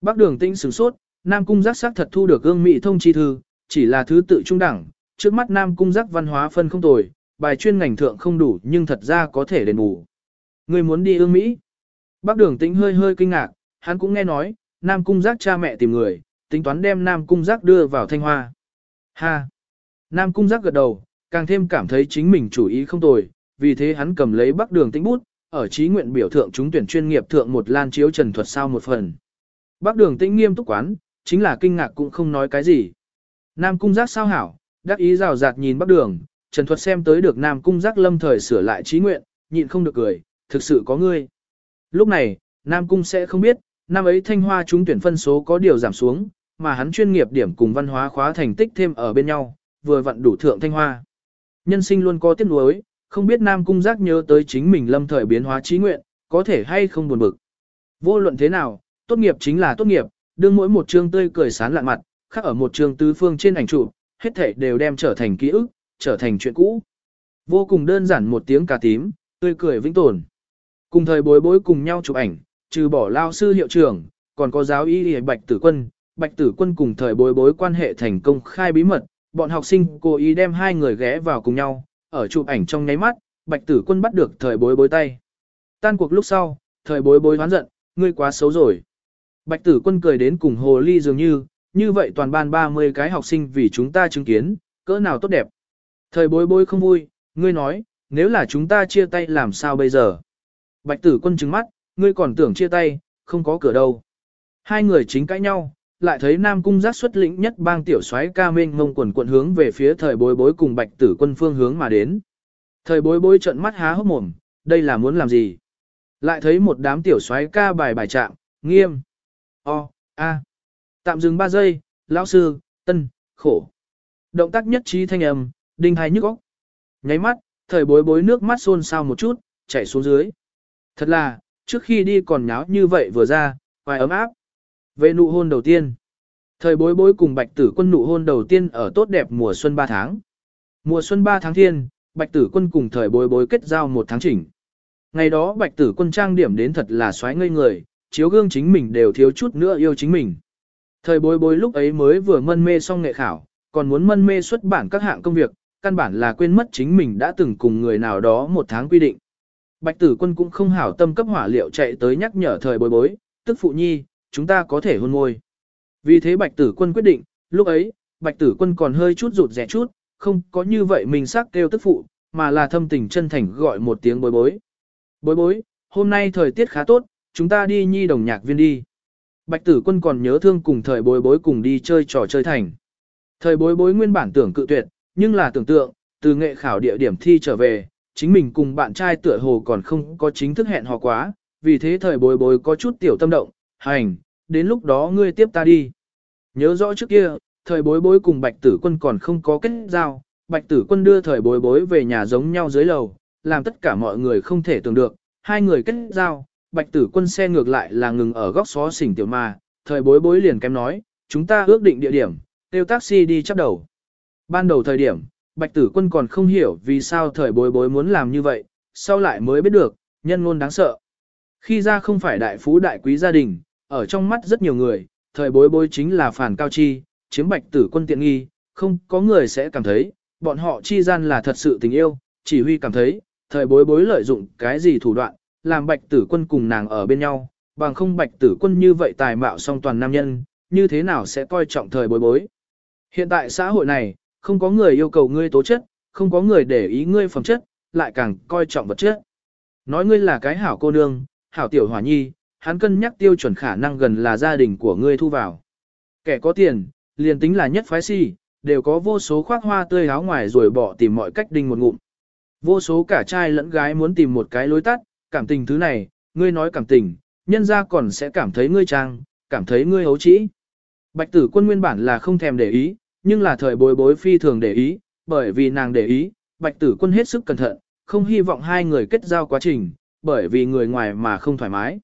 Bắc đường tĩnh sửng sốt, Nam cung giác xác thật thu được ương Mỹ thông chi thư, chỉ là thứ tự trung đẳng, trước mắt Nam cung giác văn hóa phân không tồi, bài chuyên ngành thượng không đủ nhưng thật ra có thể đền bù. Người muốn đi ương Mỹ. Bác đường tĩnh hơi hơi kinh ngạc, hắn cũng nghe nói, Nam cung giác cha mẹ tìm người, tính toán đem Nam cung giác đưa vào thanh hoa. Ha! Nam cung giác gật đầu, càng thêm cảm thấy chính mình chủ ý không tồi, vì thế hắn cầm lấy bắc đường tĩnh bút, ở trí nguyện biểu thượng chúng tuyển chuyên nghiệp thượng một lan chiếu trần thuật sao một phần. Bắc đường tĩnh nghiêm túc quán, chính là kinh ngạc cũng không nói cái gì. Nam cung giác sao hảo, đắc ý rào rạt nhìn bắc đường, trần thuật xem tới được Nam cung giác lâm thời sửa lại trí nguyện, nhịn không được cười, thực sự có ngươi. Lúc này, Nam cung sẽ không biết, năm ấy thanh hoa chúng tuyển phân số có điều giảm xuống, mà hắn chuyên nghiệp điểm cùng văn hóa khóa thành tích thêm ở bên nhau, vừa vặn đủ thượng thanh hoa. Nhân sinh luôn có tiếc nuối, không biết Nam Cung Giác nhớ tới chính mình lâm thời biến hóa trí nguyện, có thể hay không buồn bực. Vô luận thế nào, tốt nghiệp chính là tốt nghiệp, đương mỗi một chương tươi cười sán lạn mặt, khác ở một chương tứ phương trên ảnh chụp, hết thảy đều đem trở thành ký ức, trở thành chuyện cũ. Vô cùng đơn giản một tiếng cà tím, tươi cười vĩnh tồn. Cùng thời bối bối cùng nhau chụp ảnh, trừ bỏ lao sư hiệu trưởng, còn có giáo y Bạch Tử Quân, Bạch Tử Quân cùng thời bối bối quan hệ thành công khai bí mật, bọn học sinh cố ý đem hai người ghé vào cùng nhau, ở chụp ảnh trong nháy mắt, Bạch Tử Quân bắt được thời bối bối tay. Tan cuộc lúc sau, thời bối bối hoán giận, ngươi quá xấu rồi. Bạch Tử Quân cười đến cùng hồ ly dường như, như vậy toàn ban 30 cái học sinh vì chúng ta chứng kiến, cỡ nào tốt đẹp. Thời bối bối không vui, ngươi nói, nếu là chúng ta chia tay làm sao bây giờ? Bạch Tử Quân trừng mắt, ngươi còn tưởng chia tay, không có cửa đâu. Hai người chính cãi nhau, lại thấy Nam Cung giác xuất lĩnh nhất bang tiểu soái ca mênh ngông quần quận hướng về phía thời bối bối cùng bạch tử quân phương hướng mà đến. Thời bối bối trận mắt há hốc mồm, đây là muốn làm gì? Lại thấy một đám tiểu soái ca bài bài chạm, nghiêm, o, a. Tạm dừng 3 giây, lão sư, tân, khổ. Động tác nhất trí thanh âm, đinh hai nhức óc. Nháy mắt, thời bối bối nước mắt xôn xao một chút, chảy xuống dưới. Thật là, trước khi đi còn nháo như vậy vừa ra, vài ấm áp. Về nụ hôn đầu tiên. Thời bối bối cùng bạch tử quân nụ hôn đầu tiên ở tốt đẹp mùa xuân 3 tháng. Mùa xuân 3 tháng thiên, bạch tử quân cùng thời bối bối kết giao một tháng chỉnh. Ngày đó bạch tử quân trang điểm đến thật là xoáy ngây người, chiếu gương chính mình đều thiếu chút nữa yêu chính mình. Thời bối bối lúc ấy mới vừa mân mê xong nghệ khảo, còn muốn mân mê xuất bản các hạng công việc, căn bản là quên mất chính mình đã từng cùng người nào đó một tháng quy định. Bạch tử quân cũng không hảo tâm cấp hỏa liệu chạy tới nhắc nhở thời bối bối, tức phụ nhi, chúng ta có thể hôn môi. Vì thế bạch tử quân quyết định, lúc ấy, bạch tử quân còn hơi chút rụt rẻ chút, không có như vậy mình sắc kêu tức phụ, mà là thâm tình chân thành gọi một tiếng bối bối. Bối bối, hôm nay thời tiết khá tốt, chúng ta đi nhi đồng nhạc viên đi. Bạch tử quân còn nhớ thương cùng thời bối bối cùng đi chơi trò chơi thành. Thời bối bối nguyên bản tưởng cự tuyệt, nhưng là tưởng tượng, từ nghệ khảo địa điểm thi trở về, chính mình cùng bạn trai tựa hồ còn không có chính thức hẹn hò quá, vì thế thời bối bối có chút tiểu tâm động, hành, đến lúc đó ngươi tiếp ta đi. Nhớ rõ trước kia, thời bối bối cùng bạch tử quân còn không có kết giao, bạch tử quân đưa thời bối bối về nhà giống nhau dưới lầu, làm tất cả mọi người không thể tưởng được, hai người kết giao, bạch tử quân xe ngược lại là ngừng ở góc xó xỉnh tiểu mà thời bối bối liền kém nói, chúng ta ước định địa điểm, tiêu taxi đi chấp đầu. Ban đầu thời điểm, bạch tử quân còn không hiểu vì sao thời bối bối muốn làm như vậy, sau lại mới biết được, nhân ngôn đáng sợ. Khi ra không phải đại phú đại quý gia đình, ở trong mắt rất nhiều người, thời bối bối chính là phản cao chi, chiếm bạch tử quân tiện nghi, không có người sẽ cảm thấy, bọn họ chi gian là thật sự tình yêu, chỉ huy cảm thấy, thời bối bối lợi dụng cái gì thủ đoạn, làm bạch tử quân cùng nàng ở bên nhau, bằng không bạch tử quân như vậy tài mạo song toàn nam nhân, như thế nào sẽ coi trọng thời bối bối. Hiện tại xã hội này, không có người yêu cầu ngươi tố chất, không có người để ý ngươi phẩm chất, lại càng coi trọng vật chất. Nói ngươi là cái hảo cô nương, hảo tiểu hỏa nhi, hắn cân nhắc tiêu chuẩn khả năng gần là gia đình của ngươi thu vào. Kẻ có tiền, liền tính là nhất phái si, đều có vô số khoác hoa tươi áo ngoài rồi bỏ tìm mọi cách đinh một ngụm. Vô số cả trai lẫn gái muốn tìm một cái lối tắt, cảm tình thứ này, ngươi nói cảm tình, nhân ra còn sẽ cảm thấy ngươi trang, cảm thấy ngươi hấu trĩ. Bạch tử quân nguyên bản là không thèm để ý, nhưng là thời bối bối phi thường để ý, bởi vì nàng để ý, bạch tử quân hết sức cẩn thận, không hy vọng hai người kết giao quá trình, bởi vì người ngoài mà không thoải mái.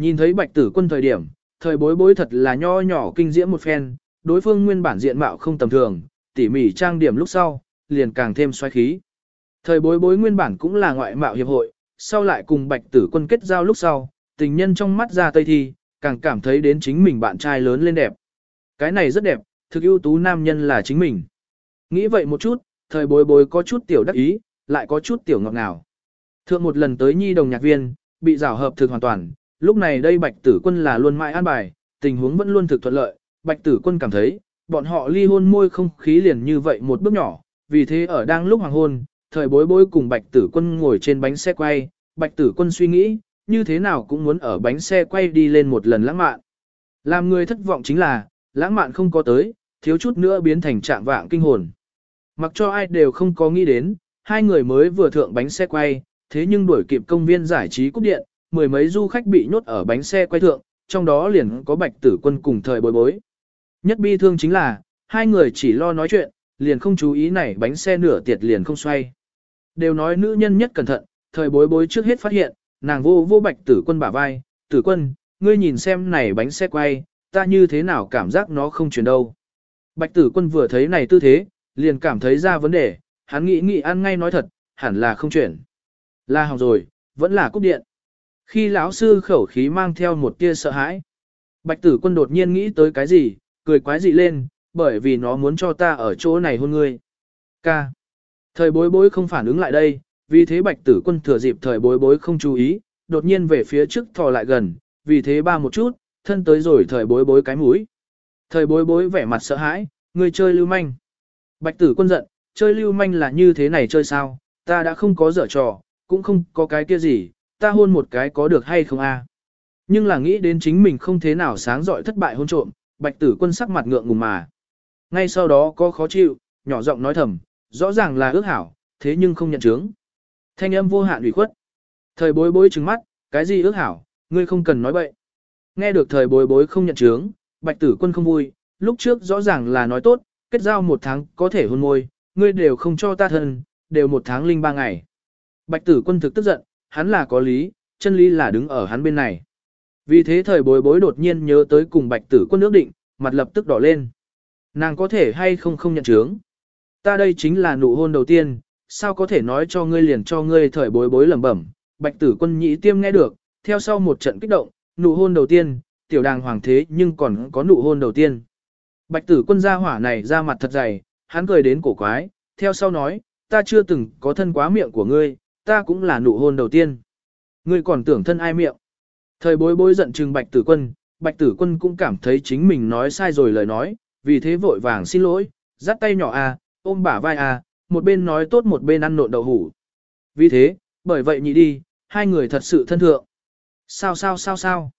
Nhìn thấy bạch tử quân thời điểm, thời bối bối thật là nho nhỏ kinh diễm một phen, đối phương nguyên bản diện mạo không tầm thường, tỉ mỉ trang điểm lúc sau, liền càng thêm xoáy khí. Thời bối bối nguyên bản cũng là ngoại mạo hiệp hội, sau lại cùng bạch tử quân kết giao lúc sau, tình nhân trong mắt ra tây thi, càng cảm thấy đến chính mình bạn trai lớn lên đẹp. Cái này rất đẹp, thực ưu tú nam nhân là chính mình. Nghĩ vậy một chút, thời bối bối có chút tiểu đắc ý, lại có chút tiểu ngọt ngào. Thượng một lần tới nhi đồng nhạc viên, bị rào hợp thực hoàn toàn, lúc này đây bạch tử quân là luôn mãi an bài, tình huống vẫn luôn thực thuận lợi, bạch tử quân cảm thấy, bọn họ ly hôn môi không khí liền như vậy một bước nhỏ, vì thế ở đang lúc hoàng hôn, thời bối bối cùng bạch tử quân ngồi trên bánh xe quay, bạch tử quân suy nghĩ, như thế nào cũng muốn ở bánh xe quay đi lên một lần lãng mạn. Làm người thất vọng chính là, lãng mạn không có tới, thiếu chút nữa biến thành trạng vạng kinh hồn. Mặc cho ai đều không có nghĩ đến, hai người mới vừa thượng bánh xe quay, thế nhưng đuổi kịp công viên giải trí cúp điện, mười mấy du khách bị nhốt ở bánh xe quay thượng, trong đó liền có bạch tử quân cùng thời bối bối. Nhất bi thương chính là, hai người chỉ lo nói chuyện, liền không chú ý này bánh xe nửa tiệt liền không xoay. Đều nói nữ nhân nhất cẩn thận, thời bối bối trước hết phát hiện, nàng vô vô bạch tử quân bả vai, tử quân, ngươi nhìn xem này bánh xe quay, ta như thế nào cảm giác nó không chuyển đâu. Bạch tử quân vừa thấy này tư thế, liền cảm thấy ra vấn đề, hắn nghĩ nghĩ ăn ngay nói thật, hẳn là không chuyển. Là hỏng rồi, vẫn là cúp điện. Khi lão sư khẩu khí mang theo một tia sợ hãi, Bạch tử quân đột nhiên nghĩ tới cái gì, cười quái dị lên, bởi vì nó muốn cho ta ở chỗ này hôn ngươi. Ca. Thời bối bối không phản ứng lại đây, vì thế bạch tử quân thừa dịp thời bối bối không chú ý, đột nhiên về phía trước thò lại gần, vì thế ba một chút, thân tới rồi thời bối bối cái mũi. Thời bối bối vẻ mặt sợ hãi, ngươi chơi lưu manh. Bạch tử quân giận, chơi lưu manh là như thế này chơi sao, ta đã không có dở trò, cũng không có cái kia gì, ta hôn một cái có được hay không a? Nhưng là nghĩ đến chính mình không thế nào sáng giỏi thất bại hôn trộm, bạch tử quân sắc mặt ngượng ngùng mà. Ngay sau đó có khó chịu, nhỏ giọng nói thầm, rõ ràng là ước hảo, thế nhưng không nhận chứng. Thanh âm vô hạn ủy khuất. Thời bối bối trừng mắt, cái gì ước hảo, ngươi không cần nói bậy. Nghe được thời bối bối không nhận chứng, bạch tử quân không vui, lúc trước rõ ràng là nói tốt, kết giao một tháng có thể hôn môi, ngươi đều không cho ta thân, đều một tháng linh ba ngày. Bạch tử quân thực tức giận, hắn là có lý, chân lý là đứng ở hắn bên này. Vì thế thời bối bối đột nhiên nhớ tới cùng bạch tử quân ước định, mặt lập tức đỏ lên. Nàng có thể hay không không nhận chứng. Ta đây chính là nụ hôn đầu tiên, sao có thể nói cho ngươi liền cho ngươi thời bối bối lẩm bẩm. Bạch tử quân nhĩ tiêm nghe được, theo sau một trận kích động, nụ hôn đầu tiên, tiểu đàng hoàng thế nhưng còn có nụ hôn đầu tiên. Bạch tử quân gia hỏa này ra mặt thật dày, hắn cười đến cổ quái, theo sau nói, ta chưa từng có thân quá miệng của ngươi, ta cũng là nụ hôn đầu tiên. Ngươi còn tưởng thân ai miệng. Thời bối bối giận Trừng bạch tử quân, bạch tử quân cũng cảm thấy chính mình nói sai rồi lời nói, vì thế vội vàng xin lỗi, dắt tay nhỏ à, ôm bả vai à, một bên nói tốt một bên ăn nộn đậu hủ. Vì thế, bởi vậy nhị đi, hai người thật sự thân thượng. Sao sao sao sao?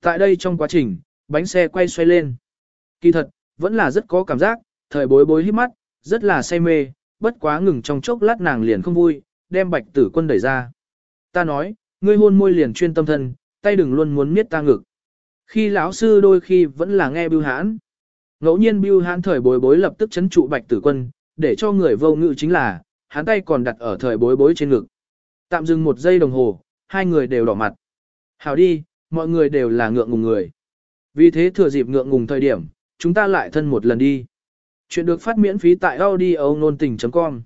Tại đây trong quá trình, bánh xe quay xoay lên. Kỳ thật, vẫn là rất có cảm giác, thời bối bối hít mắt, rất là say mê, bất quá ngừng trong chốc lát nàng liền không vui, đem bạch tử quân đẩy ra. Ta nói, ngươi hôn môi liền chuyên tâm thân, tay đừng luôn muốn miết ta ngực. Khi lão sư đôi khi vẫn là nghe bưu hãn. Ngẫu nhiên bưu hãn thời bối bối lập tức chấn trụ bạch tử quân, để cho người vô ngự chính là, hắn tay còn đặt ở thời bối bối trên ngực. Tạm dừng một giây đồng hồ, hai người đều đỏ mặt. Hảo đi, mọi người đều là ngượng ngùng người. Vì thế thừa dịp ngượng ngùng thời điểm, chúng ta lại thân một lần đi. Chuyện được phát miễn phí tại audio nôn tình.com